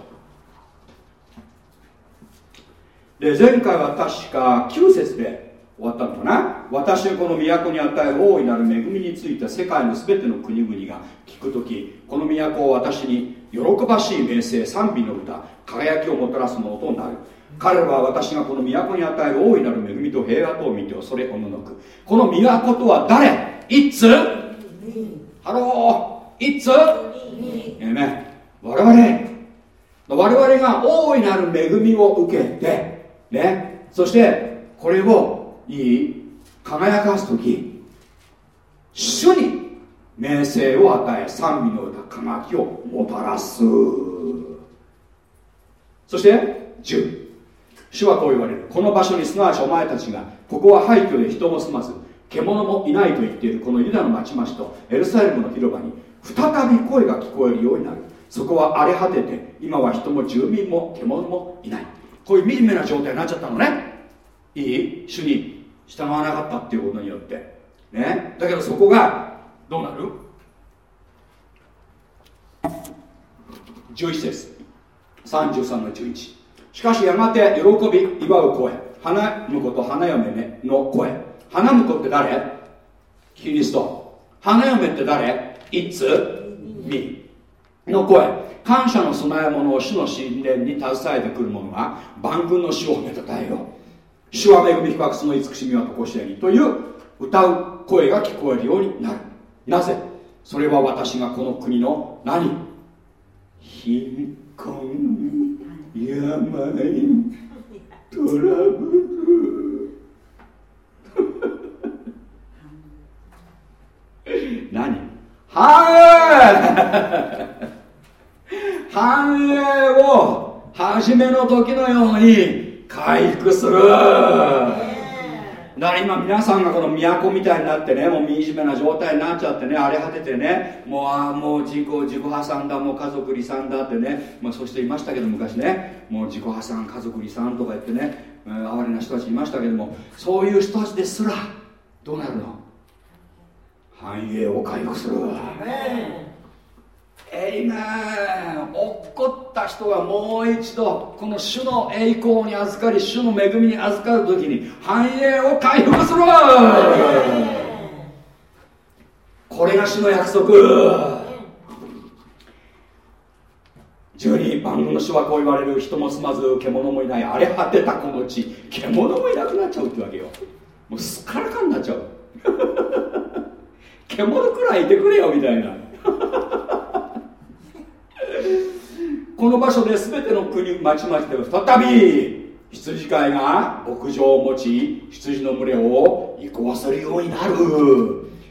で前回は確か9節で終わったのかな？私はこの都に与える大いなる恵みについて世界の全ての国々が聞く時この都を私に喜ばしい名声賛美の歌輝きをもたらすものとなる。彼らは私がこの都に与える大いなる恵みと平和とを見て恐れおののくこの都とは誰？いつ？ Hello！いつ？えめ我々。我々が大いなる恵みを受けてね。そしてこれをいい？輝かす時主に名声を与え賛美の歌輝きをもたらす。そして10主はこう言われる。この場所にすなわちお前たちがここは廃墟で人も住まず獣もいないと言っている。このユダの町々とエルサレムの広場に再び声が聞こえるようになる。そこは荒れ果てて今は人も住民も獣もいない。こういう惨めな状態になっちゃったのね。いい主に従わなかったっていうことによって。ね。だけどそこがどうなる？11節。33の11しかしやがて喜び祝う声。花婿と花嫁の声。花婿って誰？キリスト。花嫁って誰 ?It's me の声。感謝の供え物を主の神殿に携えてくる者は万軍の主を褒めたたえよ。主は恵み深くその慈しみはとこしえにという歌う声が聞こえるようになる。なぜ？それは私がこの国の何？貧困病トラブル何？はい繁栄を初めの時のように回復する。だから今皆さんがこの都みたいになってねもう惨めな状態になっちゃってね荒れ果ててねもうあもう自己自己破産だもう家族離散だってね、まあ、そしていましたけど昔ねもう自己破産家族離散とか言ってね、えー、哀れな人たちいましたけどもそういう人たちですらどうなるの？繁栄を回復する。エイメン。落っこった人がもう一度この主の栄光に預かり主の恵みに預かる時に繁栄を回復するこれが主の約束。12番組の主はこう言われる。人も住まず獣もいない。荒れ果てたこの地。獣もいなくなっちゃうってわけよ。もうすっからかになっちゃう。獣くらいいてくれよみたいな。この場所で全ての国町々で再び羊飼いが牧場を持ち羊の群れを移行するようになる。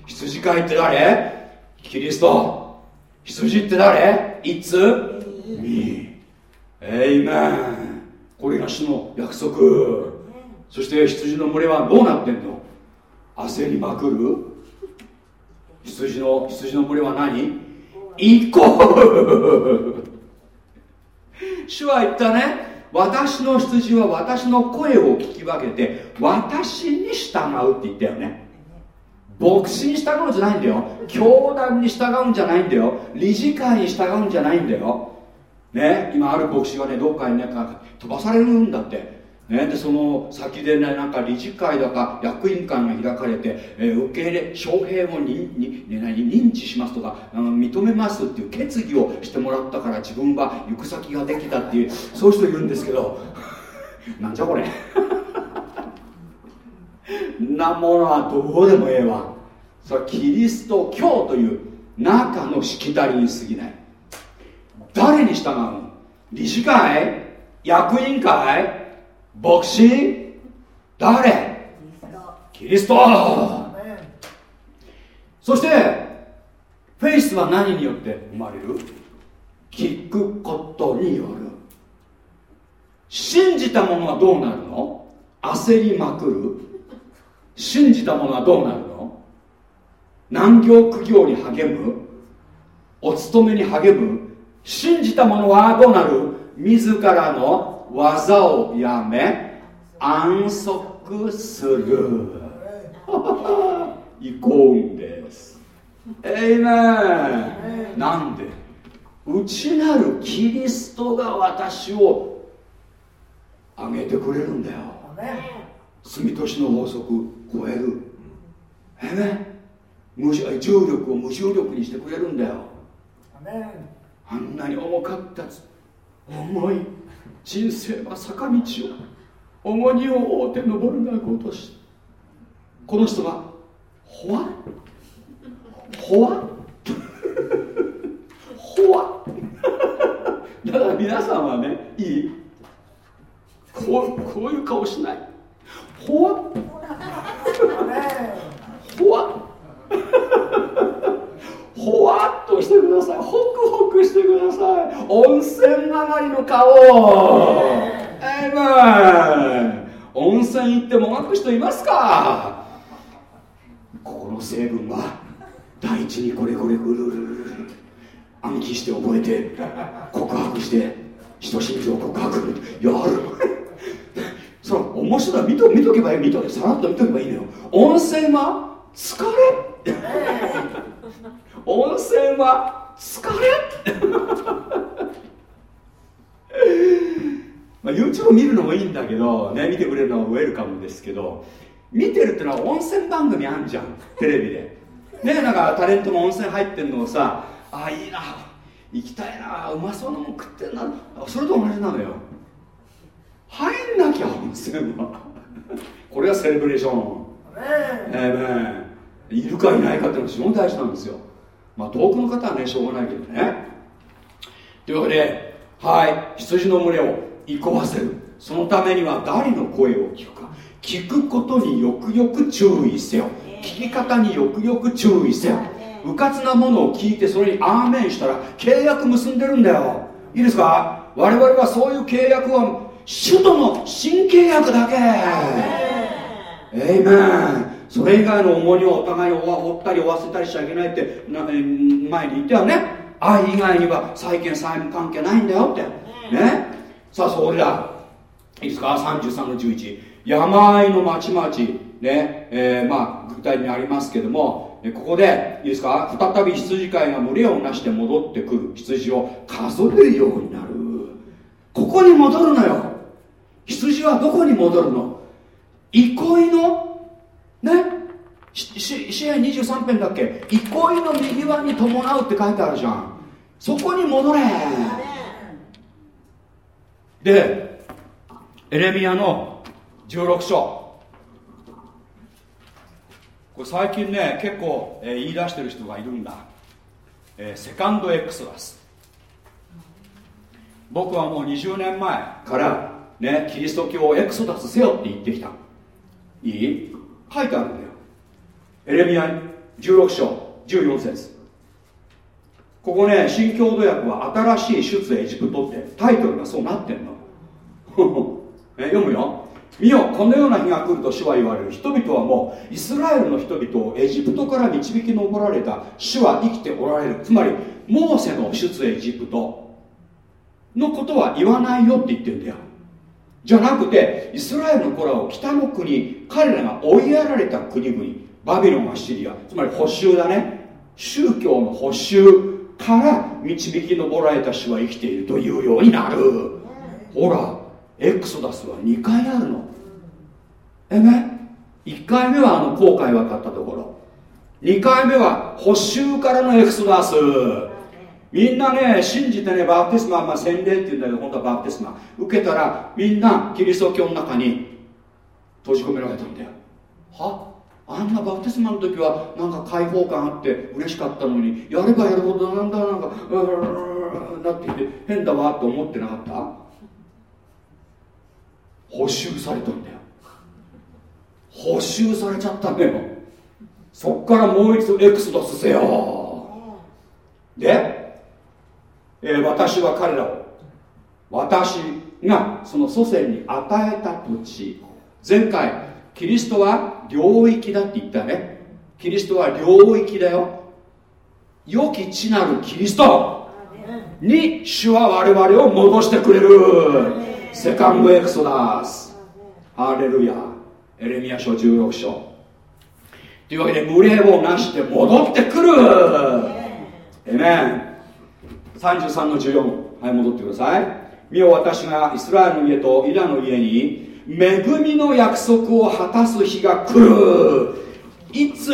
羊飼いって誰？キリスト。羊って誰？いつ？みエイメンこれが主の約束。そして羊の群れはどうなってんの？焦りまくる？羊の羊の群れは何？行こう主は言ったね私の羊は私の声を聞き分けて私に従うって言ったよね。牧師に従うんじゃないんだよ。教団に従うんじゃないんだよ。理事会に従うんじゃないんだよ。ね今ある牧師がねどっかにね飛ばされるんだって。ね、でその先でねなんか理事会だか役員会が開かれて、えー、受け入れ招聘をにに、ね、認知しますとかあの認めますっていう決議をしてもらったから自分は行く先ができたっていうそういう人いるんですけど *laughs* なんじゃこれ。*laughs* なものはどうでもええわ。それキリスト教という中のしきたりに過ぎない。誰に従うの？理事会？役員会？牧師誰？キリスト。そしてフェイスは何によって生まれる？聞くことによる。信じたものはどうなるの？焦りまくる。信じたものはどうなるの？難行苦行に励む。お勤めに励む。信じたものはどうなる？自らの技をやめ安息する。行こうんです。えいめなんで？内なるキリストが私をあげてくれるんだよ。住としの法則超える。えめ無重力を無重力にしてくれるんだよ。あんなに重かった重い人生は坂道を重荷を負うて登るがごとし。この人がほわ？ほわ？ほわ？*laughs* だから皆さんはねいい？こうこういう顔しない？ほわ？ほわ？*laughs* ほわっとしてください。ホクホクしてください。温泉上がりの顔。えいま温泉行ってもがく人いますか？ここの成分は大地にこれこれぐるるるる暗記して覚えて告白して人心情告白。やる。その面白い。見と見とけばいい。見とけ。さらっと見とけばいいのよ。温泉は疲れ。温泉は疲れ *laughs* まあ YouTube 見るのもいいんだけどね見てくれるのはウェルカムですけど見てるってのは温泉番組あんじゃんテレビで。*laughs* ねなんかタレントも温泉入ってんのをさあいいな行きたいなうまそうなもん食ってんなそれと同じなのよ。入んなきゃ温泉は。*laughs* これがセレブレーション。ええー、いるかいないかっていうのが非常に大事なんですよ。まあ遠くの方はねしょうがないけどね。というわけではい。羊の群れを憩わせる。そのためには誰の声を聞くか。聞くことによくよく注意せよ。聞き方によくよく注意せよ。うかつなものを聞いてそれにアーメンしたら契約結んでるんだよ。いいですか？我々はそういう契約は首都の新契約だけ。えいめんそれ以外の重荷をお互いに負ったり負わせたりしちゃいけないって前に言ったよね。愛以外には債権債務関係ないんだよって。ね。さあそれだ。いいですか？33の11山あいの町々。ね。えー、まあ具体にありますけども。ここでいいですか？再び羊飼いが群れをなして戻ってくる。羊を数えるようになる。ここに戻るのよ。羊はどこに戻るの？憩いのね。支援23編だっけ？憩いの右輪に伴うって書いてあるじゃん。そこに戻れ。でエレミアの16章。これ最近ね結構、えー、言い出してる人がいるんだ、えー、セカンドエクソダス。僕はもう20年前からねキリスト教をエクソダスせよって言ってきた。いい？書いてあるんだよ。エレミア16章14節。ここね新共同訳は新しい出エジプトってタイトルがそうなってんの。*laughs* え読むよ。見よこのような日が来ると主は言われる。人々はもうイスラエルの人々をエジプトから導き上られた主は生きておられる。つまりモーセの出エジプトのことは言わないよって言ってるんだよ。じゃなくてイスラエルの子らを北の国彼らが追いやられた国々バビロンアシリアつまり補修だね。宗教の補修から導き上られた主は生きているというようになる。ほらエクソダスは2回あるの。えね1回目はあの後悔分かったところ。2回目は補修からのエクソダス。みんなね信じてねバプテスマ、まあ、洗礼っていうんだけど本当はバプテスマ。受けたらみんなキリスト教の中に閉じ込められたんだよ。は？あんなバプテスマの時はなんか開放感あって嬉しかったのにやればやるほどなんだなんかうなっていて変だわって思ってなかった？補修されたんだよ。補修されちゃったんだよ。そっからもう一度エクソダスせよ。で、えー、私は彼らを私がその祖先に与えた土地。前回キリストは領域だって言ったね。キリストは領域だよ。良き地なるキリストに主は我々を戻してくれる。セカンドエクソダス。ハレルヤ。エレミア書16章。というわけで群れをなして戻ってくる。えめ33の14はい戻ってください。見よ私がイスラエルの家とイラの家に恵みの約束を果たす日が来る。いつ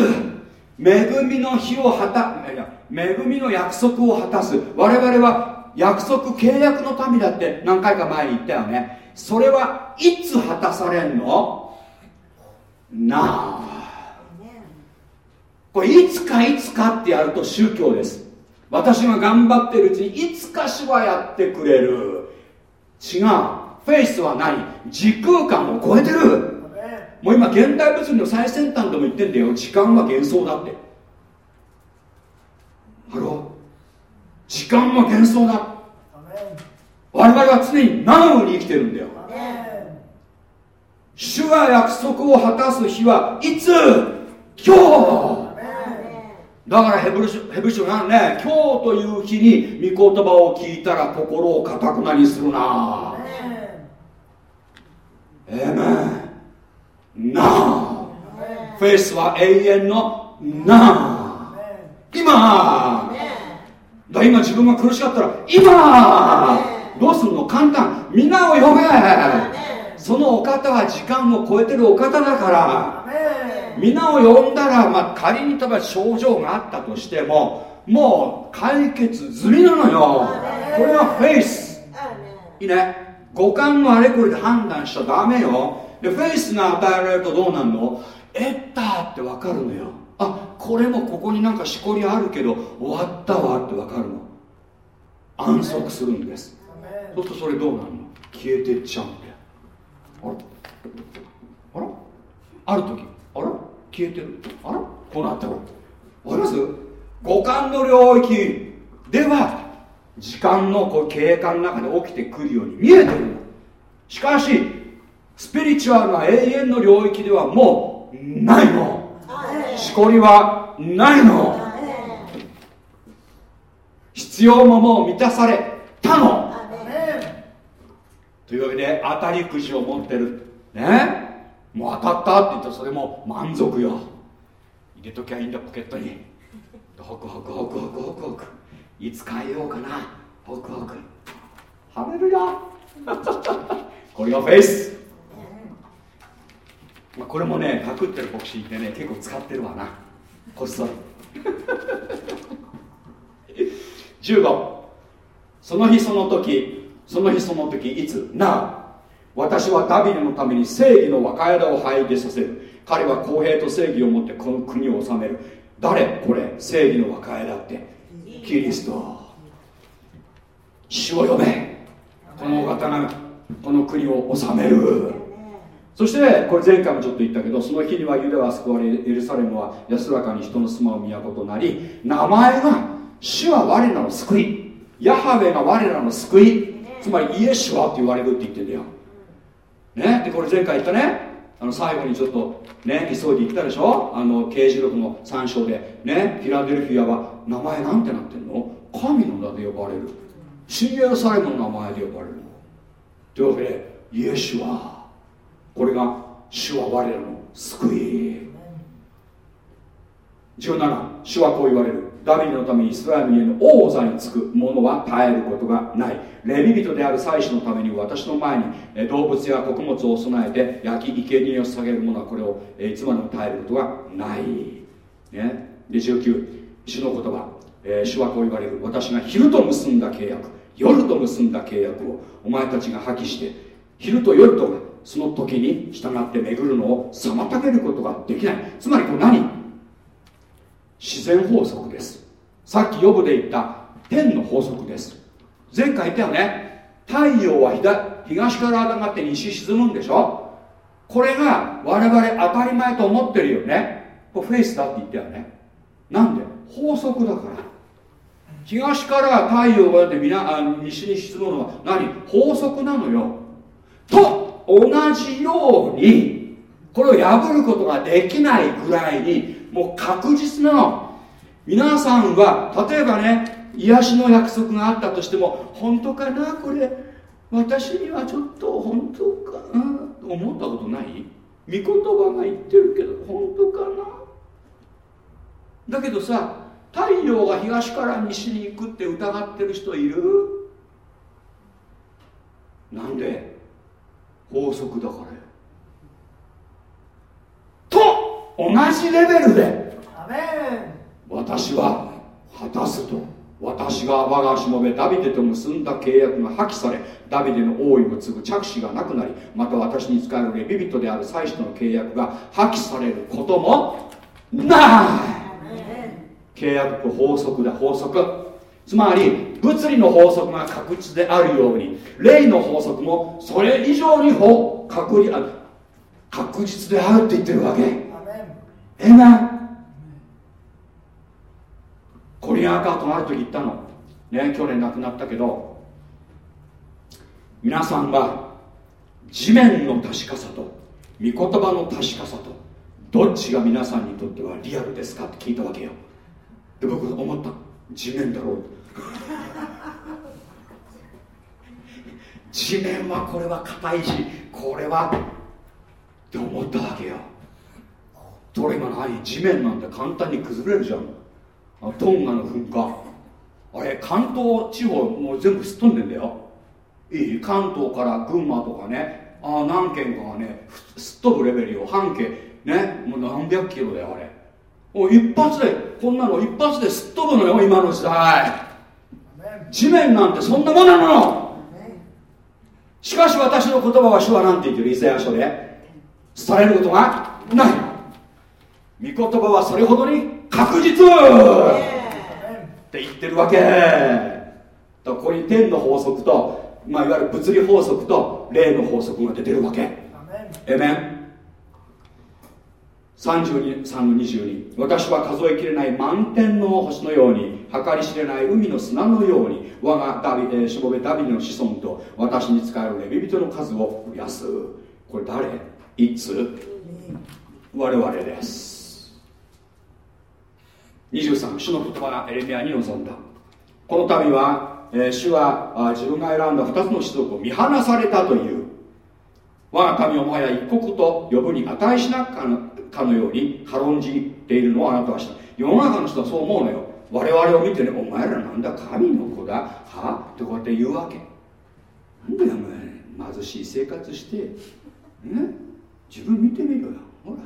恵みの日を果た恵みの約束を果たす。我々は約束契約の民だって何回か前に言ったよね。それはいつ果たされんの？なあ。これいつかいつかってやると宗教です私が頑張ってるうちにいつか主はやってくれる。違う。フェイスは何時空間を超えてる。もう今現代物理の最先端でも言ってんだよ。時間は幻想だって。 Hello。時間は幻想だ。我々は常に now に生きてるんだよ。主が約束を果たす日はいつ？今日。だからヘブルヘブル書なんね今日という日に御言葉を聞いたら心をかたくなにするな。エメン。な。フェイスは永遠のな。今。だ今自分が苦しかったら今。どうするの？簡単。皆を呼べ。そのお方は時間を超えてるお方だから皆を呼んだら、まあ、仮に例えば症状があったとしてももう解決済みなのよ。これはフェイス。いいね。五感のあれこれで判断しちゃダメよ。でフェイスが与えられるとどうなるの？得たって分かるのよ。あこれもここになんかしこりあるけど終わったわって分かるの。安息するんです。そうするとそれどうなるの？消えてっちゃうんだよ。あら？あら？ある時消えてる。あら？こうなったの？分かります？五感の領域。では時間のこう経過の中で起きてくるように見えてるの。しかしスピリチュアルな永遠の領域ではもうないの。しこりはないの。必要ももう満たされたの。というわけで当たりくじを持ってる。ね？もう当たったって言ったらそれも満足よ。入れときゃいいんだポケットに。ホクホクホクホクホク。ホクいつ変えようかな。ホクホク。はめるよ。*laughs* これがフェイス。まあ、これもねパクってる牧師いてね結構使ってるわな。こっそり。*laughs* 15その日その時その日その時いつ？な私はダビデのために正義の若枝を拝出させる。彼は公平と正義を持ってこの国を治める。誰これ正義の若枝って。キリスト。主を呼べ。このお方がこの国を治める。そしてこれ前回もちょっと言ったけどその日にはユダは救われエルサレムは安らかに人の住まう都となり名前が主は我らの救い。ヤハウェが我らの救い。つまりイエシュアって言われるって言ってんだよ。ね。でこれ前回言ったね。あの最後にちょっとね急いで言ったでしょ？あの刑事録の参照で。ねフィラデルフィアは名前なんてなってんの？神の名で呼ばれる。新エルサレムの名前で呼ばれるというわけでイエシュはこれが主は我らの救い。17主はこう言われるダビデのためにイスラエルにの王座につく者は耐えることがない。レビ人である祭司のために私の前に動物や穀物を備えて焼き生贄を捧げる者はこれをいつまでも耐えることがない、ね、で19主の言葉、え、主はこう言われる。私が昼と結んだ契約夜と結んだ契約をお前たちが破棄して昼と夜とその時に従って巡るのを妨げることができない。つまりこれ何？自然法則です。さっき予部で言った天の法則です。前回言ったよね。太陽は東から上がって西沈むんでしょ。これが我々当たり前と思ってるよね。これフェイスだって言ったよね。なんで？法則だから。東から太陽がって西に沈むのは。何？法則なのよ。と同じようにこれを破ることができないぐらいにもう確実なの。皆さんは例えばね癒しの約束があったとしても本当かなこれ？私にはちょっと本当かな？と思ったことない？御言葉が言ってるけど本当かな？だけどさ太陽が東から西に行くって疑ってる人いる？なんで？法則だからと同じレベルで。私は果たすと私が我がしもべダビデと結んだ契約が破棄されダビデの王位を継ぐ着手がなくなりまた私に仕えるレビビトである祭司との契約が破棄されることもない。契約法則だ法則。つまり物理の法則が確実であるように霊の法則もそれ以上に確確実であるって言ってるわけえな。コリアンカートがある時言ったの。ね去年亡くなったけど。皆さんは地面の確かさと御言葉の確かさとどっちが皆さんにとってはリアルですかって聞いたわけよ。で僕思った。地面だろう。地面はこれは硬いしこれはって思ったわけよ。それがない地面なんて簡単に崩れるじゃん。トンガの噴火。あれ関東地方もう全部すっ飛んでんだよ。いい？関東から群馬とかね。あ何県かがねすっ飛ぶレベルよ。半径。ね？もう何百キロだよあれ。もう一発でこんなの一発ですっ飛ぶのよ今の時代。地面なんてそんなものなの。しかし私の言葉は主は何て言ってるイザヤ書で。伝えることがない御言葉はそれほどに確実。って言ってるわけ。ここに天の法則と、まあ、いわゆる物理法則と霊の法則が出てるわけ。えめん32 3の22私は数えきれない満天の星のように計り知れない海の砂のように我がダビ、えー、しもべダビデの子孫と私に使えるレビ人の数を増やす。これ誰？いつ？我々です23主の言葉がエレミアに臨んだ。この度は、えー、主は自分が選んだ2つの種族を見放されたという。我が神をもはや一国と呼ぶに値しなかかのように軽んじているのをあなたはした。世の中の人はそう思うのよ。我々を見てねお前らなんだ神の子だ。は？ってこうやって言うわけ。なんだよお前。貧しい生活して。ね自分見てみろよ。ほら。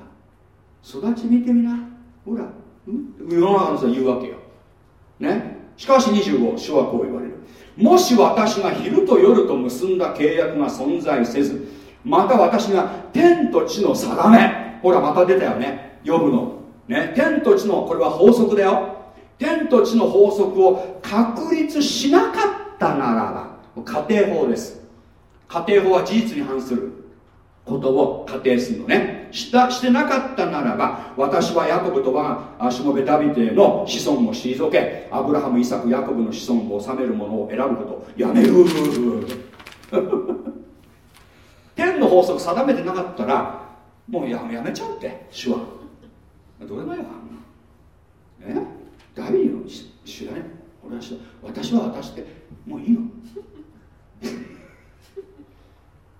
育ち見てみな。ほら。世の中の人は言うわけよ。ね？しかし25主はこう言われる。もし私が昼と夜と結んだ契約が存在せずまた私が天と地の定め。ほらまた出たよね。呼ぶの。ね？天と地のこれは法則だよ。天と地の法則を確立しなかったならば家庭法です。家庭法は事実に反することを仮定するのね。したしてなかったならば私はヤコブとはしもべダビデの子孫を退けアブラハムイサクヤコブの子孫を治めるものを選ぶことやめる。*laughs* 天の法則定めてなかったらもうややめちゃうって主は。どれもよえ？ダビデの主だね。私私は私でもういいのっ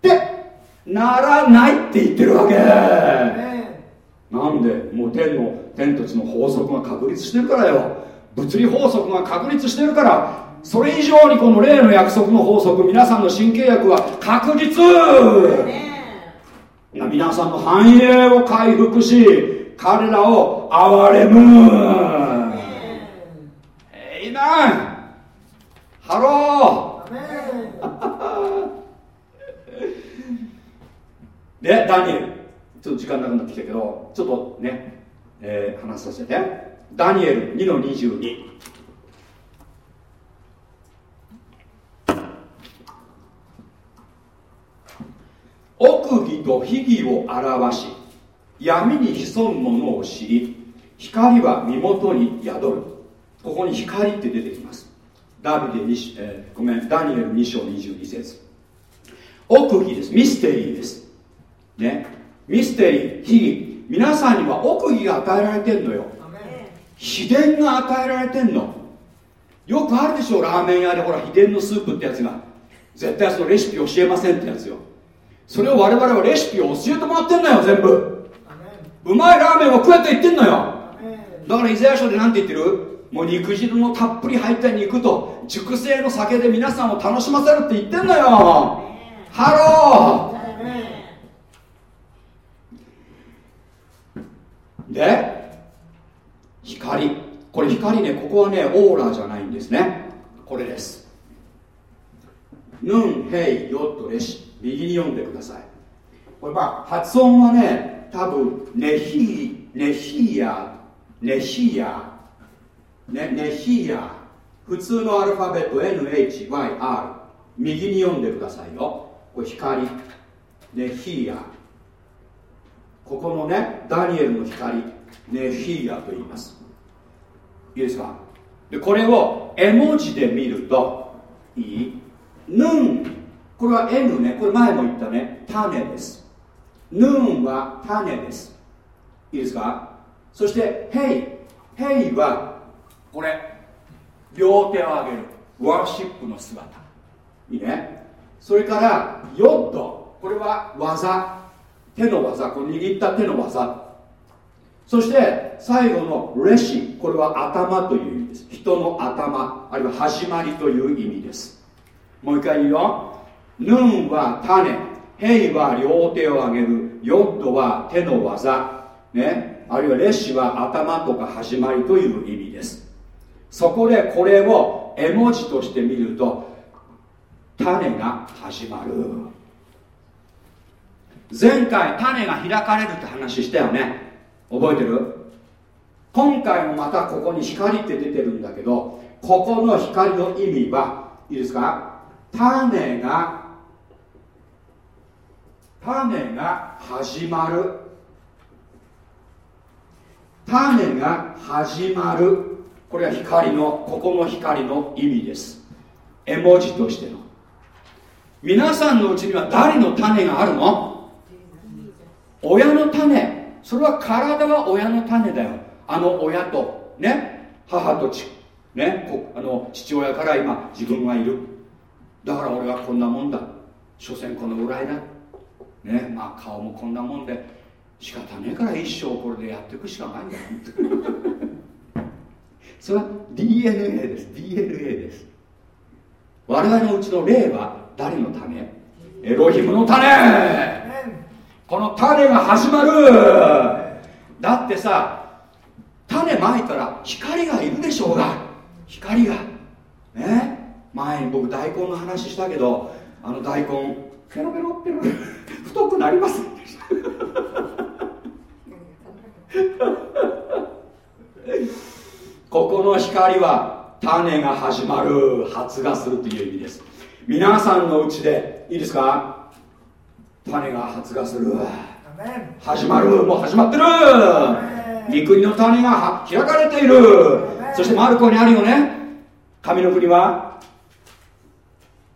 てならないって言ってるわけ。なんでもう天の天と地の法則が確立してるからよ。物理法則が確立してるからそれ以上にこの例の約束の法則皆さんの新契約は確実。皆さんの繁栄を回復し彼らを憐れむ。えいな。ハローでダニエル。ちょっと時間なくなってきたけどちょっとね、えー、話させて。ダニエル2の22奥義と秘義を表し闇に潜むものを知り光は御許に宿る。ここに光って出てきます。ダビデ2、えー、ごめんダニエル2章22節。奥義です。ミステリーです。ね。ミステリー秘義皆さんには奥義が与えられてんのよ。秘伝が与えられてんの。よくあるでしょラーメン屋で。ほら秘伝のスープってやつが。絶対そのレシピ教えませんってやつよ。それを我々はレシピを教えてもらってんのよ全部。うまいラーメンを食えって言ってんのよ。だからイザヤ書で何て言ってる？もう肉汁のたっぷり入った肉と熟成の酒で皆さんを楽しませるって言ってんのよ。ハローで光。これ光ねここはねオーラじゃないんですね。これです。ヌンヘイヨッドレシ右に読んでください。これまあ発音はね多分ネヒーネヒーヤネヒーヤねネヒーヤ普通のアルファベット NHYR 右に読んでくださいよ。これ光。ネヒーヤここのねダニエルの光ネヒーヤと言います。いいですか？でこれを絵文字で見るといい？ヌン。これは N ね。これ前も言ったね。種です。ヌンは種です。いいですか？そしてヘイ。ヘイはこれ両手を上げる worship の姿。いいね。それからヨッド。これは技。手の技この握った手の技。そして最後のレシこれは頭という意味です。人の頭あるいは始まりという意味です。もう一回言うよ。ヌンは種ヘイは両手を上げるヨッドは手の技。ね。あるいはレシは頭とか始まりという意味です。そこでこれを絵文字として見ると種が始まる。前回種が開かれるって話したよね。覚えてる？今回もまたここに光って出てるんだけどここの光の意味はいいですか？種が種が始まる。種が始まる。これは光のここの光の意味です。絵文字としての。皆さんのうちには誰の種があるの？親の種。それは体は親の種だよ。あの親とね。母とちね。あの父親から今自分がいる。だから俺はこんなもんだ。所詮このぐらいだね。まあ顔もこんなもんで。仕方ねえから一生これでやっていくしかないんだそれは DNA です。DNA です。我々のうちの霊は誰の種？エロヒムの種。この種が始まる。だってさ種まいたら光がいるでしょうが。光が。ね？前に僕大根の話したけどあの大根ペロペロペロ。太くなります。*laughs* ここの光は種が始まる発芽するという意味です。皆さんのうちでいいですか？種が発芽する。始まる。もう始まってる。御国の種が開かれている。そしてマルコにあるよね。神の国は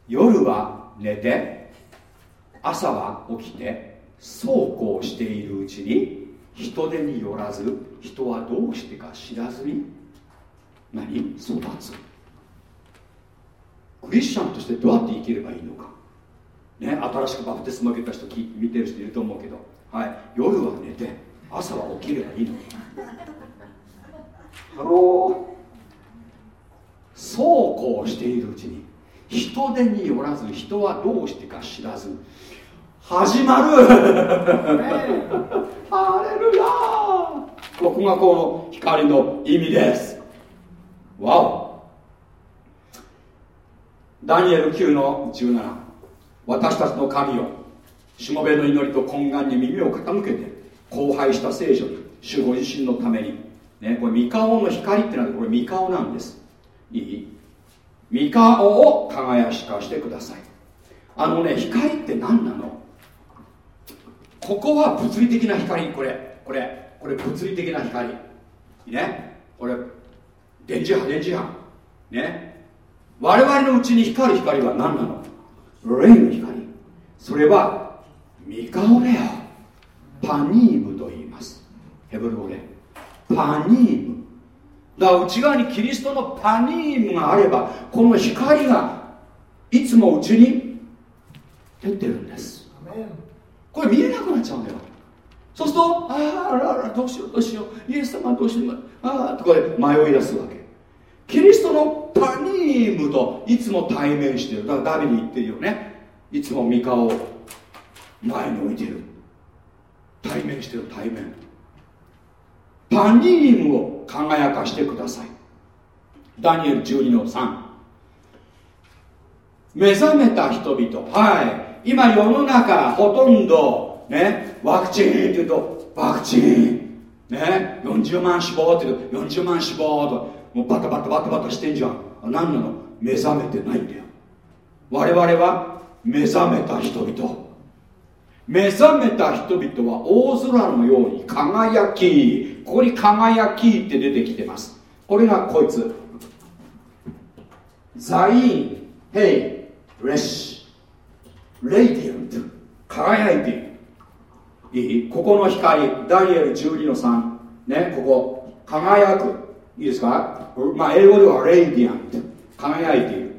夜は寝て朝は起きてそうこうしているうちに人手によらず人はどうしてか知らずに何？育つ。クリスチャンとしてどうやって生きればいいのかね新しくバプテスマ受けた人見てる人いると思うけどはい夜は寝て朝は起きればいいの。*laughs* Hello。そうこうしているうちに人手によらず人はどうしてか知らず始まる。*laughs* ハレルヤここがこの光の意味です。わおダニエル9の17私たちの神よしもべの祈りと懇願に耳を傾けて荒廃した聖書に主ご自身のためにねこれ三顔の光ってのはこれ三顔なんです。いい。三顔を輝かしてください。あのね光って何なの？ここは物理的な光。これこれこれ物理的な光。ね。これ電磁波電磁波。ね。我々のうちに光る光は何なの？霊の光。それは三顔だよパニームと言います。ヘブル語で。パニーム。だから内側にキリストのパニームがあればこの光がいつもうちに出てるんです。これ見えなくなっちゃうんだよ。そうするとああららどうしようどうしよう。イエス様どうしよう。ああとかで迷い出すわけキリストのパニームといつも対面してる。だからダビデ言ってるよね。いつも三顔を前に置いてる。対面してる対面。パニームを輝かしてください。ダニエル12の3目覚めた人々。はい。今世の中ほとんどねワクチンっていうとワクチン。ね。40万死亡っていうと40万死亡と。もうバタバタバタバタしてんじゃん。何なの？目覚めてないんだよ。我々は目覚めた人々。目覚めた人々は大空のように輝きここに輝きって出てきてます。これがこいつ。ザインヘイレッシレイディアント。輝いている。いい？ここの光。ダニエル12の3ねここ。輝く。いいですか？まあ英語ではレイディアント。輝いている。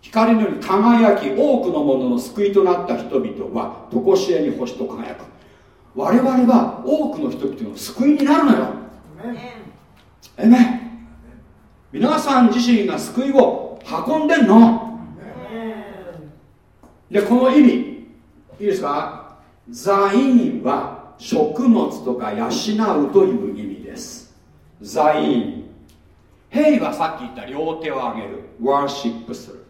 光のように輝き多くのものの救いとなった人々は常しえに星と輝く。我々は多くの人々の救いになるのよ。えめ皆さん自身が救いを運んでんの。でこの意味いいですか？座員は食物とか養うという意味です座員兵はさっき言った両手を上げる。ワーシップする。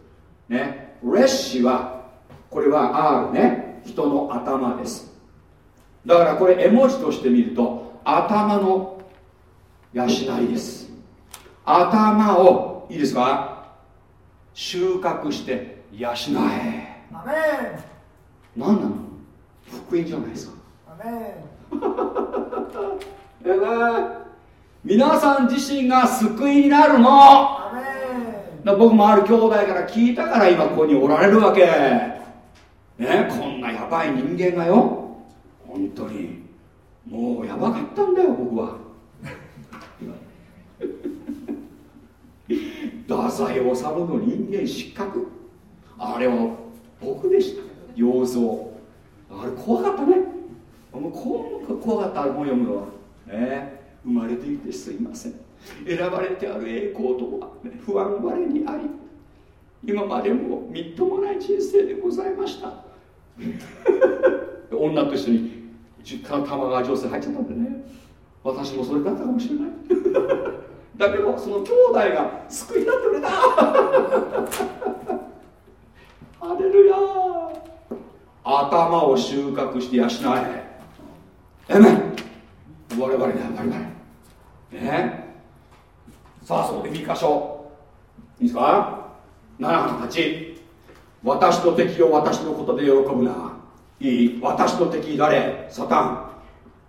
ね。レシはこれは R ね。人の頭です。だからこれ絵文字として見ると頭の養いです。頭をいいですか？収穫して養え何なの？福音じゃないですか。えー、皆さん自身が救いになるの。僕もある兄弟から聞いたから今ここにおられるわけ。ねこんなやばい人間がよ。本当に。もうやばかったんだよ僕は。*laughs* 太宰治の人間失格。あれは僕でした。要造あれ怖かったね。もうこんな怖かった本読むのは。ね生まれていてすいません。選ばれてある栄光とは不安我にあり今までもみっともない人生でございました。*laughs* 女と一緒に玉川女性入っちゃったんでね。私もそれだったかもしれない。*laughs* だけどその兄弟が救いになってくれた。*laughs* ハレルヤ頭を収穫して養え。えめ我々ね我々ね。さあそこで2箇所いいですか？78私の敵を私のことで喜ぶな。いい私の敵誰？サタン。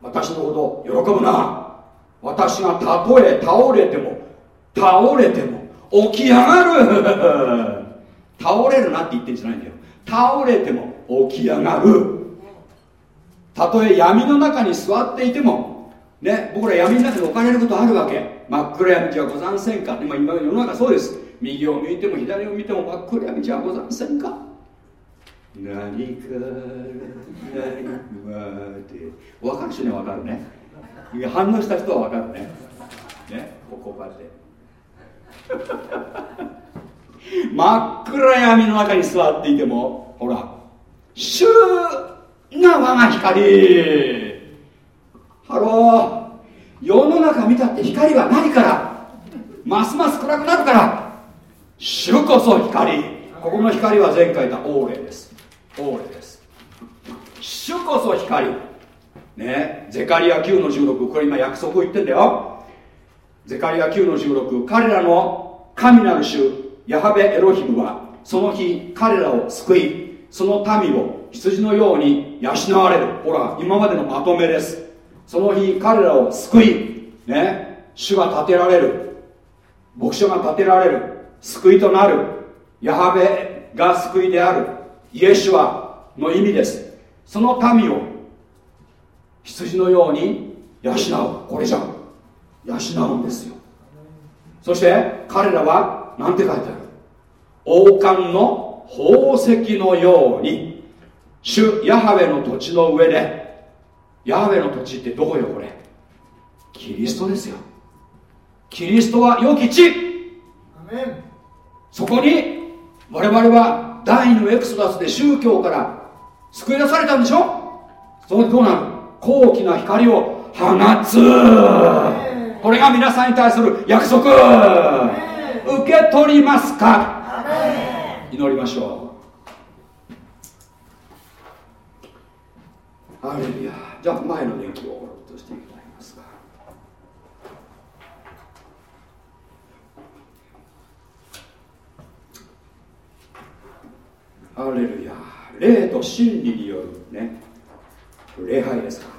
私のこと喜ぶな。私がたとえ倒れても倒れても起き上がる。*laughs* 倒れるなって言ってんじゃないんだよ。倒れても起き上がる。たとえ闇の中に座っていてもね、僕ら闇の中に置かれることあるわけ。真っ暗闇じゃござんせんか。今今世の中そうです。右を向いても左を見ても真っ暗闇じゃござんせんか。何か何まで。分かる人には分かるね。反応した人は分かるね。ねここまで。*laughs* 真っ暗闇の中に座っていてもほら主が我が光。 Hello。世の中見たって光はないから。ますます暗くなるから。主こそ光。ここの光は前回言ったオーレです。オーレです。主こそ光。ねゼカリア9の16これ今約束を言ってんだよ。ゼカリア9の16彼らの神なる主ヤハベエロヒムはその日彼らを救いその民を羊のように養われる。ほら今までのまとめです。その日彼らを救いね主が立てられる。牧師が立てられる。救いとなる。ヤハベが救いである。イエシュアの意味です。その民を羊のように養う。これじゃ養うんですよ。そして彼らは何て書いてある？王冠の宝石のように主ヤハウェの土地の上でヤハウェの土地ってどこよこれ？キリストですよ。キリストは良き地。そこに我々は第二のエクソダスで宗教から救い出されたんでしょ？そこでどうなる？高貴な光を放つ。これが皆さんに対する約束。受け取りますか？祈りましょうアレルヤじゃあ前の電気を落としていただきますがアレルヤ霊と真理によるね礼拝ですか。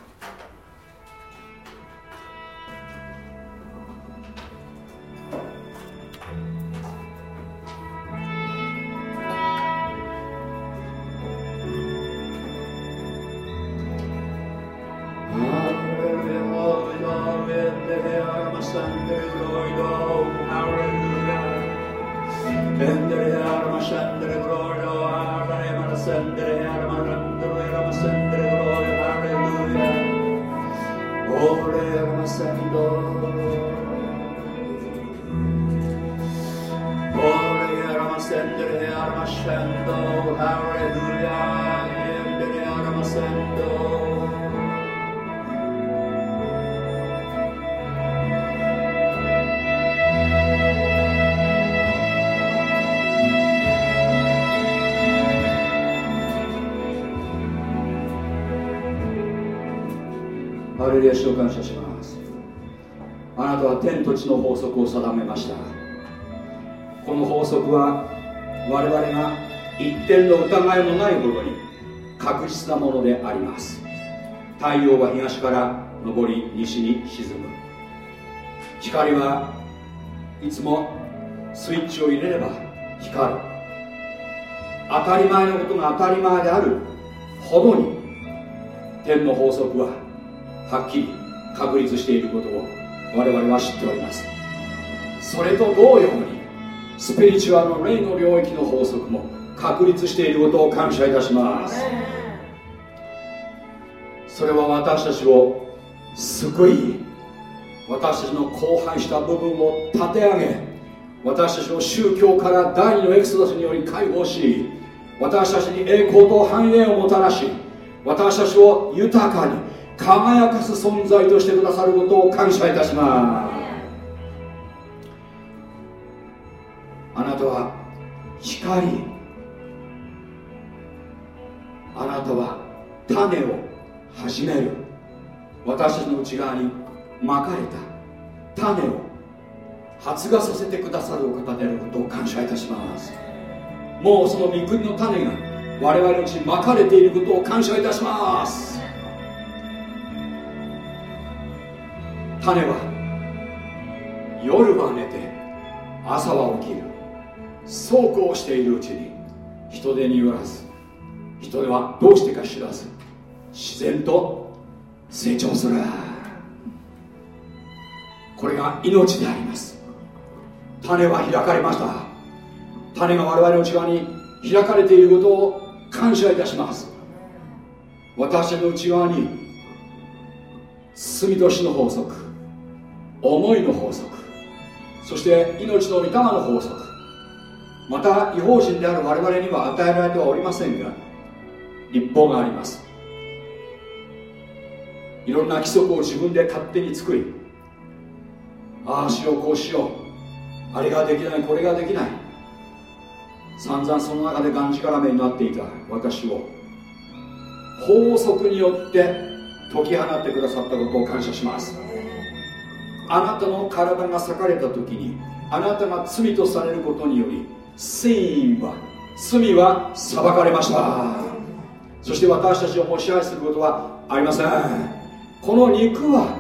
感謝します。あなたは天と地の法則を定めました。この法則は我々が一点の疑いもないほどに確実なものであります。太陽は東から昇り西に沈む。光はいつもスイッチを入れれば光る。当たり前のことが当たり前であるほどに天の法則ははっきり確立していることを我々は知っております。それと同様にスピリチュアルの霊の領域の法則も確立していることを感謝いたします。それは私たちを救い私たちの荒廃した部分を立て上げ私たちを宗教から第二のエクソダスにより解放し私たちに栄光と繁栄をもたらし私たちを豊かに輝かす存在としてくださることを感謝いたします。あなたは光あなたは種を始める私たちの内側にまかれた種を発芽させてくださるお方であることを感謝いたします。もうその御国の種が我々のうちにまかれていることを感謝いたします。種は夜は寝て朝は起きる。そうこうしているうちに人手によらず人手はどうしてか知らず自然と成長する。これが命であります。種は開かれました。種が我々の内側に開かれていることを感謝いたします。私の内側に罪と死の法則思いの法則。そして命の御霊の法則。また違法人である我々には与えられてはおりませんが立法があります。いろんな規則を自分で勝手に作りああしようこうしようあれができないこれができない散々その中でがんじがらめになっていた私を法則によって解き放ってくださったことを感謝します。あなたの体が裂かれた時にあなたが罪とされることにより罪は罪は裁かれました。そして私たちをも支配することはありません。この肉は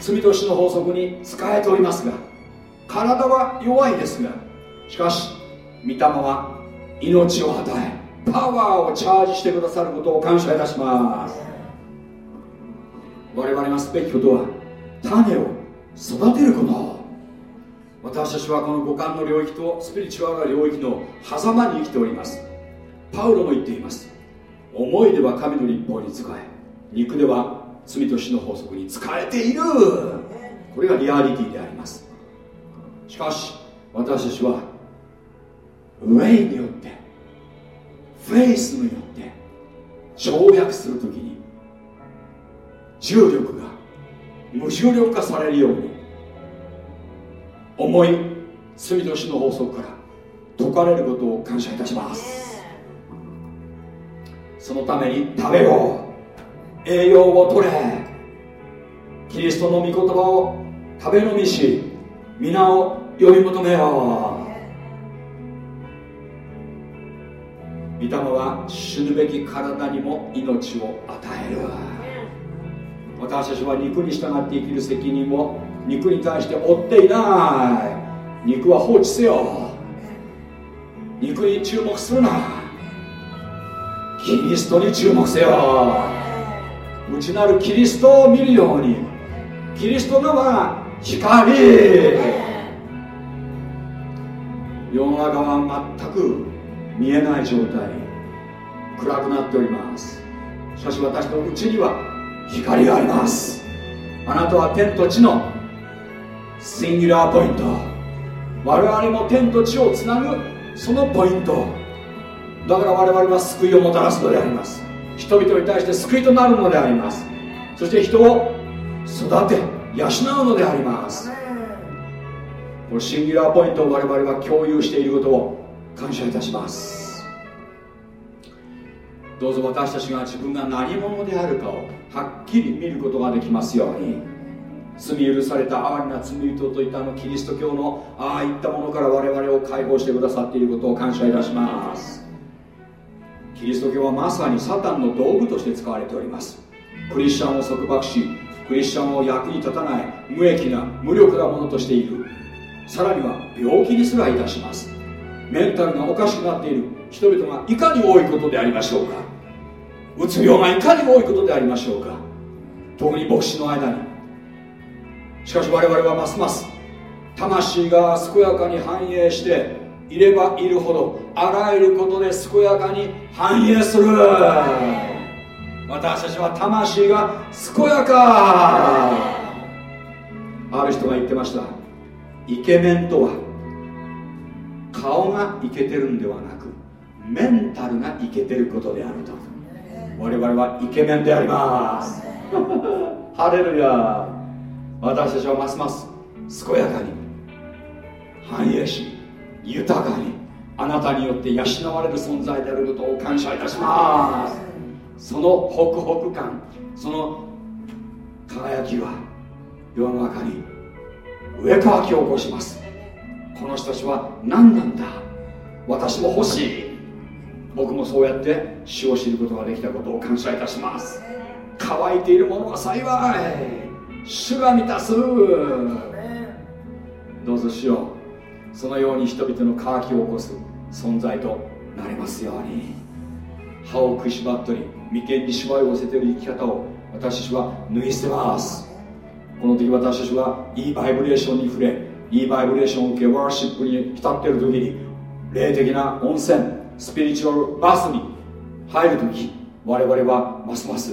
罪と死の法則に使えておりますが体は弱いですがしかし御霊は命を与えパワーをチャージしてくださることを感謝いたします。我々がすべきことは種を育てること私たちはこの五感の領域とスピリチュアルな領域の狭間に生きております。パウロも言っています。思いでは神の立法に使え肉では罪と死の法則に使えている。これがリアリティであります。しかし私たちはウェイによってフェイスによって跳躍するときに重力が無重力化されるように重い罪と死の法則から解かれることを感謝いたします。そのために食べよう栄養を取れ。キリストの御言葉を食べ飲みし皆を呼び求めよう。御霊は死ぬべき体にも命を与える私たちは肉に従って生きる責任を肉に対して負っていない。肉は放置せよ。肉に注目するな。キリストに注目せよ。内なるキリストを見るように。キリストのは光。世の中は全く見えない状態。暗くなっております。しかし私のうちには光があります。あなたは天と地のシンギュラーポイント。我々も天と地をつなぐそのポイント。だから我々は救いをもたらすのであります。人々に対して救いとなるのであります。そして人を育て養うのであります。このシンギュラーポイントを我々は共有していることを感謝いたしますどうぞ私たちが自分が何者であるかをはっきり見ることができますように。罪許された哀れな罪人といったあのキリスト教のああいったものから我々を解放してくださっていることを感謝いたします。キリスト教はまさにサタンの道具として使われております。クリスチャンを束縛しクリスチャンを役に立たない無益な無力なものとしている。さらには病気にすらいたします。メンタルがおかしくなっている。人々がいかに多いことでありましょうか。うつ病がいかに多いことでありましょうか。特に牧師の間に。しかし我々はますます魂が健やかに繁栄していればいるほどあらゆることで健やかに繁栄する。私たちは魂が健やか。ある人が言ってました。イケメンとは顔がイケてるんではなくメンタルがイケてることであると。我々はイケメンであります。*laughs* ハレルヤ。私たちはますます健やかに繁栄し豊かにあなたによって養われる存在であることを感謝いたします。そのホクホク感その輝きは世の中に上乾きを起こします。この人たちは何なんだ？私も欲しい。僕もそうやって死を知ることができたことを感謝いたします。乾いているものは幸い。主が満たす。どうぞしよ。うそのように人々の渇きを起こす存在となりますように。歯を食いしばっとり眉間にしわを寄せている生き方を私たちは脱ぎ捨てます。この時私たちはいいバイブレーションに触れいいバイブレーションを受けワーシップに浸っている時に霊的な温泉スピリチュアルバスに入る時我々はますます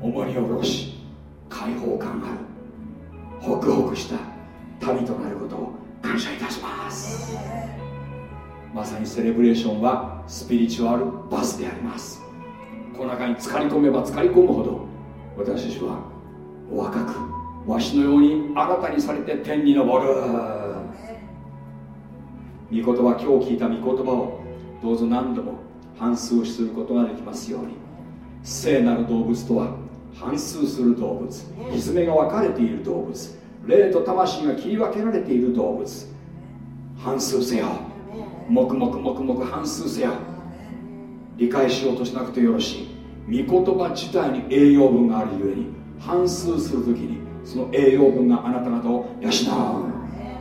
重荷を下ろし解放感ある。ホクホクした旅となることを感謝いたします。まさにセレブレーションはスピリチュアルバスであります。この中に浸かり込めば浸かり込むほど私たちは若くわしのように新たにされて天に昇る。御言葉今日聞いた御言葉をどうぞ何度も反数することができますように。聖なる動物とは反数する動物。蹄が分かれている動物。霊と魂が切り分けられている動物。反数せよ黙々黙々反数せよ理解しようとしなくてよろしい。御言葉自体に栄養分があるゆえに反数するときにその栄養分があなた方を養う。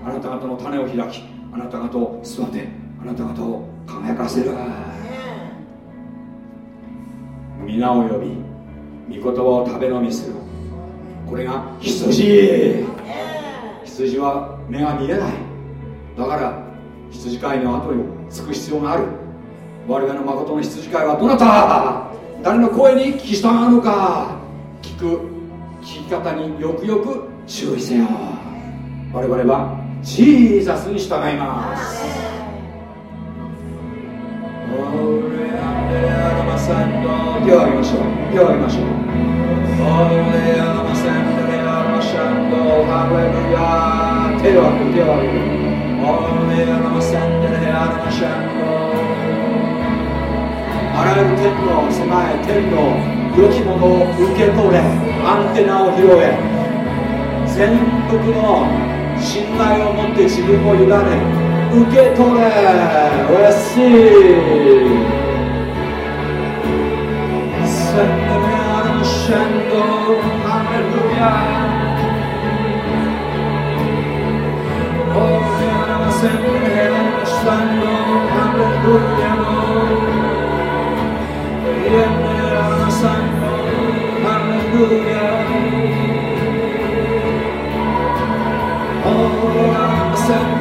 あなた方の種を開きあなた方を育てあなた方を輝かせる。皆を呼び御言葉を食べ飲みする。これが羊。羊は目が見えない。だから羊飼いの後につく必要がある。我々の誠の羊飼いはどなた？誰の声に聞き従うのか？聞く聞き方によくよく注意せよ。我々はジーザスに従います手を挙げましょう手を挙げましょうあらゆる天の備え天の良きものを受け取れアンテナを拾え全幅の信頼を持って自分を委ね受け取れおやすいセンデレアルシェンドハレルヤ Oh, sempre stanno alleluia e sanno alleluia oh sempre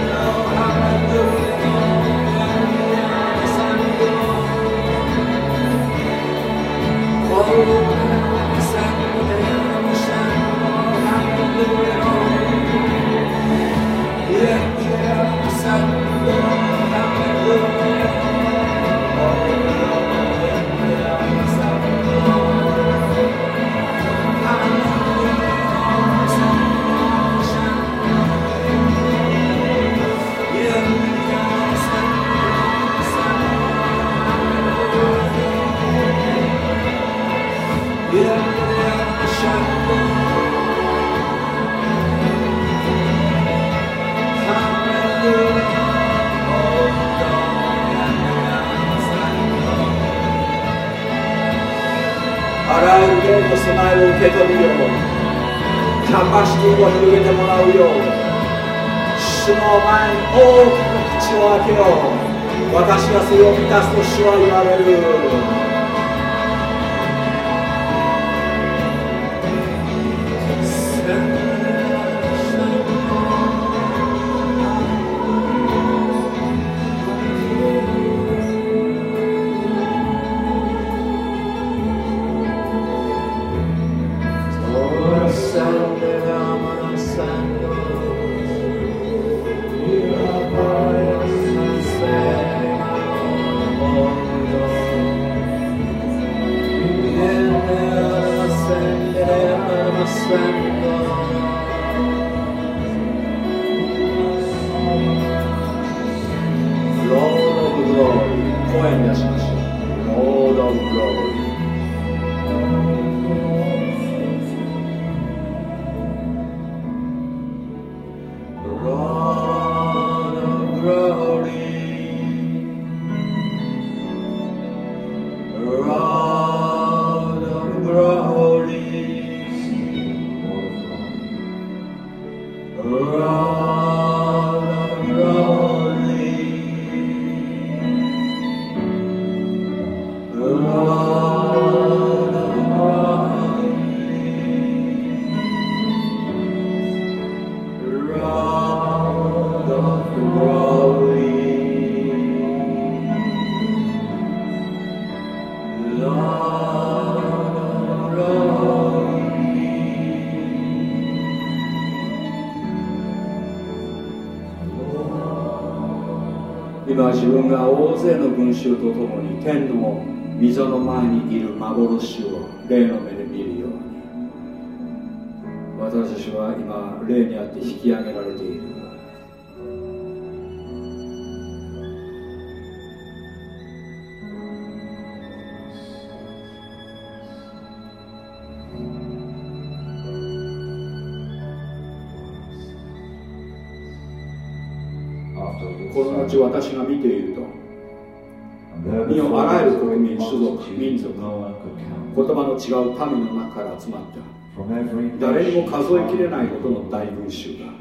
ヤえを受けると備えを受け取るようキャパシティを広げてもらうよう主の前に大きく口を開けよう。私がそれを満たすと主は言われる。今霊にあって引き上げられている。この後私が見ていると。身をあらゆる国民、種族、民族、言葉の違う民の中から集まった。誰にも数えきれないほどの大群衆が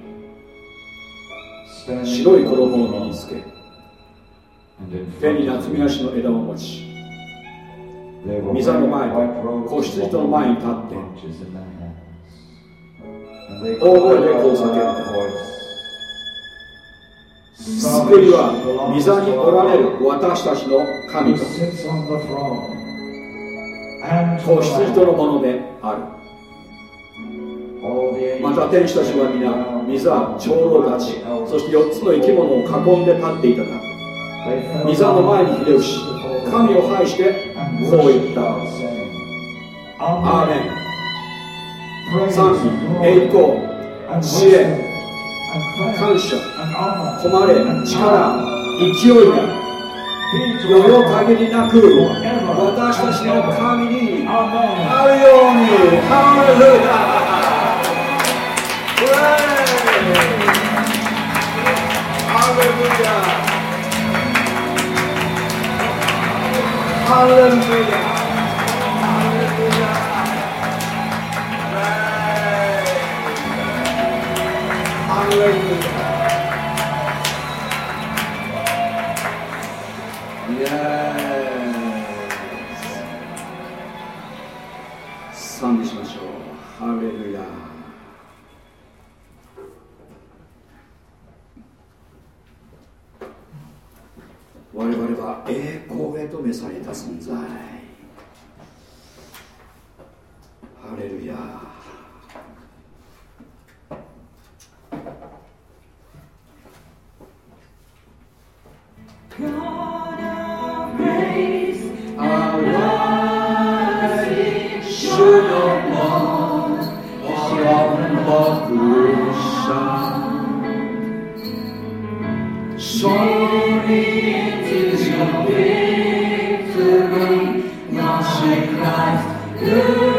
白い衣を身につけ手に夏目足の枝を持ち溝の前と子羊との前に立って大声でこう叫んだ救いは御座におられる私たちの神と。子羊とのものであるまた天使たちは皆御座長老たちそして4つの生き物を囲んで立っていたが御座の前に秀吉神を拝してこう言った。アーメン。賛美栄光。知恵。感謝。誉れ。力。勢いが。余裕限りなく私たちの神にあるように。ハレルヤ。ハレルは栄光へと召された存在ハレルヤー Sorry, is your victory. Christ.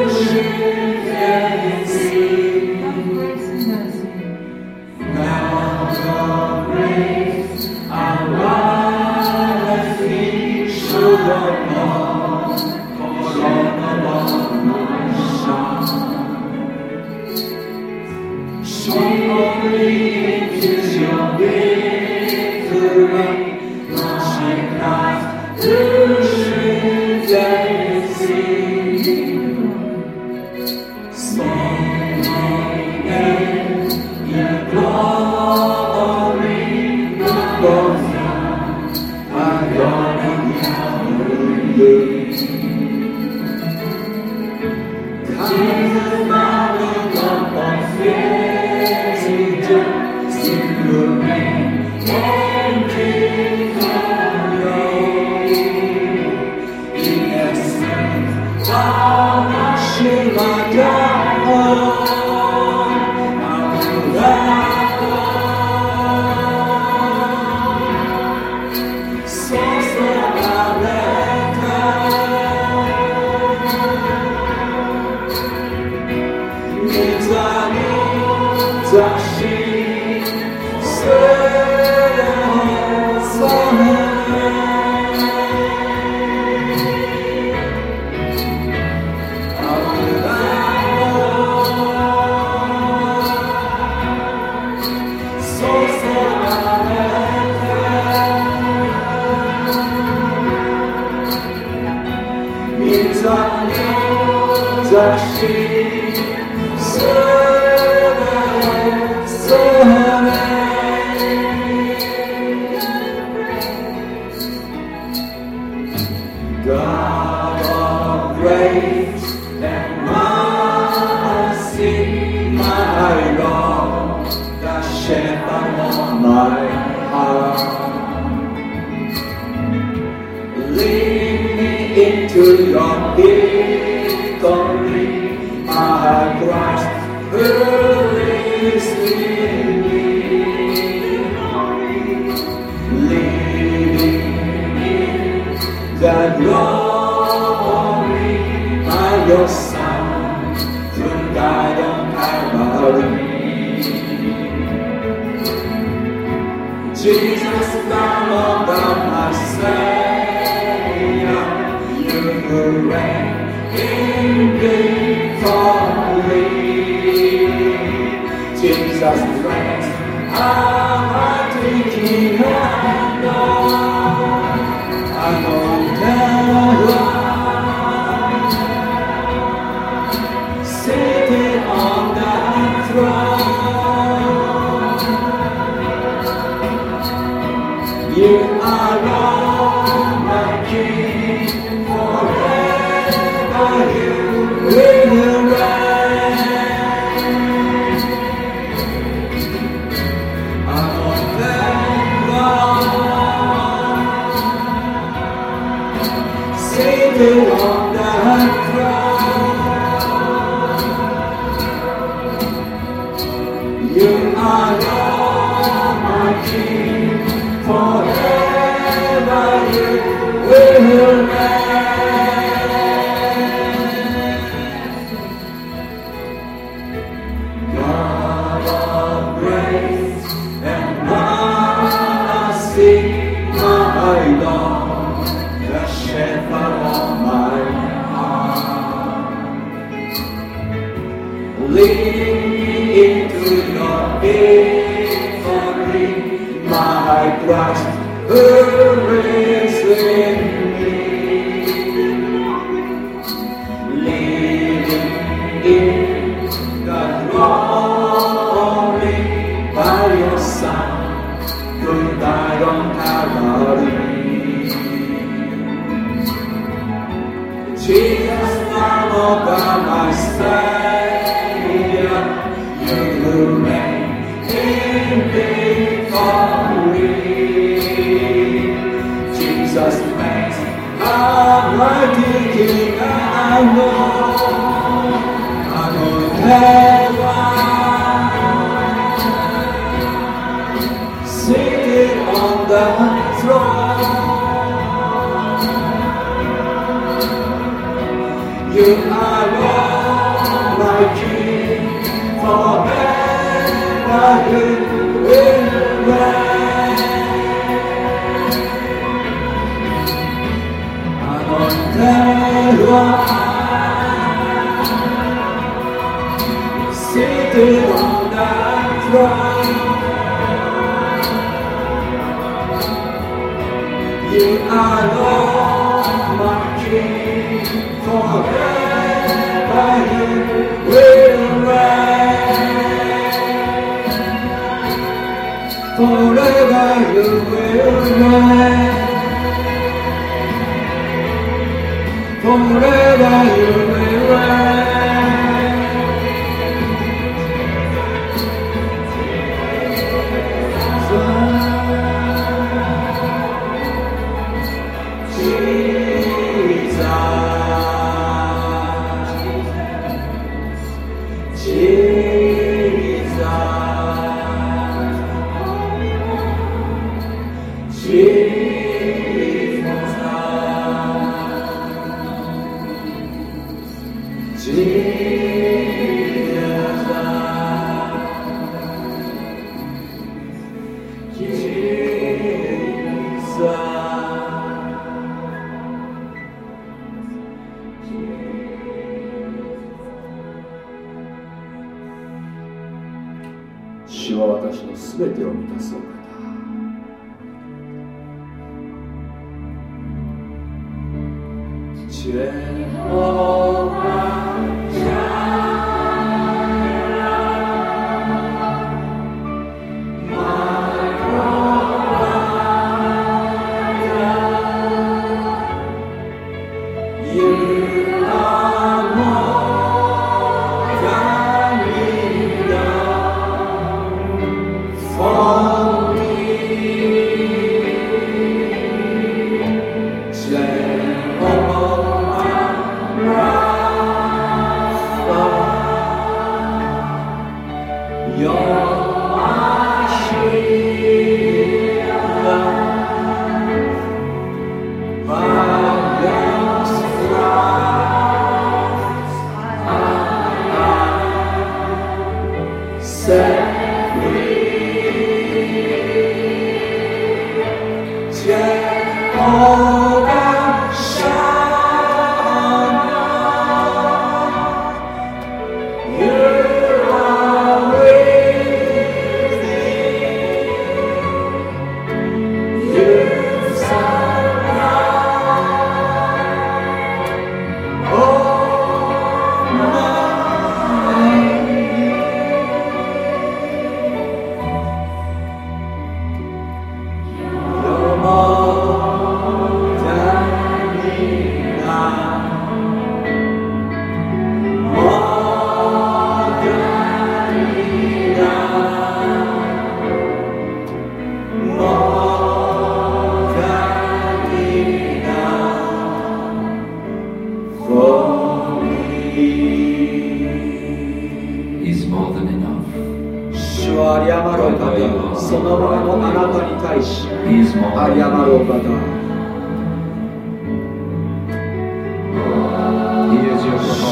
そのもののあなたに対し謝るお方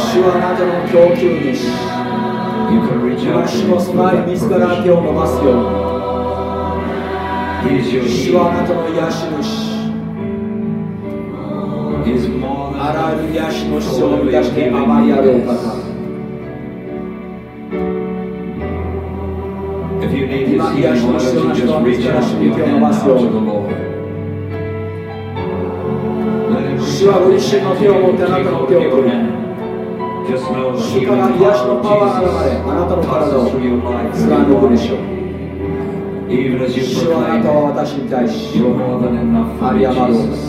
主はあなたの供給主私の備え自ら手を伸ばすように。主はあなたの癒し主あらゆる癒しの必要を満たして甘いあるお方癒しの必要な人は自なしに手を伸ばすように主はご自身の手を持ってあなたの手を取り主から癒しのパワーが流れあなたの体を貫くでしょう。主はあなたは私に対し有り余る。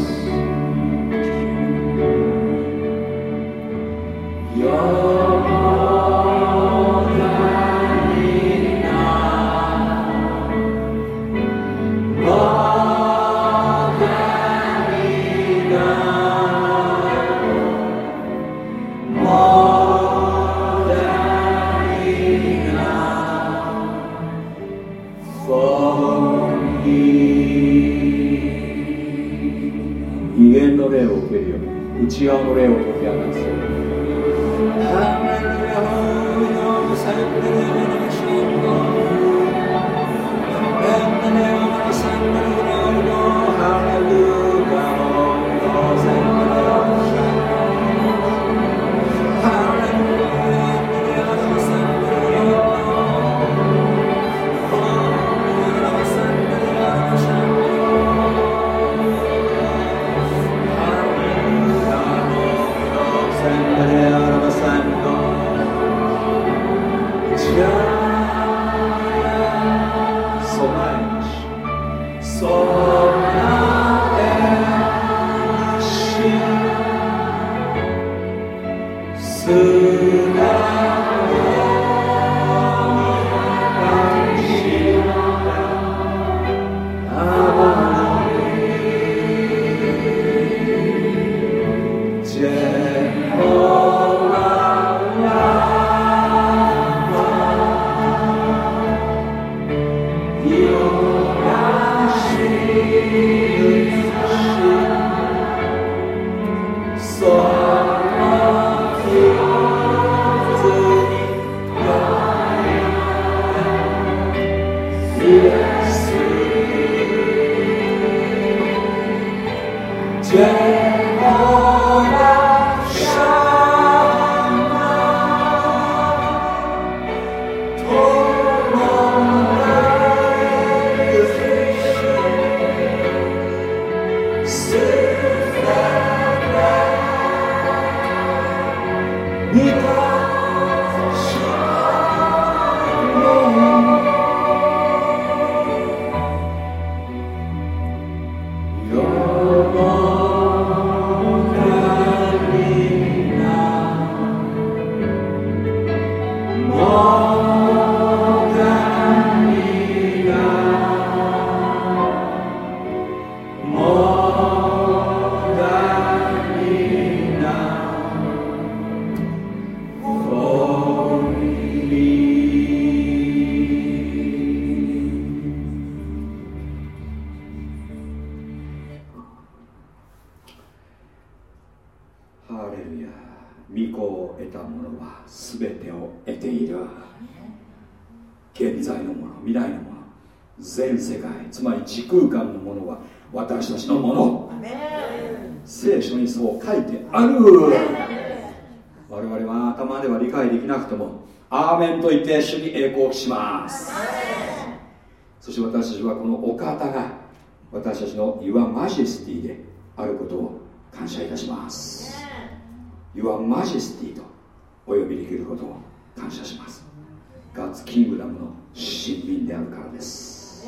謝いたします。Your Majesty とお呼びできることを感謝します。ガッツキングダムの新民であるからです。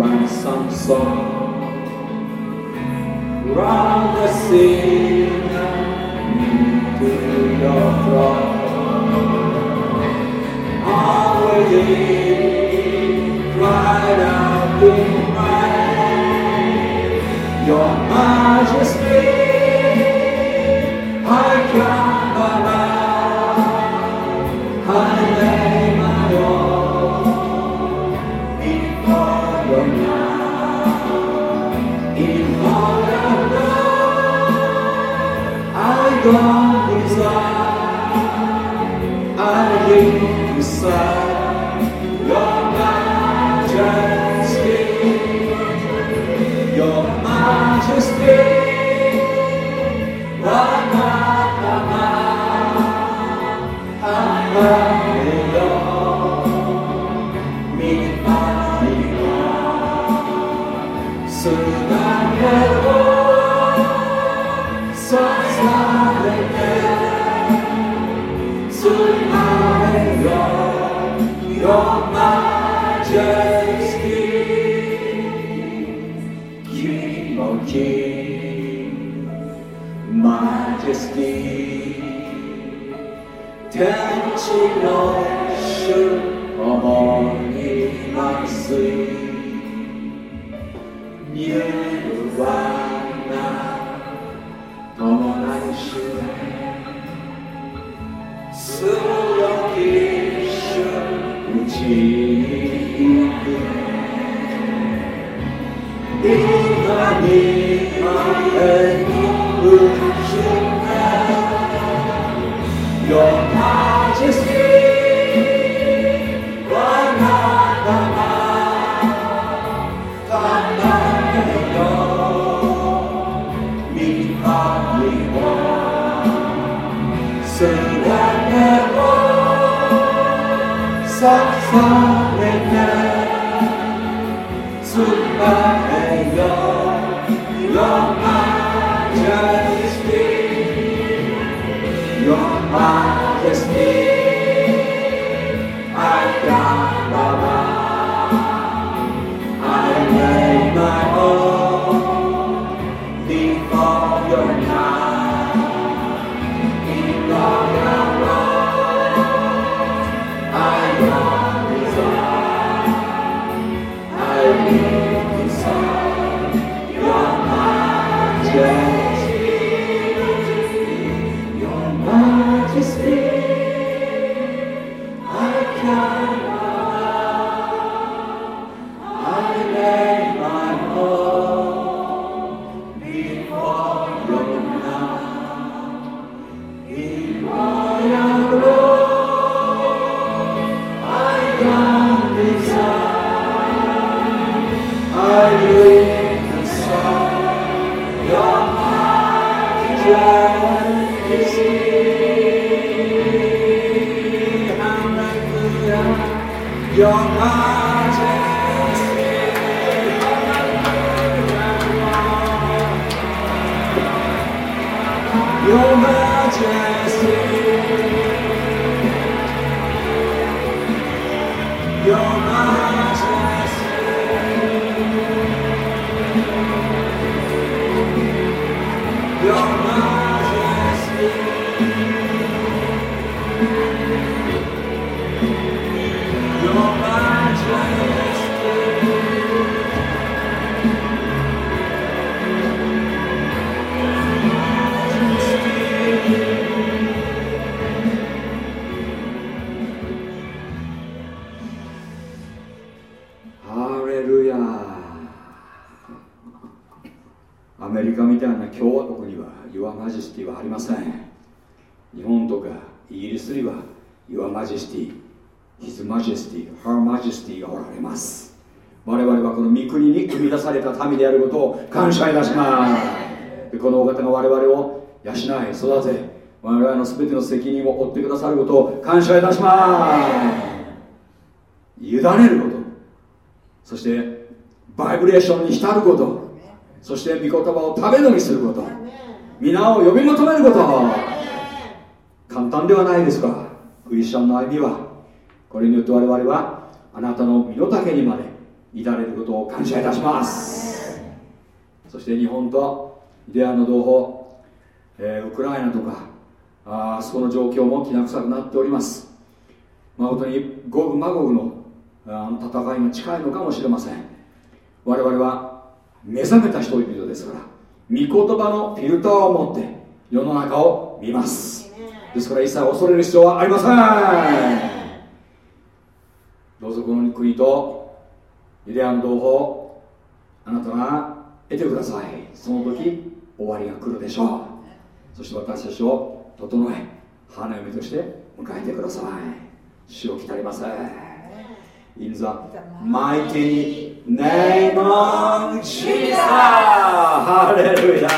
write some song round the sea to your throne. Always. 것 glória. の身の丈にまで至れることを感謝いたします。そして日本とイデアの同胞、えー、ウクライナとかあそこの状況もきな臭くなっております。誠にゴグマゴグのあの戦いが近いのかもしれません。我々は目覚めた人々ですから御言葉のフィルターを持って世の中を見ます。ですから一切恐れる必要はありません。どうぞこの国とユデアの同胞あなたが得てください。その時終わりが来るでしょう。そして私たちを整え花嫁として迎えてください。死をきたりません。In ザマイティネイモン name ハレルヤ